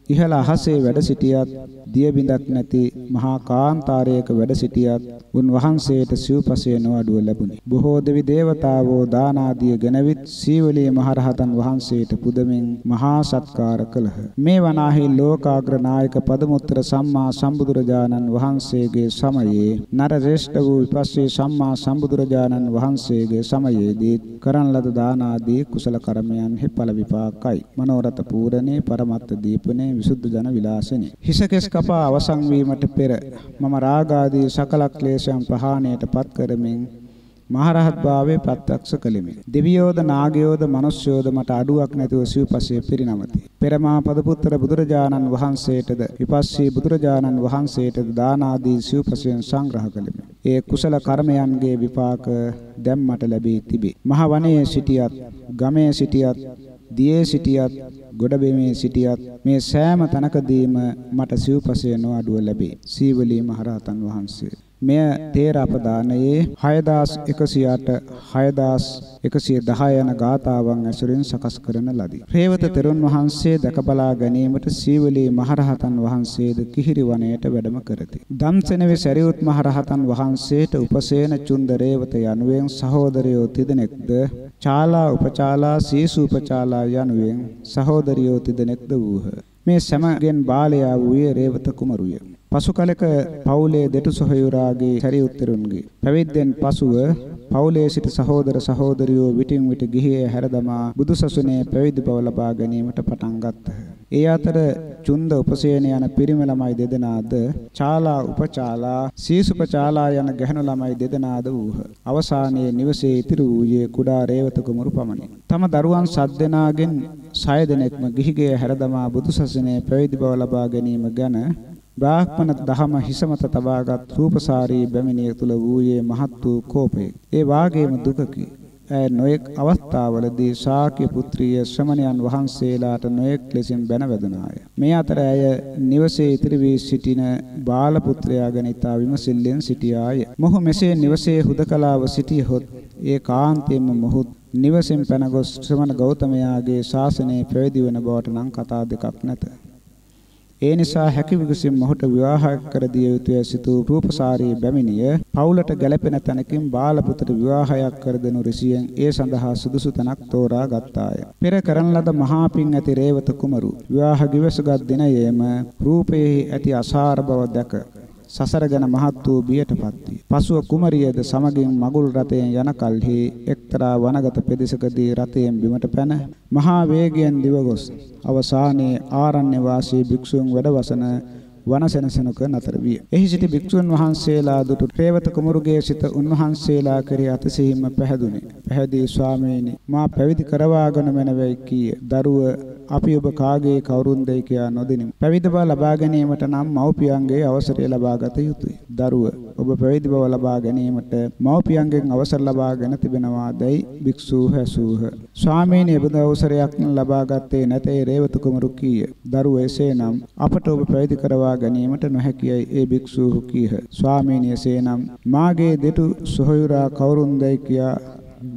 ඉහළ අහසේ වැඩ සිටියත් දිය බිඳක් නැති මහා කාන්තාරයක වැඩ සිටියත් උන්වහන්සේට සිව්පසය නොඅඩුව ලැබුණි. බොහෝ දෙවි දේවතාවෝ දාන ආදිය ගෙනවිත් සීවලී මහරහතන් වහන්සේට පුදමින් මහා සත්කාර කළහ. මේ වනාහි ලෝකාග්‍ර නායක පදමුත්තර සම්මා සම්බුදුරජාණන් වහන්සේගේ සමයේ නරශ්‍රේෂ්ඨ වූ විපස්සී සම්මා සම්බුදුරජාණන් වහන්සේගේ සමයේදී කරන ලද දාන ආදී කුසල කර්මයන්හි ඵල විපාකයි. මනෝරත පූර්ණේ පරමත්ත දීපනේ විසුද්ධ ජන විලාසිනේ. හිසකෙස් කපා අවසන් වීමට පෙර මම රාගාදී සකල ක්ලේශයන් ප්‍රහාණයට පත් කරමින් මහරහත් භාවයේ ප්‍රත්‍යක්ෂ කළෙමි. දෙවියෝද නාගයෝද මිනිස්යෝද මට අඩුවක් නැතුව සිව්පසේ පිරිනමති. පෙරමා පදපුත්‍ර බුදුරජාණන් වහන්සේටද විපස්සී බුදුරජාණන් වහන්සේටද දාන ආදී සිව්පසයෙන් සංග්‍රහ කළෙමි. ඒ කුසල කර්මයන්ගේ විපාක දැන් මට ලැබී තිබේ. මහ වනයේ සිටියත්, ගමේ සිටියත්, දියේ සිටියත් ගොඩබිමේ සිටියත් මේ සෑම තනකදීම මට සිව්පසය නොඅඩුව ලැබේ. සීවලී මහරහතන් වහන්සේ මෙය තේර අපදානයේ 6108 6110 යන ගාථාවන් ඇසුරින් සකස් කරන ලදී. රේවත තෙරුන් වහන්සේ දැකබලා ගැනීමට සීවලී මහරහතන් වහන්සේද කිහිරි වනයේට වැඩම කරති. දම්සෙනවේ සරියුත් මහරහතන් වහන්සේට උපසේන චුන්ද රේවත යනුවෙන් සහෝදරයෝ තිදෙනෙක්ද චාලා උපචාලා සීසු උපචාලා යනුවෙන් සහෝදරියෝ තිදෙනෙක්ද වූහ. මේ සමගෙන් බාලයා වූයේ රේවත කුමරුය. පසු කලක පවුලේ දෙටු සොහයුරාගේ සරියුත්තරුන්ගේ පැවිද්දෙන් පසුව පවුලේ සිට සහෝදර සහෝදරියෝ විටින් විට ගිහියේ හැරදමා බුදුසසුනේ පැවිදි බව ලබා ගැනීමට පටන් ගත්තා. ඒ අතර චුන්ද උපසේන යන පිරිමි ළමයි දෙදෙනාද චාලා උපචාලා සීසුපචාලා යන ගැහැණු ළමයි දෙදෙනාද වූහ. අවසානයේ නිවසේ ඉතිරි වූයේ කුඩා රේවත කුමරු පමණි. තම දරුවන් සත් දෙනාගෙන් සය දෙනෙක්ම ගිහිගේ හැරදමා බුදුසසුනේ පැවිදි බව ලබා ගැනීම ගැන බ්‍රාහ්මණ දහම හිසමත තබාගත් රූපසාරී බැමිණිය තුල වූයේ මහත් වූ කෝපය. ඒ වාගේම දුකකි. ඇය නොයෙක් අවස්ථාවලදී ශාක්‍ය පුත්‍රිය ශ්‍රමණයන් වහන්සේලාට නොයෙක් ලෙසින් බැනවැදුනාය. මේ අතර ඇය නිවසේ ඉතිරි වී සිටින බාල පුත්‍රයා ගැන ඉතා විමසිල්ලෙන් සිටියාය. මොහු මෙසේ නිවසේ හුදකලාව සිටියහොත් ඒ කාන්තේම මොහු නිවසෙන් පැන ගොස් ශ්‍රමණ ගෞතමයාගේ ශාසනයේ පැවිදි වන බවට නම් කතා දෙකක් නැත. ඒ නිසා හැකි විගසින් මොහුට විවාහයක් කර දිය යුතුය සිතූ රූපසාරී බැමිණිය පවුලට ගැළපෙන තැනකින් බාලපුතට විවාහයක් කර දෙනු රිසියෙන් ඒ සඳහා සුදුසු තැනක් තෝරා ගත්තාය. පෙර කරන ලද මහා පිං ඇති රේවත කුමරු විවාහ ගිවිසගත් දිනයේම රූපයේ ඇති අසාර බව දැක සසර ගැන මහත් වූ බියටපත් වී පසුව කුමරියද සමගින් මගුල් රථයෙන් යන කල්හි එක්තරා වනගත පෙදෙසකදී රථයෙන් බිමට පැන මහා වේගයෙන් දිව ගොස් අවසානයේ ආරණ්‍ය වාසී භික්ෂුන් වැඩවසන වනසෙනසනක නතර විය. එහි සිටි භික්ෂුන් වහන්සේලා දුටු ප්‍රේවත කුමරුගේ සිට උන්වහන්සේලා කෙරෙහි අතසීම පැහැදුනේ. පැහැදී ස්වාමීනි මා පැවිදි කරවාගෙන මැනවයි කීය. දරුව අපි ඔබ කාගේ කවුරුන්දයි කියා නොදෙනිමු. පැවිදි බව ලබා ගැනීමට නම් මව්පියන්ගේ අවසරය ලබා ගත යුතුය. දරුව ඔබ පැවිදි බව ලබා ගැනීමට මව්පියන්ගෙන් අවසර ලබාගෙන තිබෙනවාදයි භික්ෂූහ ඇසූහ. ස්වාමීනි එබඳු අවසරයක් ලබා ගත්තේ නැතේ රේවත කුමරු කීය. දරුව එසේනම් අපට ඔබ පැවිදි කරවා ගැනීමට නොහැකියයි ඒ භික්ෂූහු කීහ. ස්වාමීනි එසේනම් මාගේ දෙතු සොහොයුරා කවුරුන්දයි කියා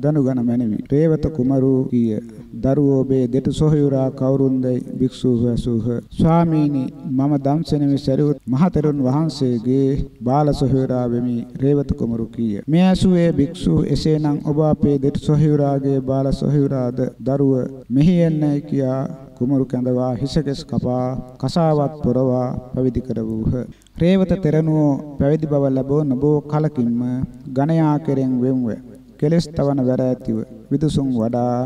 දනුගන මැනවි. රේවත කුමරු කීය. දරුවෝ ඔබේ දෙතු සොහයුරා කවුරුන්දයි භික්ෂූහ ඇසූහ. ස්වාමීනි මම දම්සෙනෙමි සරියුත් මහතෙරුන් වහන්සේගේ බාල සොහයුරා වෙමි. රේවත කුමරු කීය. මේ ඇසුවේ භික්ෂූ එසේනම් ඔබ අපේ දෙතු සොහයුරාගේ බාල සොහයුරාද දරුව මෙහි එන්නයි කියා කුමරු කැඳවා හිසකෙස් කපා කසාවත් පොරවා පැවිදි කරවූහ. රේවත තෙරණුවෝ පැවිදි බව ලැබෝ නොබෝ කලකින්ම ගණයා කෙරෙන් වෙන්ව කෙලස් තවන වැර ඇතිව විදුසුන් වඩා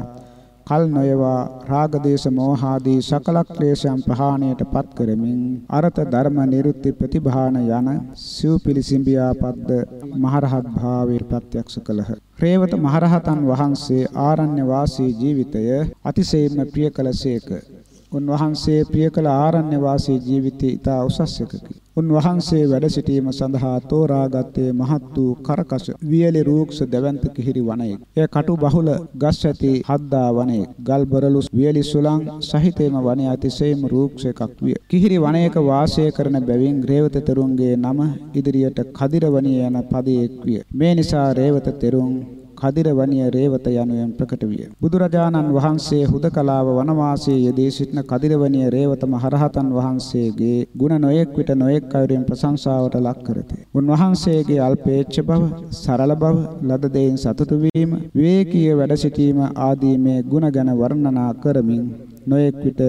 කල් නොයවා රාග දේශ මොහ ආදී සකල ක්ලේශයන් ප්‍රහාණයට පත් කරමින් අරත ධර්ම නිරුත්ති ප්‍රතිභාන යන සිව් පිළිසිඹියා පද්ද මහරහත් භාවයේ ප්‍රත්‍යක්ෂ කළහ. රේවත මහරහතන් වහන්සේ ආරණ්‍ය වාසී ජීවිතය අතිශයින්ම ප්‍රිය කළසේක. උන්වහන්සේ ප්‍රිය කළ ආරණ්‍ය වාසී ජීවිතය ඉතා උසස් එකකි. උන්වහන්සේ වැඩ සිටීම සඳහා තෝරාගත්තේ මහත් වූ කරකස වියලි රූක්ෂ දෙවන්ත කිහිරි වනයෙක්. එය කටු බහුල ගස් ඇති හද්දා වනයෙක්. ගල් බරලු වියලි සුළං සහිතේම වනය අතිශයින්ම රූක්ෂ එකක් විය. කිහිරි වනයක වාසය කරන බැවින් රේවත තෙරුන්ගේ නම ඉදිරියට කදිරවණිය යන පදයක් විය. මේ නිසා රේවත තෙරුන් කදිරවණිය රේවත යනුවෙන් ප්‍රකට විය. බුදුරජාණන් වහන්සේ හුදකලාව වනවාසයේ යෙදී සිටින කදිරවණිය රේවත මහරහතන් වහන්සේගේ ගුණ නොයෙක් විට නොයෙක් අයුරින් ප්‍රශංසාවට ලක් කරති. උන්වහන්සේගේ අල්පේච්ඡ බව, සරල බව, ලද දෙයින් සතුටු වීම, විවේකීය වැඩ සිටීම ආදී මේ ගුණ ගැන වර්ණනා කරමින් නොයෙක් විට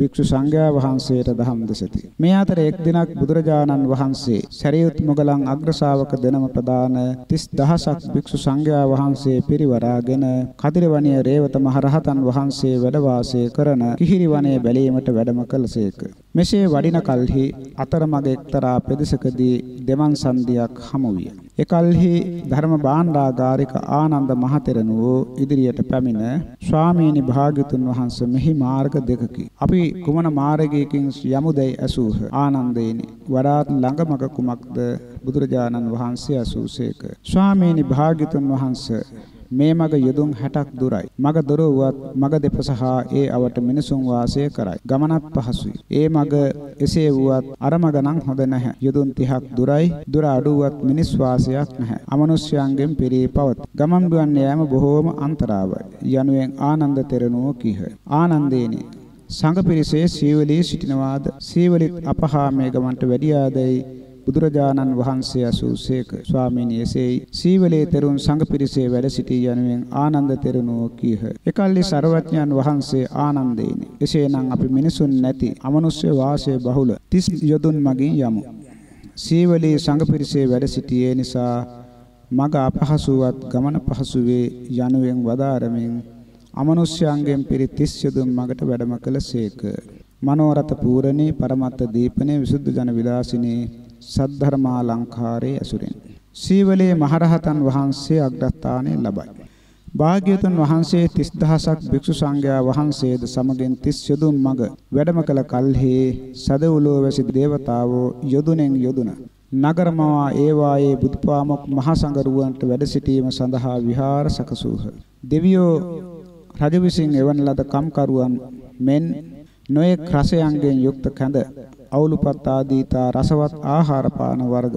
භික්ෂු සංඝයා වහන්සේට දහම් දෙසති. මේ අතර එක් දිනක් බුදුරජාණන් වහන්සේ සරියුත් මොගලන් අග්‍ර ශාවක දෙනම ප්‍රදාන 30000ක් භික්ෂු සංඝයා වහන්සේ පිරිවරාගෙන කදිරවණිය රේවත මහරහතන් වහන්සේ වැඩ වාසය කරන කිහිරි වනයේ බැලීමට වැඩම කළසේක. මෙසේ වඩින කල්හි අතරමඟ එක්තරා පෙදෙසකදී දෙමන් සන්ධියක් හමු විය. එකල්හි ධර්ම භාණ්ඩාගාරික ආනන්ද මහතෙරණුවෝ ඉදිරියට පැමිණ ස්වාමීනි භාග්‍යතුන් වහන්සේ මෙහි මාර්ග දෙකකි. අපි කුමන මාර්ගයකින් යමුදැයි ඇසූහ. ආනන්දේනි වඩාත් ළඟමක කුමක්ද බුදුරජාණන් වහන්සේ ඇසූසේක. ස්වාමීනි භාග්‍යතුන් වහන්සේ මේ මග යදුන් 60ක් දුරයි. මග දොර වුවත් මග දෙපස හා ඒ අවට මිනිසුන් වාසය කරයි. ගමනත් පහසුයි. ඒ මග එසේ වුවත් අර මග නම් හොඳ නැහැ. යදුන් 30ක් දුරයි. දුර අඩුවත් මිනිස් වාසයක් නැහැ. අමනුෂ්‍යයන්ගෙන් පිරී පවත. ගමන් දුවන් යෑම බොහෝම අන්තරාවයි. යනුවෙන් ආනන්ද තෙරණුව කීහ. ආනන්දේනි සංඝ පිරිසේ සීවලී සිටිනවාද? සීවලිත් අපහා මේ ගමන්ට වැඩියාදයි බුදුරජාණන් වහන්සේ අසූසේක ස්වාමීනි එසේයි සීවලේ තෙරුන් සංඝ පිරිසේ වැඩ සිටී යනුවෙන් ආනන්ද තෙරණුව කීහ. එකල්ලි සර්වඥයන් වහන්සේ ආනන්දේනි. එසේනම් අපි මිනිසුන් නැති අමනුෂ්‍ය වාසය බහුල 30 යොදුන් මගින් යමු. සීවලේ සංඝ පිරිසේ වැඩ සිටියේ නිසා මග අපහසුවත් ගමන පහසු වේ යනුවෙන් වදාරමින් අමනුෂ්‍යයන්ගෙන් පිරි 30 යොදුන් මගට වැඩම කළසේක. මනෝරත පූරණේ පරමත්ත දීපනේ විසුද්ධ ජන විලාසිනේ සද්ධර්මාලංකාරයේ ඇසුරෙන් සීවලේ මහරහතන් වහන්සේ අග්‍රස්ථානය ලබයි. භාග්‍යවතුන් වහන්සේ 30000ක් භික්ෂු සංඝයා වහන්සේද සමගින් 30 යොදුන් මග වැඩම කළ කල්හි සදවුලෝ වැසි දේවතාවෝ යොදුනෙන් යොදුන නගරමවා ඒවායේ බුදුපාමොක් මහ සංගරුවන්ට වැඩ සිටීම සඳහා විහාර සකසූහ. දෙවියෝ රජ විසින් එවන ලද කම්කරුවන් මෙන් නොයෙක් රසයන්ගෙන් යුක්ත කැඳ අවුලුපත් ආදීතා රසවත් ආහාර පාන වර්ග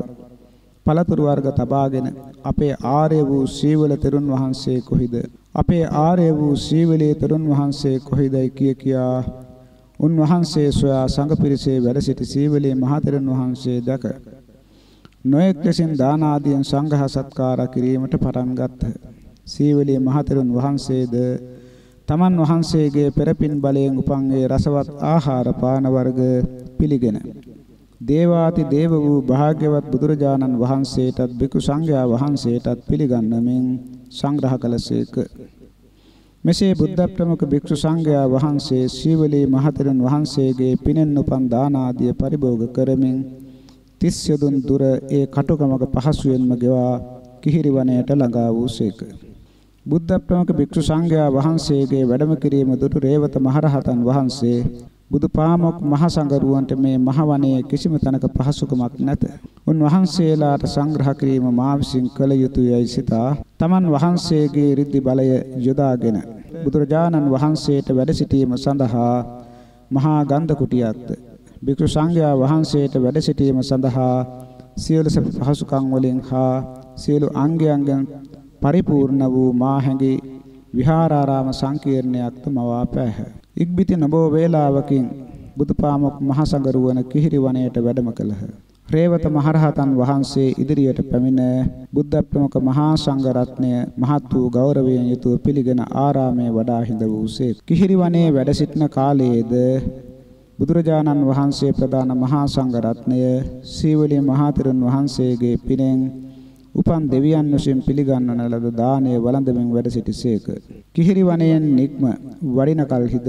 පළතුරු වර්ග තබාගෙන අපේ ආර්ය වූ සීවල තෙරුන් වහන්සේ කොහිද අපේ ආර්ය වූ සීවලේ තෙරුන් වහන්සේ කොහිදයි කිය කියා උන්වහන්සේ සොයා සංඝ පිරිසේ වැඩ සිටි සීවලේ මහතෙරුන් වහන්සේ දැක නොයෙක් ලෙසින් දාන ආදියෙන් සංඝහ සත්කාර කිරීමට පටන් ගත්හ. සීවලේ මහතෙරුන් වහන්සේද තමන් වහන්සේගේ පෙරපින් බලයෙන් උපන් ඒ රසවත් ආහාර පාන වර්ග පිළිගෙන දේවාති දේව වූ භාග්‍යවත් බුදුරජාණන් වහන්සේටත් බිකු සංඝයා වහන්සේටත් පිළිගන්නමින් සංග්‍රහ කළසේක මෙසේ බුද්ධ ප්‍රමුඛ භික්ෂු සංඝයා වහන්සේ සීවලී මහතෙරුන් වහන්සේගේ පිනෙන් උපන් දාන ආදිය පරිභෝග කරමින් තිස් යදුන් දුර ඒ කටුකමක පහසුවෙන්ම ගෙවා කිහිරි වනයේට ළඟා වූසේක. බුද්ධ ප්‍රමුඛ භික්ෂු සංඝයා වහන්සේගේ වැඩම කිරීම දුටු රේවත මහරහතන් වහන්සේ බුදුපාමොක් මහ සංගරුවන්ට මේ මහ වනයේ කිසිම තැනක පහසුකමක් නැත. උන්වහන්සේලාට සංග්‍රහ කිරීම මා විසින් කළ යුතුයයි සිතා තමන් වහන්සේගේ ඍද්ධි බලය යොදාගෙන බුදුරජාණන් වහන්සේට වැඩ සිටීම සඳහා මහා ගන්ධ කුටියක්ද භික්ෂු සංඝයා වහන්සේට වැඩ සිටීම සඳහා සියලු පහසුකම් වලින් හා සියලු අංගයන්ගෙන් පරිපූර්ණ වූ මා හැඟි විහාරාරාම සංකීර්ණයක්ද මවා පැහැ. ඉක්බිති නබෝ වේලාවකින් බුදුපාමොක් මහ සංගරුවන කිහිරි වනයේට වැඩම කළහ. රේවත මහරහතන් වහන්සේ ඉදිරියට පැමිණ බුද්ධ ප්‍රමුඛ මහා සංඝ රත්නය මහත් වූ ගෞරවයෙන් යුතුව පිළිගෙන ආරාමයේ වඩා හිඳ වූසේ කිහිරි වනයේ වැඩ සිටින කාලයේද බුදුරජාණන් වහන්සේ ප්‍රදාන මහා සංඝ රත්නය සීවලී මහතෙරුන් වහන්සේගේ පිනෙන් උපන් දෙවියන් විසින් පිළිගන්වන ලද දානය වළඳමින් වැඩ සිටිසේක. කිහිරි වනයෙන් නික්ම වඩින කල්හිද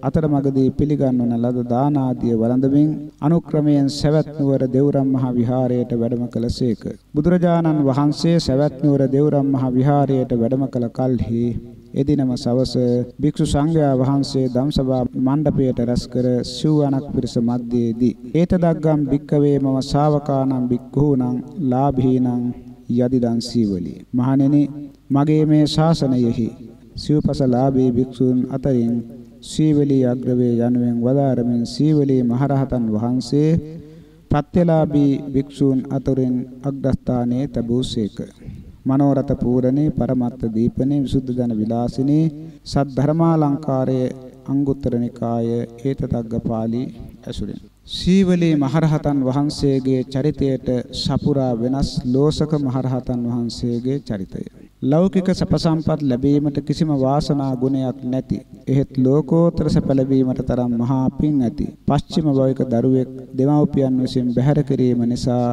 අතරමඟදී පිළිගන්වන ලද දාන ආදිය වළඳමින් අනුක්‍රමයෙන් සවැත් නුවර දෙව්රම් මහ විහාරයට වැඩම කළසේක. බුදුරජාණන් වහන්සේ සවැත් නුවර දෙව්රම් මහ විහාරයට වැඩම කළ කල්හි එදිනම සවස භික්ෂු සංඝයා වහන්සේ ධම්සභා මණ්ඩපයට රැස් කර සිව්වණක් පිරිස මැදයේදී ඒතදග්ගම් භික්කවේ මම ශාවකානම් භික්ඛූනම් ලාභීනම් යදිදන් සීවලී. මහණෙනි මගේ මේ ශාසනයෙහි සිව්පසලාභී භික්ෂූන් අතරින් සීවලී අග්‍රවේ යනුවෙන් වදාරමින් සීවලී මහරහතන් වහන්සේ ප්‍රත්‍යලාභී භික්ෂූන් අතරින් අග්‍රස්ථානයේ තබූසේක මනෝරත පූරණේ පරමත්ත දීපනේ විසුද්ධ ජන විලාසිනේ සද්ධර්මාලංකාරයේ අංගුත්තර නිකාය ඒතදග්ග පාළි ඇසුරෙන්. සීවලී මහරහතන් වහන්සේගේ චරිතයට සපුරා වෙනස් ලෝසක මහරහතන් වහන්සේගේ චරිතය. ලෞකික සැප සම්පත් ලැබීමට කිසිම වාසනා ගුණයක් නැති. එහෙත් ලෝකෝත්තර සැප ලැබීමට තරම් මහා පිං ඇති. පස්චිම භවික දරුවෙක් දෙමව්පියන් විසින් බැහැර කිරීම නිසා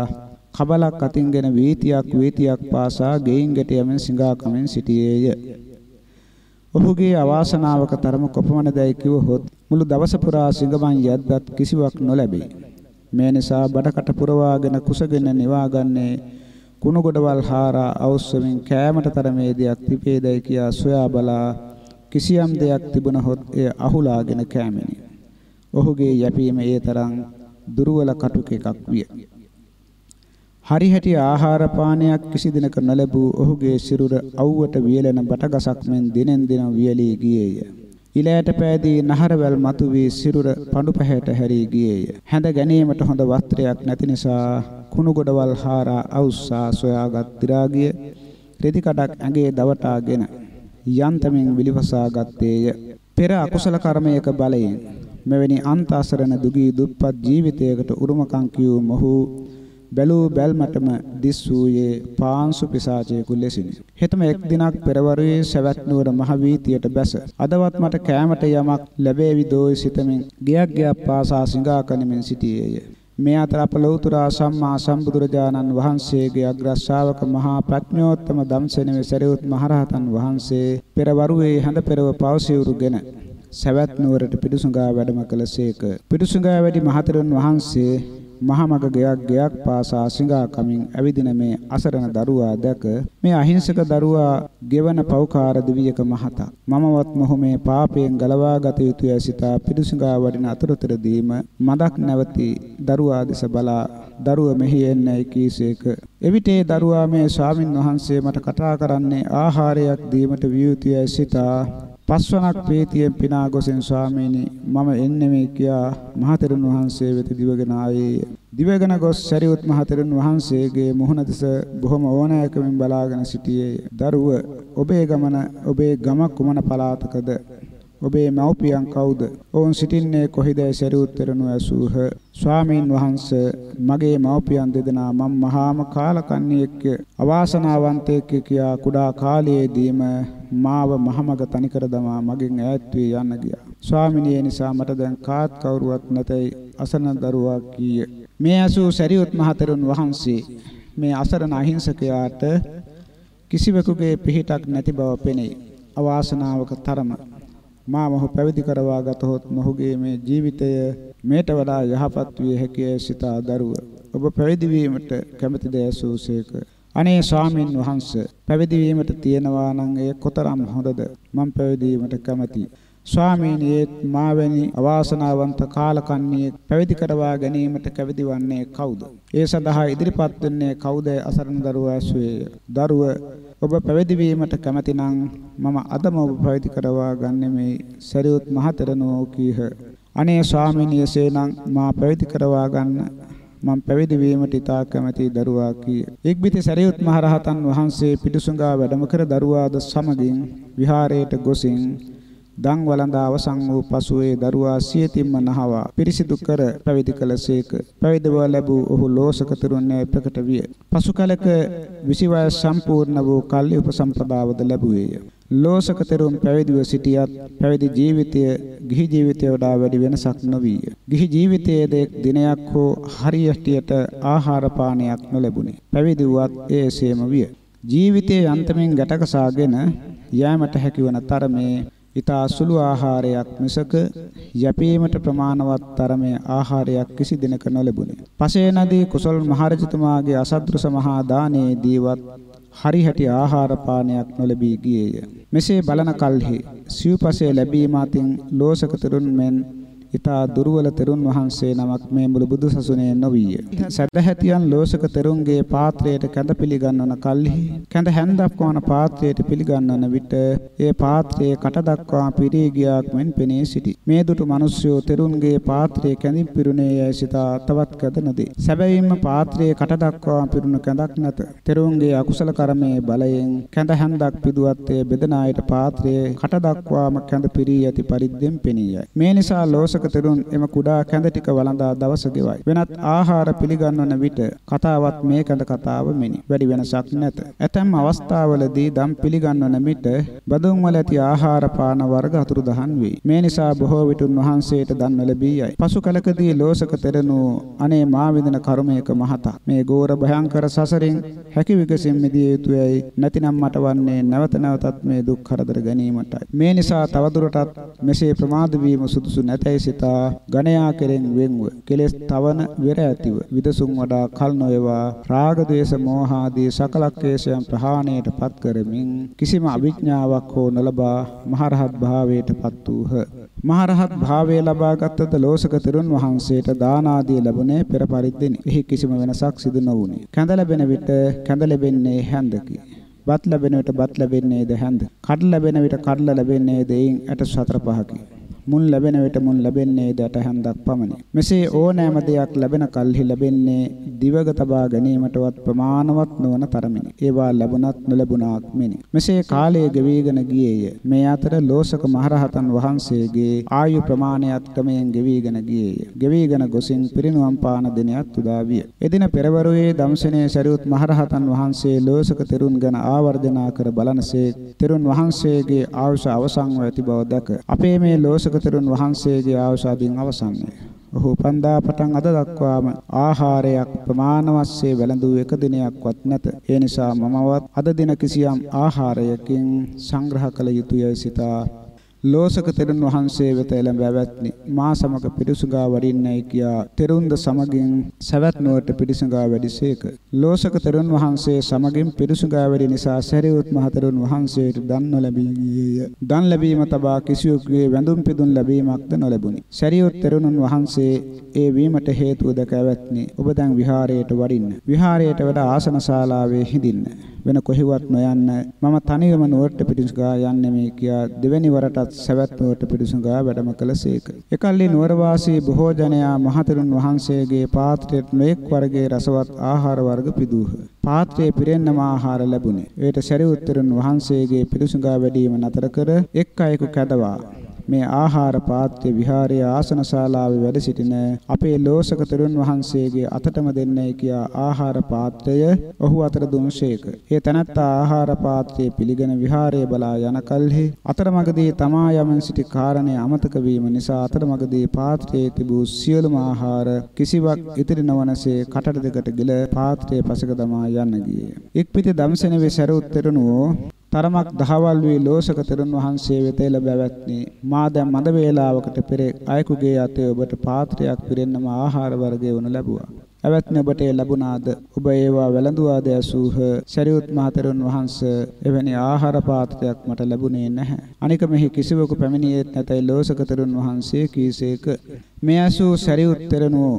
කබලක් අතින්ගෙන වීතියක් වීතියක් පාසා ගෙයින් ගෙට යමින් සිඟා කමින් සිටියේය. ඔහුගේ අවාසනාවක තරම කොපමණදයි කිවහොත් මුළු දවස පුරා සිඟමන් යද්දත් කිසිවක් නොලැබේ. මේ නිසා බඩකට පුරවාගෙන කුසගෙන නිවාගන්නේ කුණු ගොඩවල් හාරා අවශ්‍යමින් කෑමට තරමේ දෙයක් තිබේදයි කියා සොයා බලා කිසියම් දෙයක් තිබුණහොත් එය අහුලාගෙන කෑමෙනි. ඔහුගේ යැපීම ඒ තරම් දුර්වල කටුක එකක් විය. හරිහැටි ආහාර පානයක් කිසි දිනක නොලැබූ ඔහුගේ සිරුර අවුවට වියලෙන බටගසක් මෙන් දිනෙන් දින වියලී ගියේය. ඉලයට පෑදී නහරවැල් මතු වී සිරුර පඳු පැහැට හැරී ගියේය. හැඳ ගැනීමට හොඳ වස්ත්‍රයක් නැති නිසා කුණු ගොඩවල් හාරා අවුස්සා සොයාගත් දිරාගිය රෙදි කඩක් ඇඟේ දවටාගෙන යන්තමින් විලිවසා ගත්තේය. පෙර අකුසල කර්මයක බලයෙන් මෙවැනි අන්ත අසරණ දුගී දුප්පත් ජීවිතයකට උරුමකම් කියූ මොහු බැලූ බැල්මටම දිස් වූයේ පාංශු පිසාචයෙකු ලෙසිනි. හෙතම එක් දිනක් පෙරවරුවේ සවැත් නුවර මහ වීතියට බැස අදවත් මට කෑමට යමක් ලැබේවි දෝයි සිතමින් ගියක් ගියක් පාසා සිඟා කනිමින් සිටියේය. මේ අතර අප ලෞතුරා සම්මා සම්බුදුරජාණන් වහන්සේගේ අග්‍ර ශ්‍රාවක මහා ප්‍රඥෝත්තම ධම්සෙනෙවි සරියුත් මහරහතන් වහන්සේ පෙරවරුවේ හඳ පෙරව පවසිවුරුගෙන සවැත් නුවරට පිටුසුඟා වැඩම කළසේක. පිටුසුඟා වැඩි මහතෙරුන් වහන්සේ මහමග ගයක් ගයක් පාසා සිඟා කමින් ඇවිදින මේ අසරණ දරුවා දැක මේ අහිංසක දරුවා ගෙවන පෞකාර දිවියක මහතා. මමවත් මොහු මේ පාපයෙන් ගලවා ගත යුතුය සිතා පිදුසිඟා වඩින අතුරුතරදීම මදක් නැවති දරුවා දෙස බලා දරුව මෙහි එන්නයි කීසේක. එවිටේ දරුවා මේ ස්වාමින් වහන්සේ මට කතා කරන්නේ ආහාරයක් දීමට විය යුතුය සිතා පස්වනක් ප්‍රීතියෙන් පිනා ගොසෙන් ස්වාමීනි මම එන්නේ මේ කියා මහතෙරුන් වහන්සේ වෙත දිවගෙන ආයේ දිවගෙන ගොස් සරියුත් මහතෙරුන් වහන්සේගේ මුහුණ දෙස බොහොම ඕනෑකමින් බලාගෙන සිටියේ. දරුව ඔබේ ගමන ඔබේ ගම කුමන පළාතකද? ඔබේ මව්පියන් කවුද? ඔවුන් සිටින්නේ කොහිදයි සරියුත්තරණු ඇසූහ. ස්වාමීන් වහන්සේ මගේ මව්පියන් දෙදෙනා මම මහාම කාලකන්ණියෙක් අවාසනාවන්තයෙක් කියා කුඩා කාලයේදීම මාව මහමග තනිකර දමා මගෙන් ඈත් වී යන්න ගියා. ස්වාමිනිය නිසා මට දැන් කාත් කවුරුවත් නැතයි අසරණ දරුවා කීය. මේ ඇසූ සරියුත් මහතෙරුන් වහන්සේ මේ අසරණ අහිංසකයාට කිසිවෙකුගේ පිහිටක් නැති බව පෙනේ. අවාසනාවක තරම මා මොහු පැවිදි කරවා ගතහොත් මොහුගේ මේ ජීවිතය මේට වඩා යහපත් විය හැකිය සිතා දරුව ඔබ පැවිදි වීමට කැමැතිද ඇසූසේක අනේ ස්වාමින් වහන්සේ පැවිදි වීමට තියනවා නම් ඒ කොතරම් හොඳද මම පැවිදි වීමට කැමැතියි ස්වාමීනියේත් මාවැනි අවාසනාවන්ත කාලකන්ණියෙක් පැවිදි කරවා ගැනීමට කැවිදි වන්නේ කවුද? ඒ සඳහා ඉදිරිපත් වෙන්නේ කවුද අසරණ දරුවා ඇසුවේය. දරුව ඔබ පැවිදි වීමට කැමති නම් මම අදම ඔබ පැවිදි කරවා ගන්නෙමි. සරියුත් මහතෙරණෝ කීහ. අනේ ස්වාමීනියසේ නම් මා පැවිදි කරවා ගන්න මම පැවිදි වීමට ඉතා කැමැති දරුවා කීය. එක්බිති සරියුත් මහරහතන් වහන්සේ පිටුසුඟා වැඩම කර දරුවාද සමගින් විහාරයට ගොසින් දන් වළඳ අවසන් වූ පසු ඒ දරුවා සියතින්ම නහවා පිරිසිදු කර පැවිදි කළසේක. පැවිදිව ලැබූ ඔහු ලෝසක තරුණය ප්‍රකට විය. පසු කලක 20 වයස් සම්පූර්ණ වූ කල්ලි උපසම්පදාවද ලැබුවේය. ලෝසක තරුණ පැවිදිව සිටියත් පැවිදි ජීවිතය ගිහි ජීවිතය වඩා වැඩි වෙනසක් නොවිය. ගිහි ජීවිතයේද එක් දිනයක් හෝ හරියටියට ආහාර පානයක් නොලැබුණි. පැවිදි වුවත් එසේම විය. ජීවිතයේ අන්තමින් ගැටකසාගෙන යෑමට හැකිවන තරමේ ඊතා සුළු ආහාරයක් මිසක යැපීමට ප්‍රමාණවත් තරමේ ආහාරයක් කිසි දිනක නොලැබුණි. පසේ නදී කුසල් මහරජතුමාගේ අසද්දෘස මහා දානයේදීවත් හරිහැටි ආහාර පානයක් නොලැබී ගියේය. මෙසේ බලන කල්හි සිව්පසේ ලැබීම අතින් ලෝසකතරුන් මෙන් ඊතා දුර්වල තෙරුන් වහන්සේ නමක් මේ මුළු බුදු සසුනේ නොවිය. සදහැතියන් ලෝසක තෙරුන්ගේ පාත්‍රයට කැඳ පිළිගන්වන කල්හි කැඳ හැන්දක් වන පාත්‍රයට පිළිගන්වන විට ඒ පාත්‍රයේ කට දක්වා පිරී ගියාක් මෙන් පෙනී සිටි. මේ දුටු මිනිස්යෝ තෙරුන්ගේ පාත්‍රයේ කැඳින් පිරුණේ යයි සිතා තවත් කැඳ නොදේ. සැබවින්ම පාත්‍රයේ කට දක්වා පිරුණු කැඳක් නැත. තෙරුන්ගේ අකුසල කර්මයේ බලයෙන් කැඳ හැන්දක් පිදුවත් ඒ බෙදනායට පාත්‍රයේ කට දක්වාම කැඳ පිරී ඇති පරිද්දෙන් පෙනී යයි. මේ නිසා ලෝසක තෙරුන් එම කුඩා කැඳ ටික වළඳා දවස ගෙවයි. වෙනත් ආහාර පිළිගන්වන විට කතාවත් මේ කැඳ කතාව මෙනි. වැඩි වෙනසක් නැත. ඇතැම් අවස්ථාවලදී දම් පිළිගන්වන විට බදුන් වල ඇති ආහාර පාන වර්ග අතුරුදහන් වෙයි. මේ නිසා බොහෝ විට උන්වහන්සේට දන් නොලැබී යයි. පසු කලකදී ලෝසක තෙරණු අනේ මා විඳින කර්මයක මහතා මේ ගෝර භයංකර සසරින් හැකි විගසින් මිදිය යුතුයයි. නැතිනම් මට වන්නේ නැවත නැවතත් මේ දුක් කරදර ගැනීමටයි. මේ නිසා තවදුරටත් මෙසේ ප්‍රමාද වීම සුදුසු නැතයි සිතා ගණයා කෙරෙන් වෙන්ව කෙලෙස් තවන වෙර ඇතිව විදසුන් වඩා කල් නොයවා රාග දේශ මෝහ ආදී සකල ක්ලේශයන් ප්‍රහාණයට පත් කරමින් කිසිම අවිඥාවක් හෝ නොලබා මහරහත් භාවයට පත් වූහ මහරහත් භාවය ලබාගත්ද ලෝසක තෙරුන් වහන්සේට දාන ආදී ලැබුණේ පෙර පරිද්දෙනි. එහි කිසිම වෙනසක් සිදු නොවුනි. කැඳ ලැබෙන විට කැඳ ලැබෙන්නේ හැන්දකි. බත් ලැබෙන විට බත් ලැබෙන්නේද හැන්ද. කඩ ලැබෙන විට කඩ ලැබෙන්නේද එයින් 84 පහකි. මුන් ලැබෙන විට මුන් ලැබෙන්නේ දට හැන්දක් පමණි. මෙසේ ඕනෑම දෙයක් ලැබෙන කල්හි ලැබෙන්නේ දිවග තබා ගැනීමටවත් ප්‍රමාණවත් නොවන තරමිනි. ඒවා ලැබුණත් නොලැබුණාක් මෙනි. මෙසේ කාලය ගෙවිගෙන ගියේය. මේ අතර ලෝසක මහරහතන් වහන්සේගේ ආයු ප්‍රමාණයත් ක්‍රමයෙන් ගෙවිගෙන ගියේය. ගෙවිගෙන ගොසින් පිරිනුවම් පාන දිනයක් උදා විය. එදින පෙරවරුවේ දම්සනේ සරියුත් මහරහතන් වහන්සේ ලෝසක තෙරුන් ගැන ආවර්ජනා කර බලනසේ තෙරුන් වහන්සේගේ ආයුෂ අවසන්ව ඇති බව දැක අපේ මේ ලෝසක තෙරුන් වහන්සේගේ ආශාදීන් අවසන්ය. ඔහු පන්දා පටන් අද දක්වාම ආහාරයක් ප්‍රමාණවත්සේ වැළඳූ එක දිනයක්වත් නැත. ඒ නිසා මමවත් අද දින කිසියම් ආහාරයකින් සංග්‍රහ කළ යුතුයයි සිතා ලෝසක තෙරුන් වහන්සේ වෙත එළඹ ඇවැත්නි. මා සමග පිරිසුගා වඩින්නයි කියා. තෙරුන්ද සමගින් සවැත් නුවරට පිරිසුගා වැඩිසේක ලෝසක තෙරුන් වහන්සේ සමගින් පිරිසුගා වැඩි නිසා සරියුත් මහ තෙරුන් වහන්සේට දන් නොලැබී ගියේය. දන් ලැබීම තබා කිසියෙකුගේ වැඳුම් පිදුම් ලැබීමක්ද නොලැබුණි. සරියුත් තෙරුන් වහන්සේ ඒ වීමට හේතුව දැක ඇවැත්නි. ඔබ දැන් විහාරයට වඩින්න. විහාරයට වඩා ආසන ශාලාවේ හිඳින්න. වෙන කොහෙවත් නොයන්න. මම තනියම නුවරට පිටිසුගා යන්නේ මේ කියා දෙවැනි වරටත් සවැත් නුවරට පිටිසුගා වැඩම කළසේක. එකල්ලි නුවරවාසී බොහෝ ජනයා මහතෙරුන් වහන්සේගේ පාත්‍රයට නොඑක් වර්ගයේ රසවත් ආහාර වර්ග පිදූහ. පාත්‍රයේ පිරෙන්නම ආහාර ලැබුණේ. ඒට සරියුත්තරුන් වහන්සේගේ පිටිසුගා වැඩීම නතර කර එක් අයෙකු කැදවා මේ ආහාර පාත්‍ය විහාරයේ ආසන ශාලාවේ වැඩ සිටින අපේ ලෝසක තෙරුන් වහන්සේගේ අතටම දෙන්නයි කියා ආහාර පාත්‍රය ඔහු අතර දුන්සේක. ඒ තනත්තා ආහාර පාත්‍රය පිළිගෙන විහාරයේ බලා යන කල්හි අතරමඟදී තමා යමන් සිටි කාරණේ අමතක වීම නිසා අතරමඟදී පාත්‍රයේ තිබූ සියලුම ආහාර කිසිවක් ඉතිරි නොවනසේ කටට දෙකට ගිල පාත්‍රයේ පසක දමා යන්න ගියේ. එක් පිටි දම්සෙනෙ වෙසරුත් තෙරුණෝ තරමක් දහවල් වී ලෝසක තෙරුන් වහන්සේ වෙත ලැබැවැත්නි මා දැන් මද වේලාවකට පෙර අයෙකුගේ අතේ ඔබට පාත්‍රයක් පිරෙන්නම ආහාර වර්ගය වනු ලැබුවා. ඇවැත්නි ඔබට ලැබුණාද? ඔබ ඒවා වැළඳුවාද ඇසූහ. සරියුත් මහතෙරුන් වහන්සේ එවැනි ආහාර පාත්‍රයක් මට ලැබුණේ නැහැ. අනික මෙහි කිසිවෙකු පැමිණියේත් නැතයි ලෝසක තෙරුන් වහන්සේ කීසේක. මේ ඇසූ සරියුත් තෙරණුව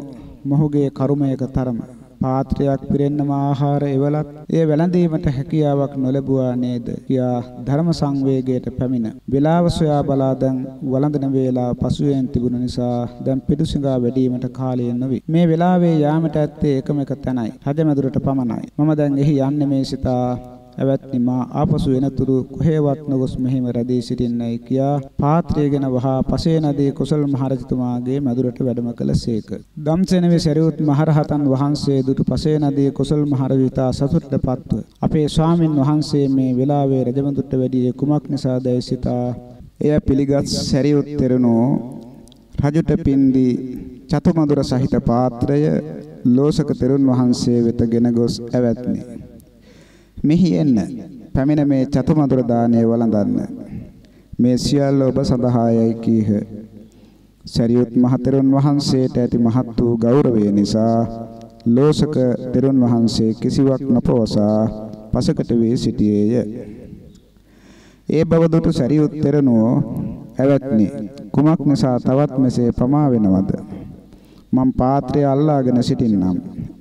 මොහුගේ කරුමයක තරම පාත්‍රයක් පිරෙන්නම ආහාර එවලත් එය වැළඳීමට හැකියාවක් නොලැබුවා නේද? කියා ධර්ම සංවේගයට පැමිණ වේලාව සොයා බලා දැන් වළඳන වේලාව පසුවෙන් තිබුණ නිසා දැන් පිටුසිඟා වැඩිවීමට කාලය නොවේ. මේ වේලාවේ යාමට ඇත්තේ එකම එක තැනයි. රජමැදුරට පමණයි. මම දැන් එහි යන්නේ මේ සිතා ඇවැත්නි මා ආපසු එනතුරු කොහෙවත් නොගොස් මෙහිම රැඳී සිටින්නයි කියා පාත්‍රයගෙන වහා පසේ නදී කුසල් මහරජතුමාගේ මැදුරට වැඩම කළසේක. ධම්සෙනවේ සරියුත් මහරහතන් වහන්සේ දුටු පසේ නදී කුසල් මහරජිතා සතුටටපත්ව අපේ ස්වාමින් වහන්සේ මේ වෙලාවේ රජමඳුරට වැඩි කුමක් නිසාදයි සිතා එය පිළිගත් සරියුත් තෙරණෝ රජුට පින්දී චතුමදුර සහිත පාත්‍රය ලෝසක තෙරුන් වහන්සේ වෙතගෙන ගොස් ඇවැත්නි. මෙහි එන්න. පැමිණ මේ චතුමදුර දාණය වළඳන්න. මේ සියල්ල ඔබ සඳහායයි කීහ. සරියුත් මහතෙරුන් වහන්සේට ඇති මහත් වූ ගෞරවය නිසා ලෝසක තෙරුන් වහන්සේ කිසිවක් නොපවසා පසකට වී සිටියේය. ඒ බව දුටු සරියුත් තෙරණුව ඇවැත්නි කුමක් නිසා තවත් මෙසේ ප්‍රමා වෙනවද? මම පාත්‍රය අල්ලාගෙන සිටින්නම්.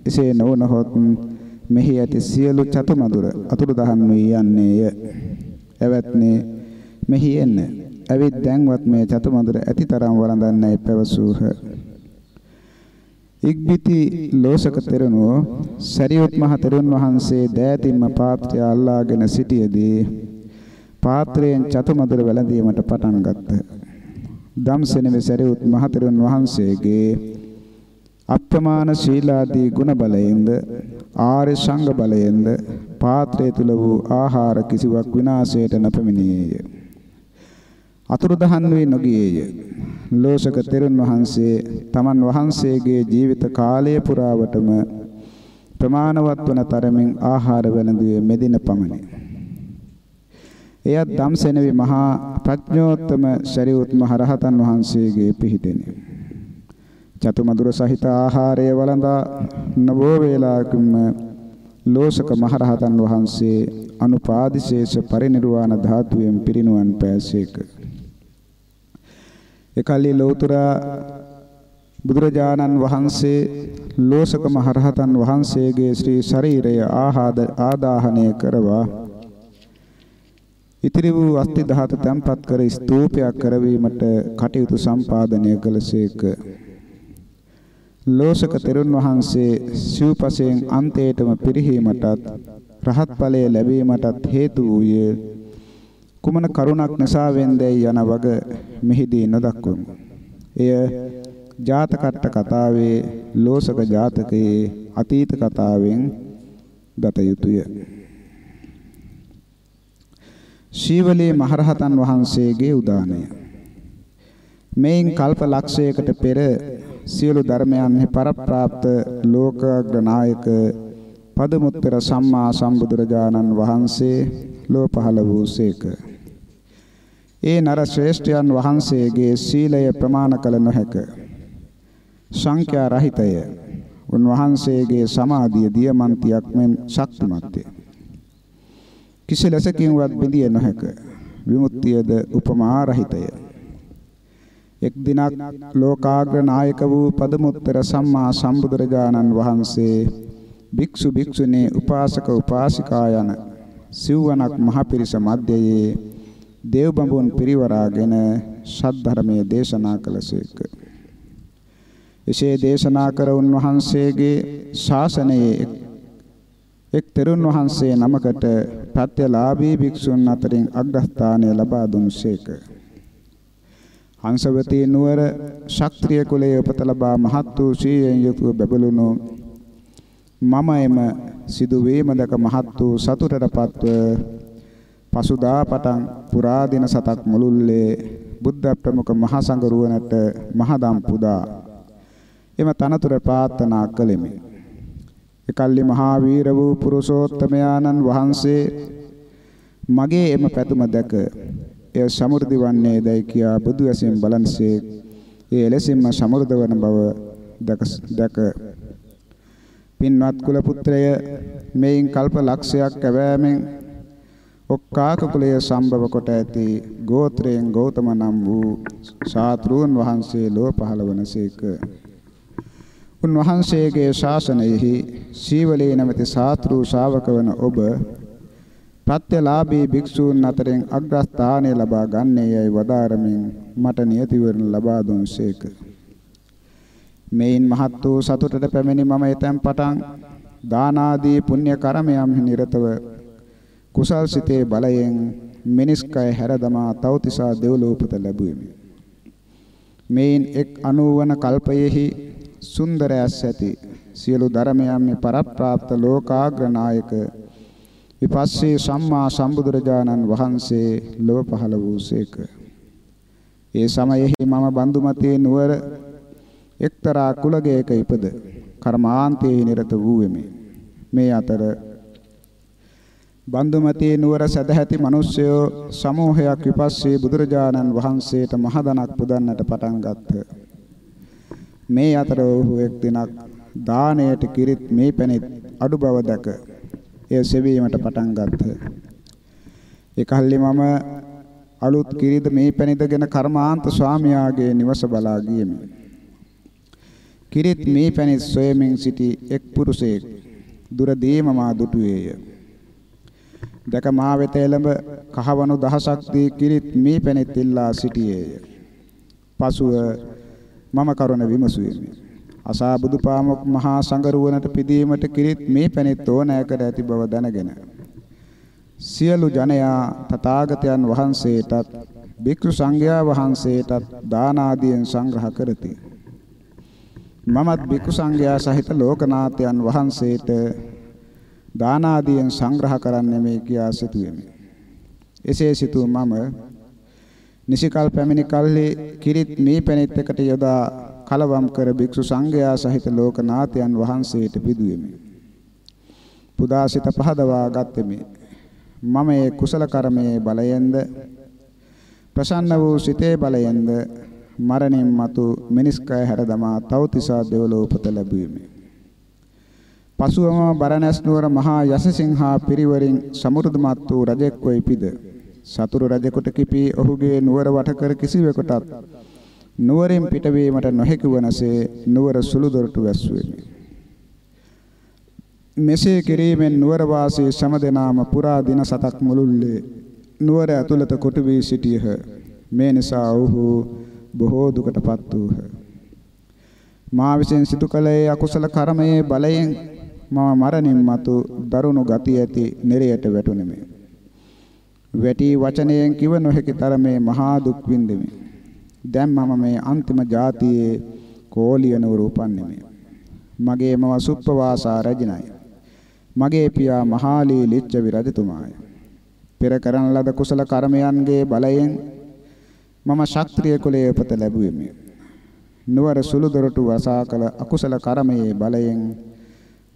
එසේ නොවනහොත් මෙහි ඇති සියලු චතුමදුර අතුරුදහන් වී යන්නේය. එවත්නේ මෙහි එන්න. ඇවිත් දැන්වත් මේ චතුමදුර ඇතිතරම් වළඳන්නයි පැවසූහ. ඉක්බිති ලෝසක තෙරණුව සරියුත් මහ තෙරුන් වහන්සේ දෑතින්ම පාත්‍රය අල්ලාගෙන සිටියේදී පාත්‍රයෙන් චතුමදුර වැළඳීමට පටන් ගත්තා. ධම්සෙනෙ සරියුත් මහ තෙරුන් වහන්සේගේ අප්‍රමාණ ශීලාදී ගුණ බලයෙන්ද ආර්ය සංඝ බලයෙන්ද පාත්‍රය තුල වූ ආහාර කිසිවක් විනාශයට නොපැමිණියේය. අතුරුදහන් වී නොගියේය. ලෝසක තෙරුන් වහන්සේ තමන් වහන්සේගේ ජීවිත කාලය පුරාවටම ප්‍රමාණවත් වන තරමින් ආහාර වැළඳුවේ මෙදින පමණි. එයත් ධම්සෙනවි මහා ප්‍රඥෝත්තම ශරීඋත් මහ රහතන් වහන්සේගේ පිහිටෙනි. චතුමදුර සහිත ආහාරය වළඳා නවෝ වේලාවකින්ම ලෝසක මහරහතන් වහන්සේ අනුපාදිශේෂ පරිනිර්වාණ ධාතුවෙන් පිරිනුවන් පෑසේක. එකල්ලි ලෞතර බුදුරජාණන් වහන්සේ ලෝසක මහරහතන් වහන්සේගේ ශ්‍රී ශරීරය ආහාද ආදාහනය කරවා ඉතිරි වූ අස්ති ධාතු තැන්පත් කර ස්තූපයක් කරවීමට කටයුතු සම්පාදනය කළසේක. ලෝසක තෙරුන් වහන්සේ සිව්පසයෙන් අන්තයටම පිරිහීමටත් රහත් ඵලය ලැබීමටත් හේතු වූයේ කුමන කරුණක් නිසාවෙන්දයි යන වග මෙහිදී නොදක්වමු. එය ජාතකට්ට කතාවේ ලෝසක ජාතකයේ අතීත කතාවෙන් දත යුතුය. ශීවලී මහරහතන් වහන්සේගේ උදානය. මෙයින් කල්ප ලක්ෂයකට පෙර සියලු ධර්මයන්හි පරප්‍රාප්ත ලෝකග්‍රනායක පදමුත්තර සම්මා සම්බුදුරජාණන් වහන්සේ ලෝ පහළ වූසේක. ඒ නර ශ්‍රේෂ්ඨයන් වහන්සේගේ සීලය ප්‍රමාණ කළ නොහැක. සංඛ්‍යා රහිතය. උන්වහන්සේගේ සමාධිය දියමන්තියක් මෙන් ශක්තිමත්ය. කිසි ලෙසකින්වත් බිඳිය නොහැක. විමුක්තියද උපමා රහිතය. එක් දිනක් ලෝකාග්‍ර නායක වූ පදමුත්තර සම්මා සම්බුදුරජාණන් වහන්සේ භික්ෂු භික්ෂුණී උපාසක උපාසිකා යන සිව්වනක් මහ පිරිස මැදයේ දේව් බඹුන් පිරිවරාගෙන සද්ධර්මයේ දේශනා කළසේක. එසේ දේශනා කර උන්වහන්සේගේ ශාසනයේ එක් තෙරුන් වහන්සේ නමකට ප්‍රත්‍යලාභී භික්ෂුන් අතරින් අග්‍රස්ථානය ලබා දුන්සේක. හංසවතී නුවර ශාක්‍රීය කුලයේ උපත ලබා මහත් වූ ශ්‍රීයෙන් යුතුව බැබළුණු මම එම සිදු වීම දැක මහත් වූ සතුටටපත්ව පසුදා පටන් පුරා දින සතක් මුළුල්ලේ බුද්ධ ප්‍රමුඛ මහා සංඝරුවනට මහදම් පුදා එම තනතුර ප්‍රාර්ථනා කළෙමි. එකල්ලි මහා වීර වූ පුරුෂෝත්තමයාණන් වහන්සේ මගේ එම පැතුම දැක එය සමෘද්ධි වන්නේ දැයි කියා බුදු ඇසින් බලන්සේ ඒ එලෙසින්ම සමෘද්ධ වන බව දැක පින්වත් කුල පුත්‍රය මෙයින් කල්ප ලක්ෂයක් ඇවෑමෙන් ඔක්කාක කුලයේ සම්භව කොට ඇති ගෝත්‍රයෙන් ගෞතම නම් වූ ශාත්‍රුන් වහන්සේ ලෝ පහළ වනසේක. උන්වහන්සේගේ ශාසනයෙහි සීවලේ නැමැති ශාත්‍රු ශාවක වන ඔබ ප්‍රත්‍යලාභී භික්ෂූන් අතරින් අග්‍රස්ථානය ලබා ගන්නේ යයි වදාරමින් මට නියතිවරණ ලබා දුන්සේක. මෙයින් මහත් වූ සතුටට පැමිණි මම එතෙන් පටන් දාන ආදී පුණ්‍ය කර්මයන්හි නිරතව කුසල් සිතේ බලයෙන් මිනිස්කය හැර දමා තවතිසා දෙව්ලෝපත ලැබුවෙමි. මේන් එක් 90 වන කල්පයෙහි සුන්දර ඇස් ඇති සියලු ධර්මයන්හි පරප්‍රාප්ත ලෝකාග්‍රනායක විපස්සී සම්මා සම්බුදුරජාණන් වහන්සේ ලොව පහළ වූසේක. ඒ සමයෙහි මම බන්දුමතේ නුවර එක්තරා කුලගයක ඉපද කර්මාන්තයේ නිරත වූෙමි. මේ අතර බන්දුමතී නුවර සදැහැති මිනිස්යෝ සමූහයක් විපස්සී බුදුරජාණන් වහන්සේට මහදනක් පුදන්නට පටන් ගත්හ. මේ අතර ඔහු එක් දිනක් දාණයට කිරිත් මේ පැණිත් අඩු බව දැක එය සෙවීමට පටන් ගත්හ. එකල්ලි මම අලුත් කිරිද මේ පැණිදගෙන කර්මාන්ත ස්වාමියාගේ නිවස බලා ගියෙමි. කිරිත් මේ පැණි සොයමින් සිටි එක් පුරුෂයෙක් දුර දීම මා දුටුවේය. දැක මා වෙත එළඹ කහවණු දහසක් දී කිරිත් මේ පැණිත් ඉල්ලා සිටියේය. පසුව මම කරුණ විමසුවෙමි. අසා බුදුපාමොක් මහා සංගරුවනට පිදීමට කිරිත් මේ පැණිත් ඕනෑ කර ඇති බව දැනගෙන සියලු ජනයා තථාගතයන් වහන්සේටත් භික්ෂු සංඝයා වහන්සේටත් දාන ආදියෙන් සංග්‍රහ කරති. මමත් භික්ෂු සංඝයා සහිත ලෝකනාථයන් වහන්සේට දාන ආදියෙන් සංග්‍රහ කරන්න මේ කියා සිටුවෙමි. එසේ සිටු මම නිසිකල් පැමිණි කල්හි කිරිත් මේ පැණිත් එකට යොදා කලවම් කර භික්ෂු සංඝයා සහිත ලෝකනාථයන් වහන්සේට පිදුවෙමි. පුදාසිත පහදවා ගත්ෙමි. මම ඒ කුසල කර්මයේ බලයෙන්ද ප්‍රසන්න වූ සිතේ බලයෙන්ද මරණින් මතු මිනිස් කය හැර දමා තවතිසා දෙවලෝ උපත ලැබුවෙමි. පසුවම බරණැස් නුවර මහා යසසිංහා පිරිවරින් සමෘද්ධමත් වූ රජෙක් ව ඉපිද සතුරු රජෙකුට කිපී ඔහුගේ නුවර වට කර කිසිවෙකුටත් නුවරින් පිටවීමට නොහැකි වනසේ නුවර සුළු දොරටු වැස්සුවෙමි. මෙසේ කිරීමෙන් නුවර වාසී සමදෙනාම පුරා දින සතක් මුළුල්ලේ නුවර ඇතුළත කොටු වී සිටියහ. මේ නිසා ඔහු බොහෝ දුකටපත් වූහ. මා විසින් සිදු කළේ අකුසල කර්මයේ බලයෙන් මම මරණින් මතු දරුණු ගති ඇති නිරයට වැටුණෙමි. වැටි වචනයෙන් කිව නොහැකි තරමේ මහා දුක් විඳෙමි. දැන් මම මේ අන්තිම જાතියේ කෝලියනවර උපන්නෙමි. මගේ මව සුප්පවාසා රජිනයි. මගේ පියා මහාලී ලිච්ඡවි රජතුමාය. පෙර කරන ලද කුසල කර්මයන්ගේ බලයෙන් මම ශාස්ත්‍රීය කුලයේ උපත ලැබුවෙමි. නුවර සුළු දොරටු වසා කළ අකුසල කර්මයේ බලයෙන්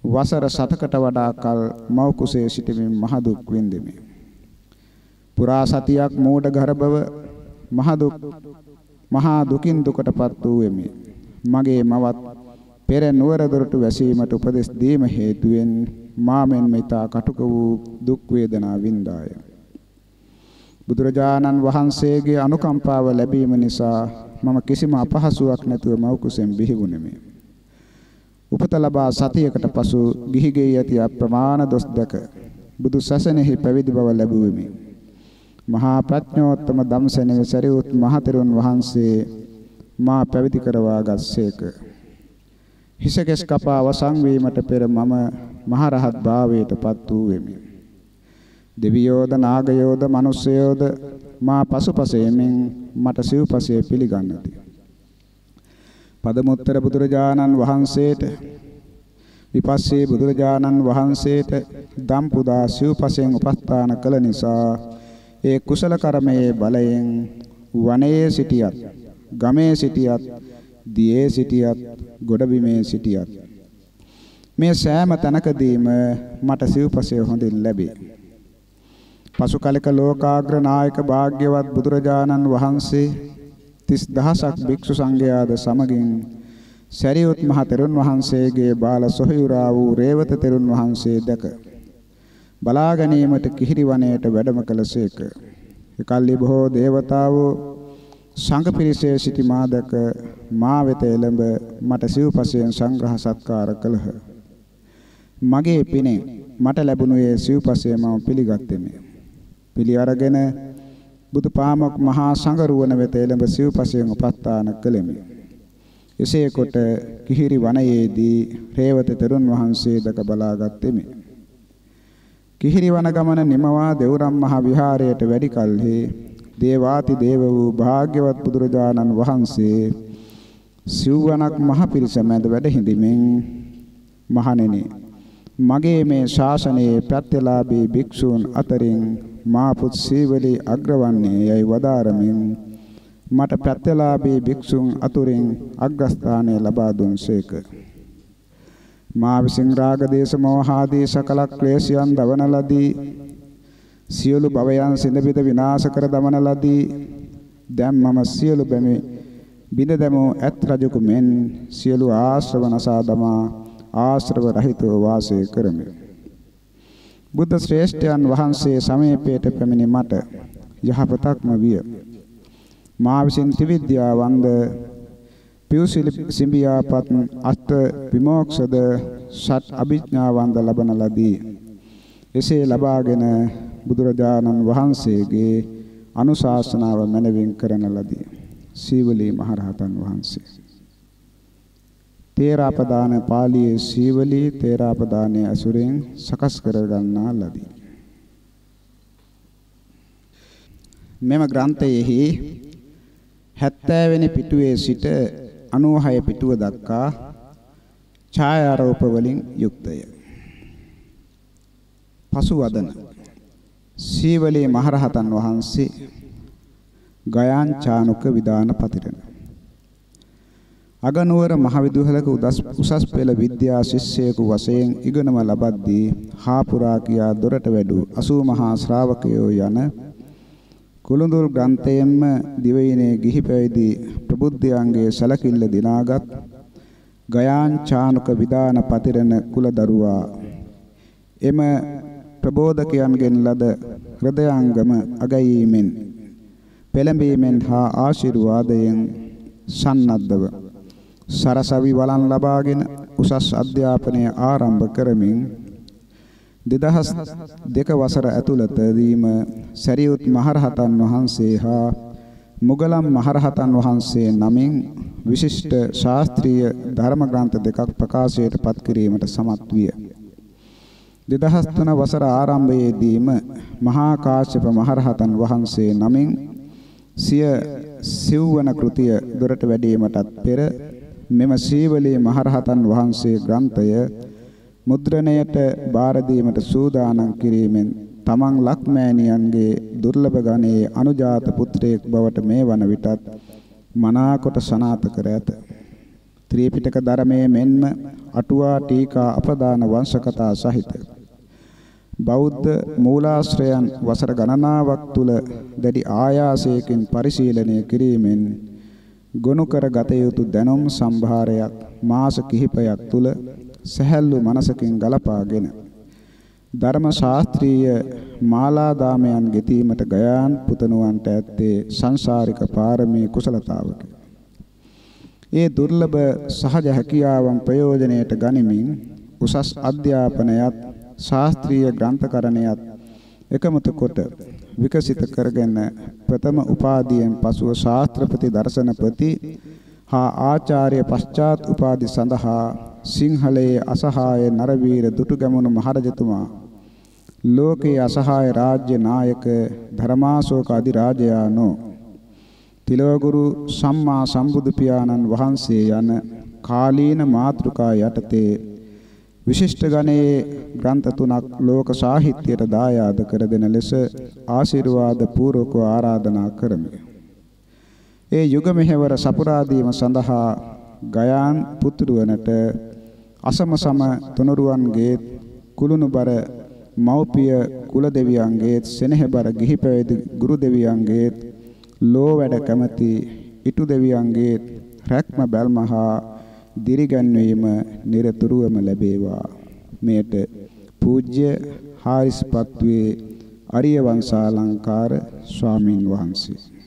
වසර 7කට වඩා කල මව් කුසේ සිටමින් මහ දුක් විඳෙමි. පුරා සතියක් මෝඩ ගර්භව මහ දුක් මහා දුකින් දුකටපත් වූෙමි. මගේ මවත් පෙර නුවර දොරටු වැසීමට උපදෙස් දීම හේතුවෙන් මාමෙන් මෙතා කටුක වූ දුක් වේදනා වින්දාය. බුදුරජාණන් වහන්සේගේ අනුකම්පාව ලැබීම නිසා මම කිසිම අපහසුාවක් නැතුව මව් කුසෙන් බිහි වුනිමි. උපත ලබා සතියකට පසු ගිහිගෙයි ඇති අප්‍රමාණ දොස් දැක බුදු සසනෙහි පැවිදි බව ලැබුවෙමි. මහා ප්‍රඥෝත්තම ධම්සනේ සරියුත් මහතෙරුන් වහන්සේ මා පැවිදි කරවා ගස්සේක. හිසකෙස් කපා අවසන් වීමට පෙර මම මහරහත් භාවයට පත් වූ වෙමි. දෙවියෝද නාගයෝද මිනිසයෝද මා පසුපසෙමින් මට සිව්පසය පිළිගන්නති. පදමුත්තර බුදුරජාණන් වහන්සේට විපස්සී බුදුරජාණන් වහන්සේට දම් පුදා සිව්පසෙන් උපස්ථාන කළ නිසා ඒ කුසල කර්මයේ බලයෙන් වනයේ සිටියත් ගමේ සිටියත් දියේ සිටියත් ගොඩබිමේ සිටියත් මේ සෑම තැනකදීම මට සිව්පසය හොඳින් ලැබේ. පසු කලක ලෝකාග්‍ර නායක භාග්‍යවත් බුදුරජාණන් වහන්සේ 30000ක් භික්ෂු සංඝයාද සමගින් සරියුත් මහ තෙරුන් වහන්සේගේ බාල සොහයුරා වූ රේවත තෙරුන් වහන්සේ දැක බලා ගැනීමට කිහිරි වනයේට වැඩම කළසේක. එකල්ලි බොහෝ දේවතාවෝ සංඝ පිරිසේ සිටි මා දැක මා වෙත එළඹ මට සිව්පසයෙන් සංග්‍රහ සත්කාර කළහ. මගේ පිනේ මට ලැබුණු ඒ සිව්පසය මම පිළිගත්තෙමි. පිළි අරගෙන බුදු පාමොක් මහා සංගරුවන වෙත එළඹ සිව්පසයෙන් උපස්ථාන කළෙමි. එසේ කොට කිහිරි වනයේදී රේවත තෙරුන් වහන්සේ දක බලාගත්ෙමි. කිහිරි වන ගමන නිමවා දෙවුරම් මහ විහාරයට වැඩි කලෙහි දේවාති දේව වූ භාග්‍යවත් බුදුරජාණන් වහන්සේ සිව්වනක් මහ පිරිස මැද වැඩ හිඳිමින් මහණෙනි මගේ මේ ශාසනයේ ප්‍රත්‍යලාභී භික්ෂූන් අතරින් මා පුත් සීවලී අග්‍රවන්නේ යයි වදාරමින් මට ප්‍රත්‍යලාභී භික්ෂුන් අතුරින් අග්‍රස්ථානය ලබා දුන්සේක. මා විසින් රාග දේශ මොහ ආදී සකල ක්ලේශයන් දවන ලදී සියලු භවයන් සිඳ විනාශ කර දමන ලදී දැන් මම සියලු බැමි බිඳ දැමූ ඇත් රජකු මෙන් සියලු ආශ්‍රව නසා දමා ආශ්‍රව රහිතව වාසය කරමි. බුද්ධ ශ්‍රේෂ්ඨයන් වහන්සේ සමීපයට පැමිණි මට යහපතක්ම විය. මා විසින් ත්‍රිවිද්‍යාවන්ද පියුසිලි සිඹියාපත් අෂ්ට විමෝක්ෂද සත් අභිඥාවන්ද ලබන ලදී. එසේ ලබාගෙන බුදුරජාණන් වහන්සේගේ අනුශාසනාව මැනවින් කරන ලදී. සීවලී මහරහතන් වහන්සේ තේරාපදාන පාළියේ සීවලී තේරාපදානයේ අසුරෙන් සකස් කර ගන්නා ලදී. මෙම ග්‍රන්ථයෙහි 70 වෙනි පිටුවේ සිට 96 පිටුව දක්වා ඡායාරූප වලින් යුක්තය. පසුවදන සීවලී මහරහතන් වහන්සේ ගයාන් චානුක විදාන පතිරණ අගනුවර මහවිදුහලක උසස් පෙළ විද්‍යා ශිෂ්‍යයෙකු වශයෙන් ඉගෙනම ලබද්දී හාපුරා කියා දොරට වැඩු 80 මහා ශ්‍රාවකයෝ යන කුළුඳුල් ග්‍රන්ථයෙන්ම දිවයිනේ ගිහි පැවිදි ප්‍රබුද්ධයන්ගේ සැලකිල්ල දිනාගත් ගයාන් චානුක විදාන පතිරණ කුල දරුවා එම ප්‍රබෝධකයන්ගෙන් ලද හෘදයාංගම අගයීමෙන් පෙළඹීමෙන් හා ආශිර්වාදයෙන් සන්නද්ධව සරසවි වළන් ලබාගෙන උසස් අධ්‍යාපනය ආරම්භ කරමින් 2002 වසර ඇතුළතදීම සරියුත් මහරහතන් වහන්සේ හා මුගලන් මහරහතන් වහන්සේ නමින් විශිෂ්ට ශාස්ත්‍රීය ධර්ම ග්‍රන්ථ දෙකක් ප්‍රකාශයට පත් කිරීමට සමත් විය. 2003 වසර ආරම්භයේදීම මහා කාශ්‍යප මහරහතන් වහන්සේ නමින් සිය සිව්වන කෘතිය දොරට වැඩීමටත් පෙර මෙම සීවලී මහරහතන් වහන්සේ ග්‍රන්ථය මුද්‍රණයට බාර දීමට සූදානම් කිරීමෙන් තමන් ලක්මෑණියන්ගේ දුර්ලභ ගණයේ අනුජාත පුත්‍රයෙක් බවට මේ වන විටත් මනාකොට සනාත කර ඇත. ත්‍රිපිටක ධර්මයේ මෙන්ම අටුවා ටීකා අපදාන වංශකතා සහිත බෞද්ධ මූලාශ්‍රයන් වසර ගණනාවක් තුල දැඩි ආයාසයකින් පරිශීලනය කිරීමෙන් ගොනු කරගත යුතු දැනුම් සම්භාරයක් මාස කිහිපයක් තුල සැහැල්ලු මනසකින් ගලපාගෙන ධර්ම ශාස්ත්‍රීය මාලා දාමයන් ගෙතීමට ගයාන් පුතණුවන්ට ඇත්තේ සංසාරික පාරමී කුසලතාවකි. ඒ දුර්ලභ සහජ හැකියාවන් ප්‍රයෝජනයට ගනිමින් උසස් අධ්‍යාපනයත් ශාස්ත්‍රීය ග්‍රන්ථකරණයත් එකමතු කොට විකසිත කරගෙන ප්‍රථම උපාධියෙන් පසුව ශාස්ත්‍රපති දර්ශනපති හා ආචාර්ය පශ්චාත් උපාධි සඳහා සිංහලයේ අසහාය නරවීර දුටුගැමුණු මහරජතුමා ලෝකයේ අසහාය රාජ්‍ය නායක ධර්මාශෝක අධිරාජයානෝ තිලවගුරු සම්මා සම්බුදු පියාණන් වහන්සේ යන කාලීන මාතෘකා යටතේ විශිෂ්ට ගණයේ ග්‍රන්ථ තුනක් ලෝක සාහිත්‍යයට දායාද කර දෙන ලෙස ආශිර්වාද පූර්වකව ආරාධනා කරමි. ඒ යුග මෙහෙවර සපුරා දීම සඳහා ගයාන් පුතුරුවනට අසම සම තුනුරුවන්ගේ කුළුණුබර මෞපිය කුල දෙවියන්ගේත් සෙනෙහබර ගිහි පැවිදි ගුරු දෙවියන්ගේත් ලෝ වැඩ කැමැති ඉටු දෙවියන්ගේත් රැක්ම බැල්මහා දිරිගන්වීම নিরතුරුවම ලැබේවා. මෙයට පූජ්‍ය හාරිස්පත්වේ අරිය වංශාලංකාර ස්වාමින් වහන්සේ.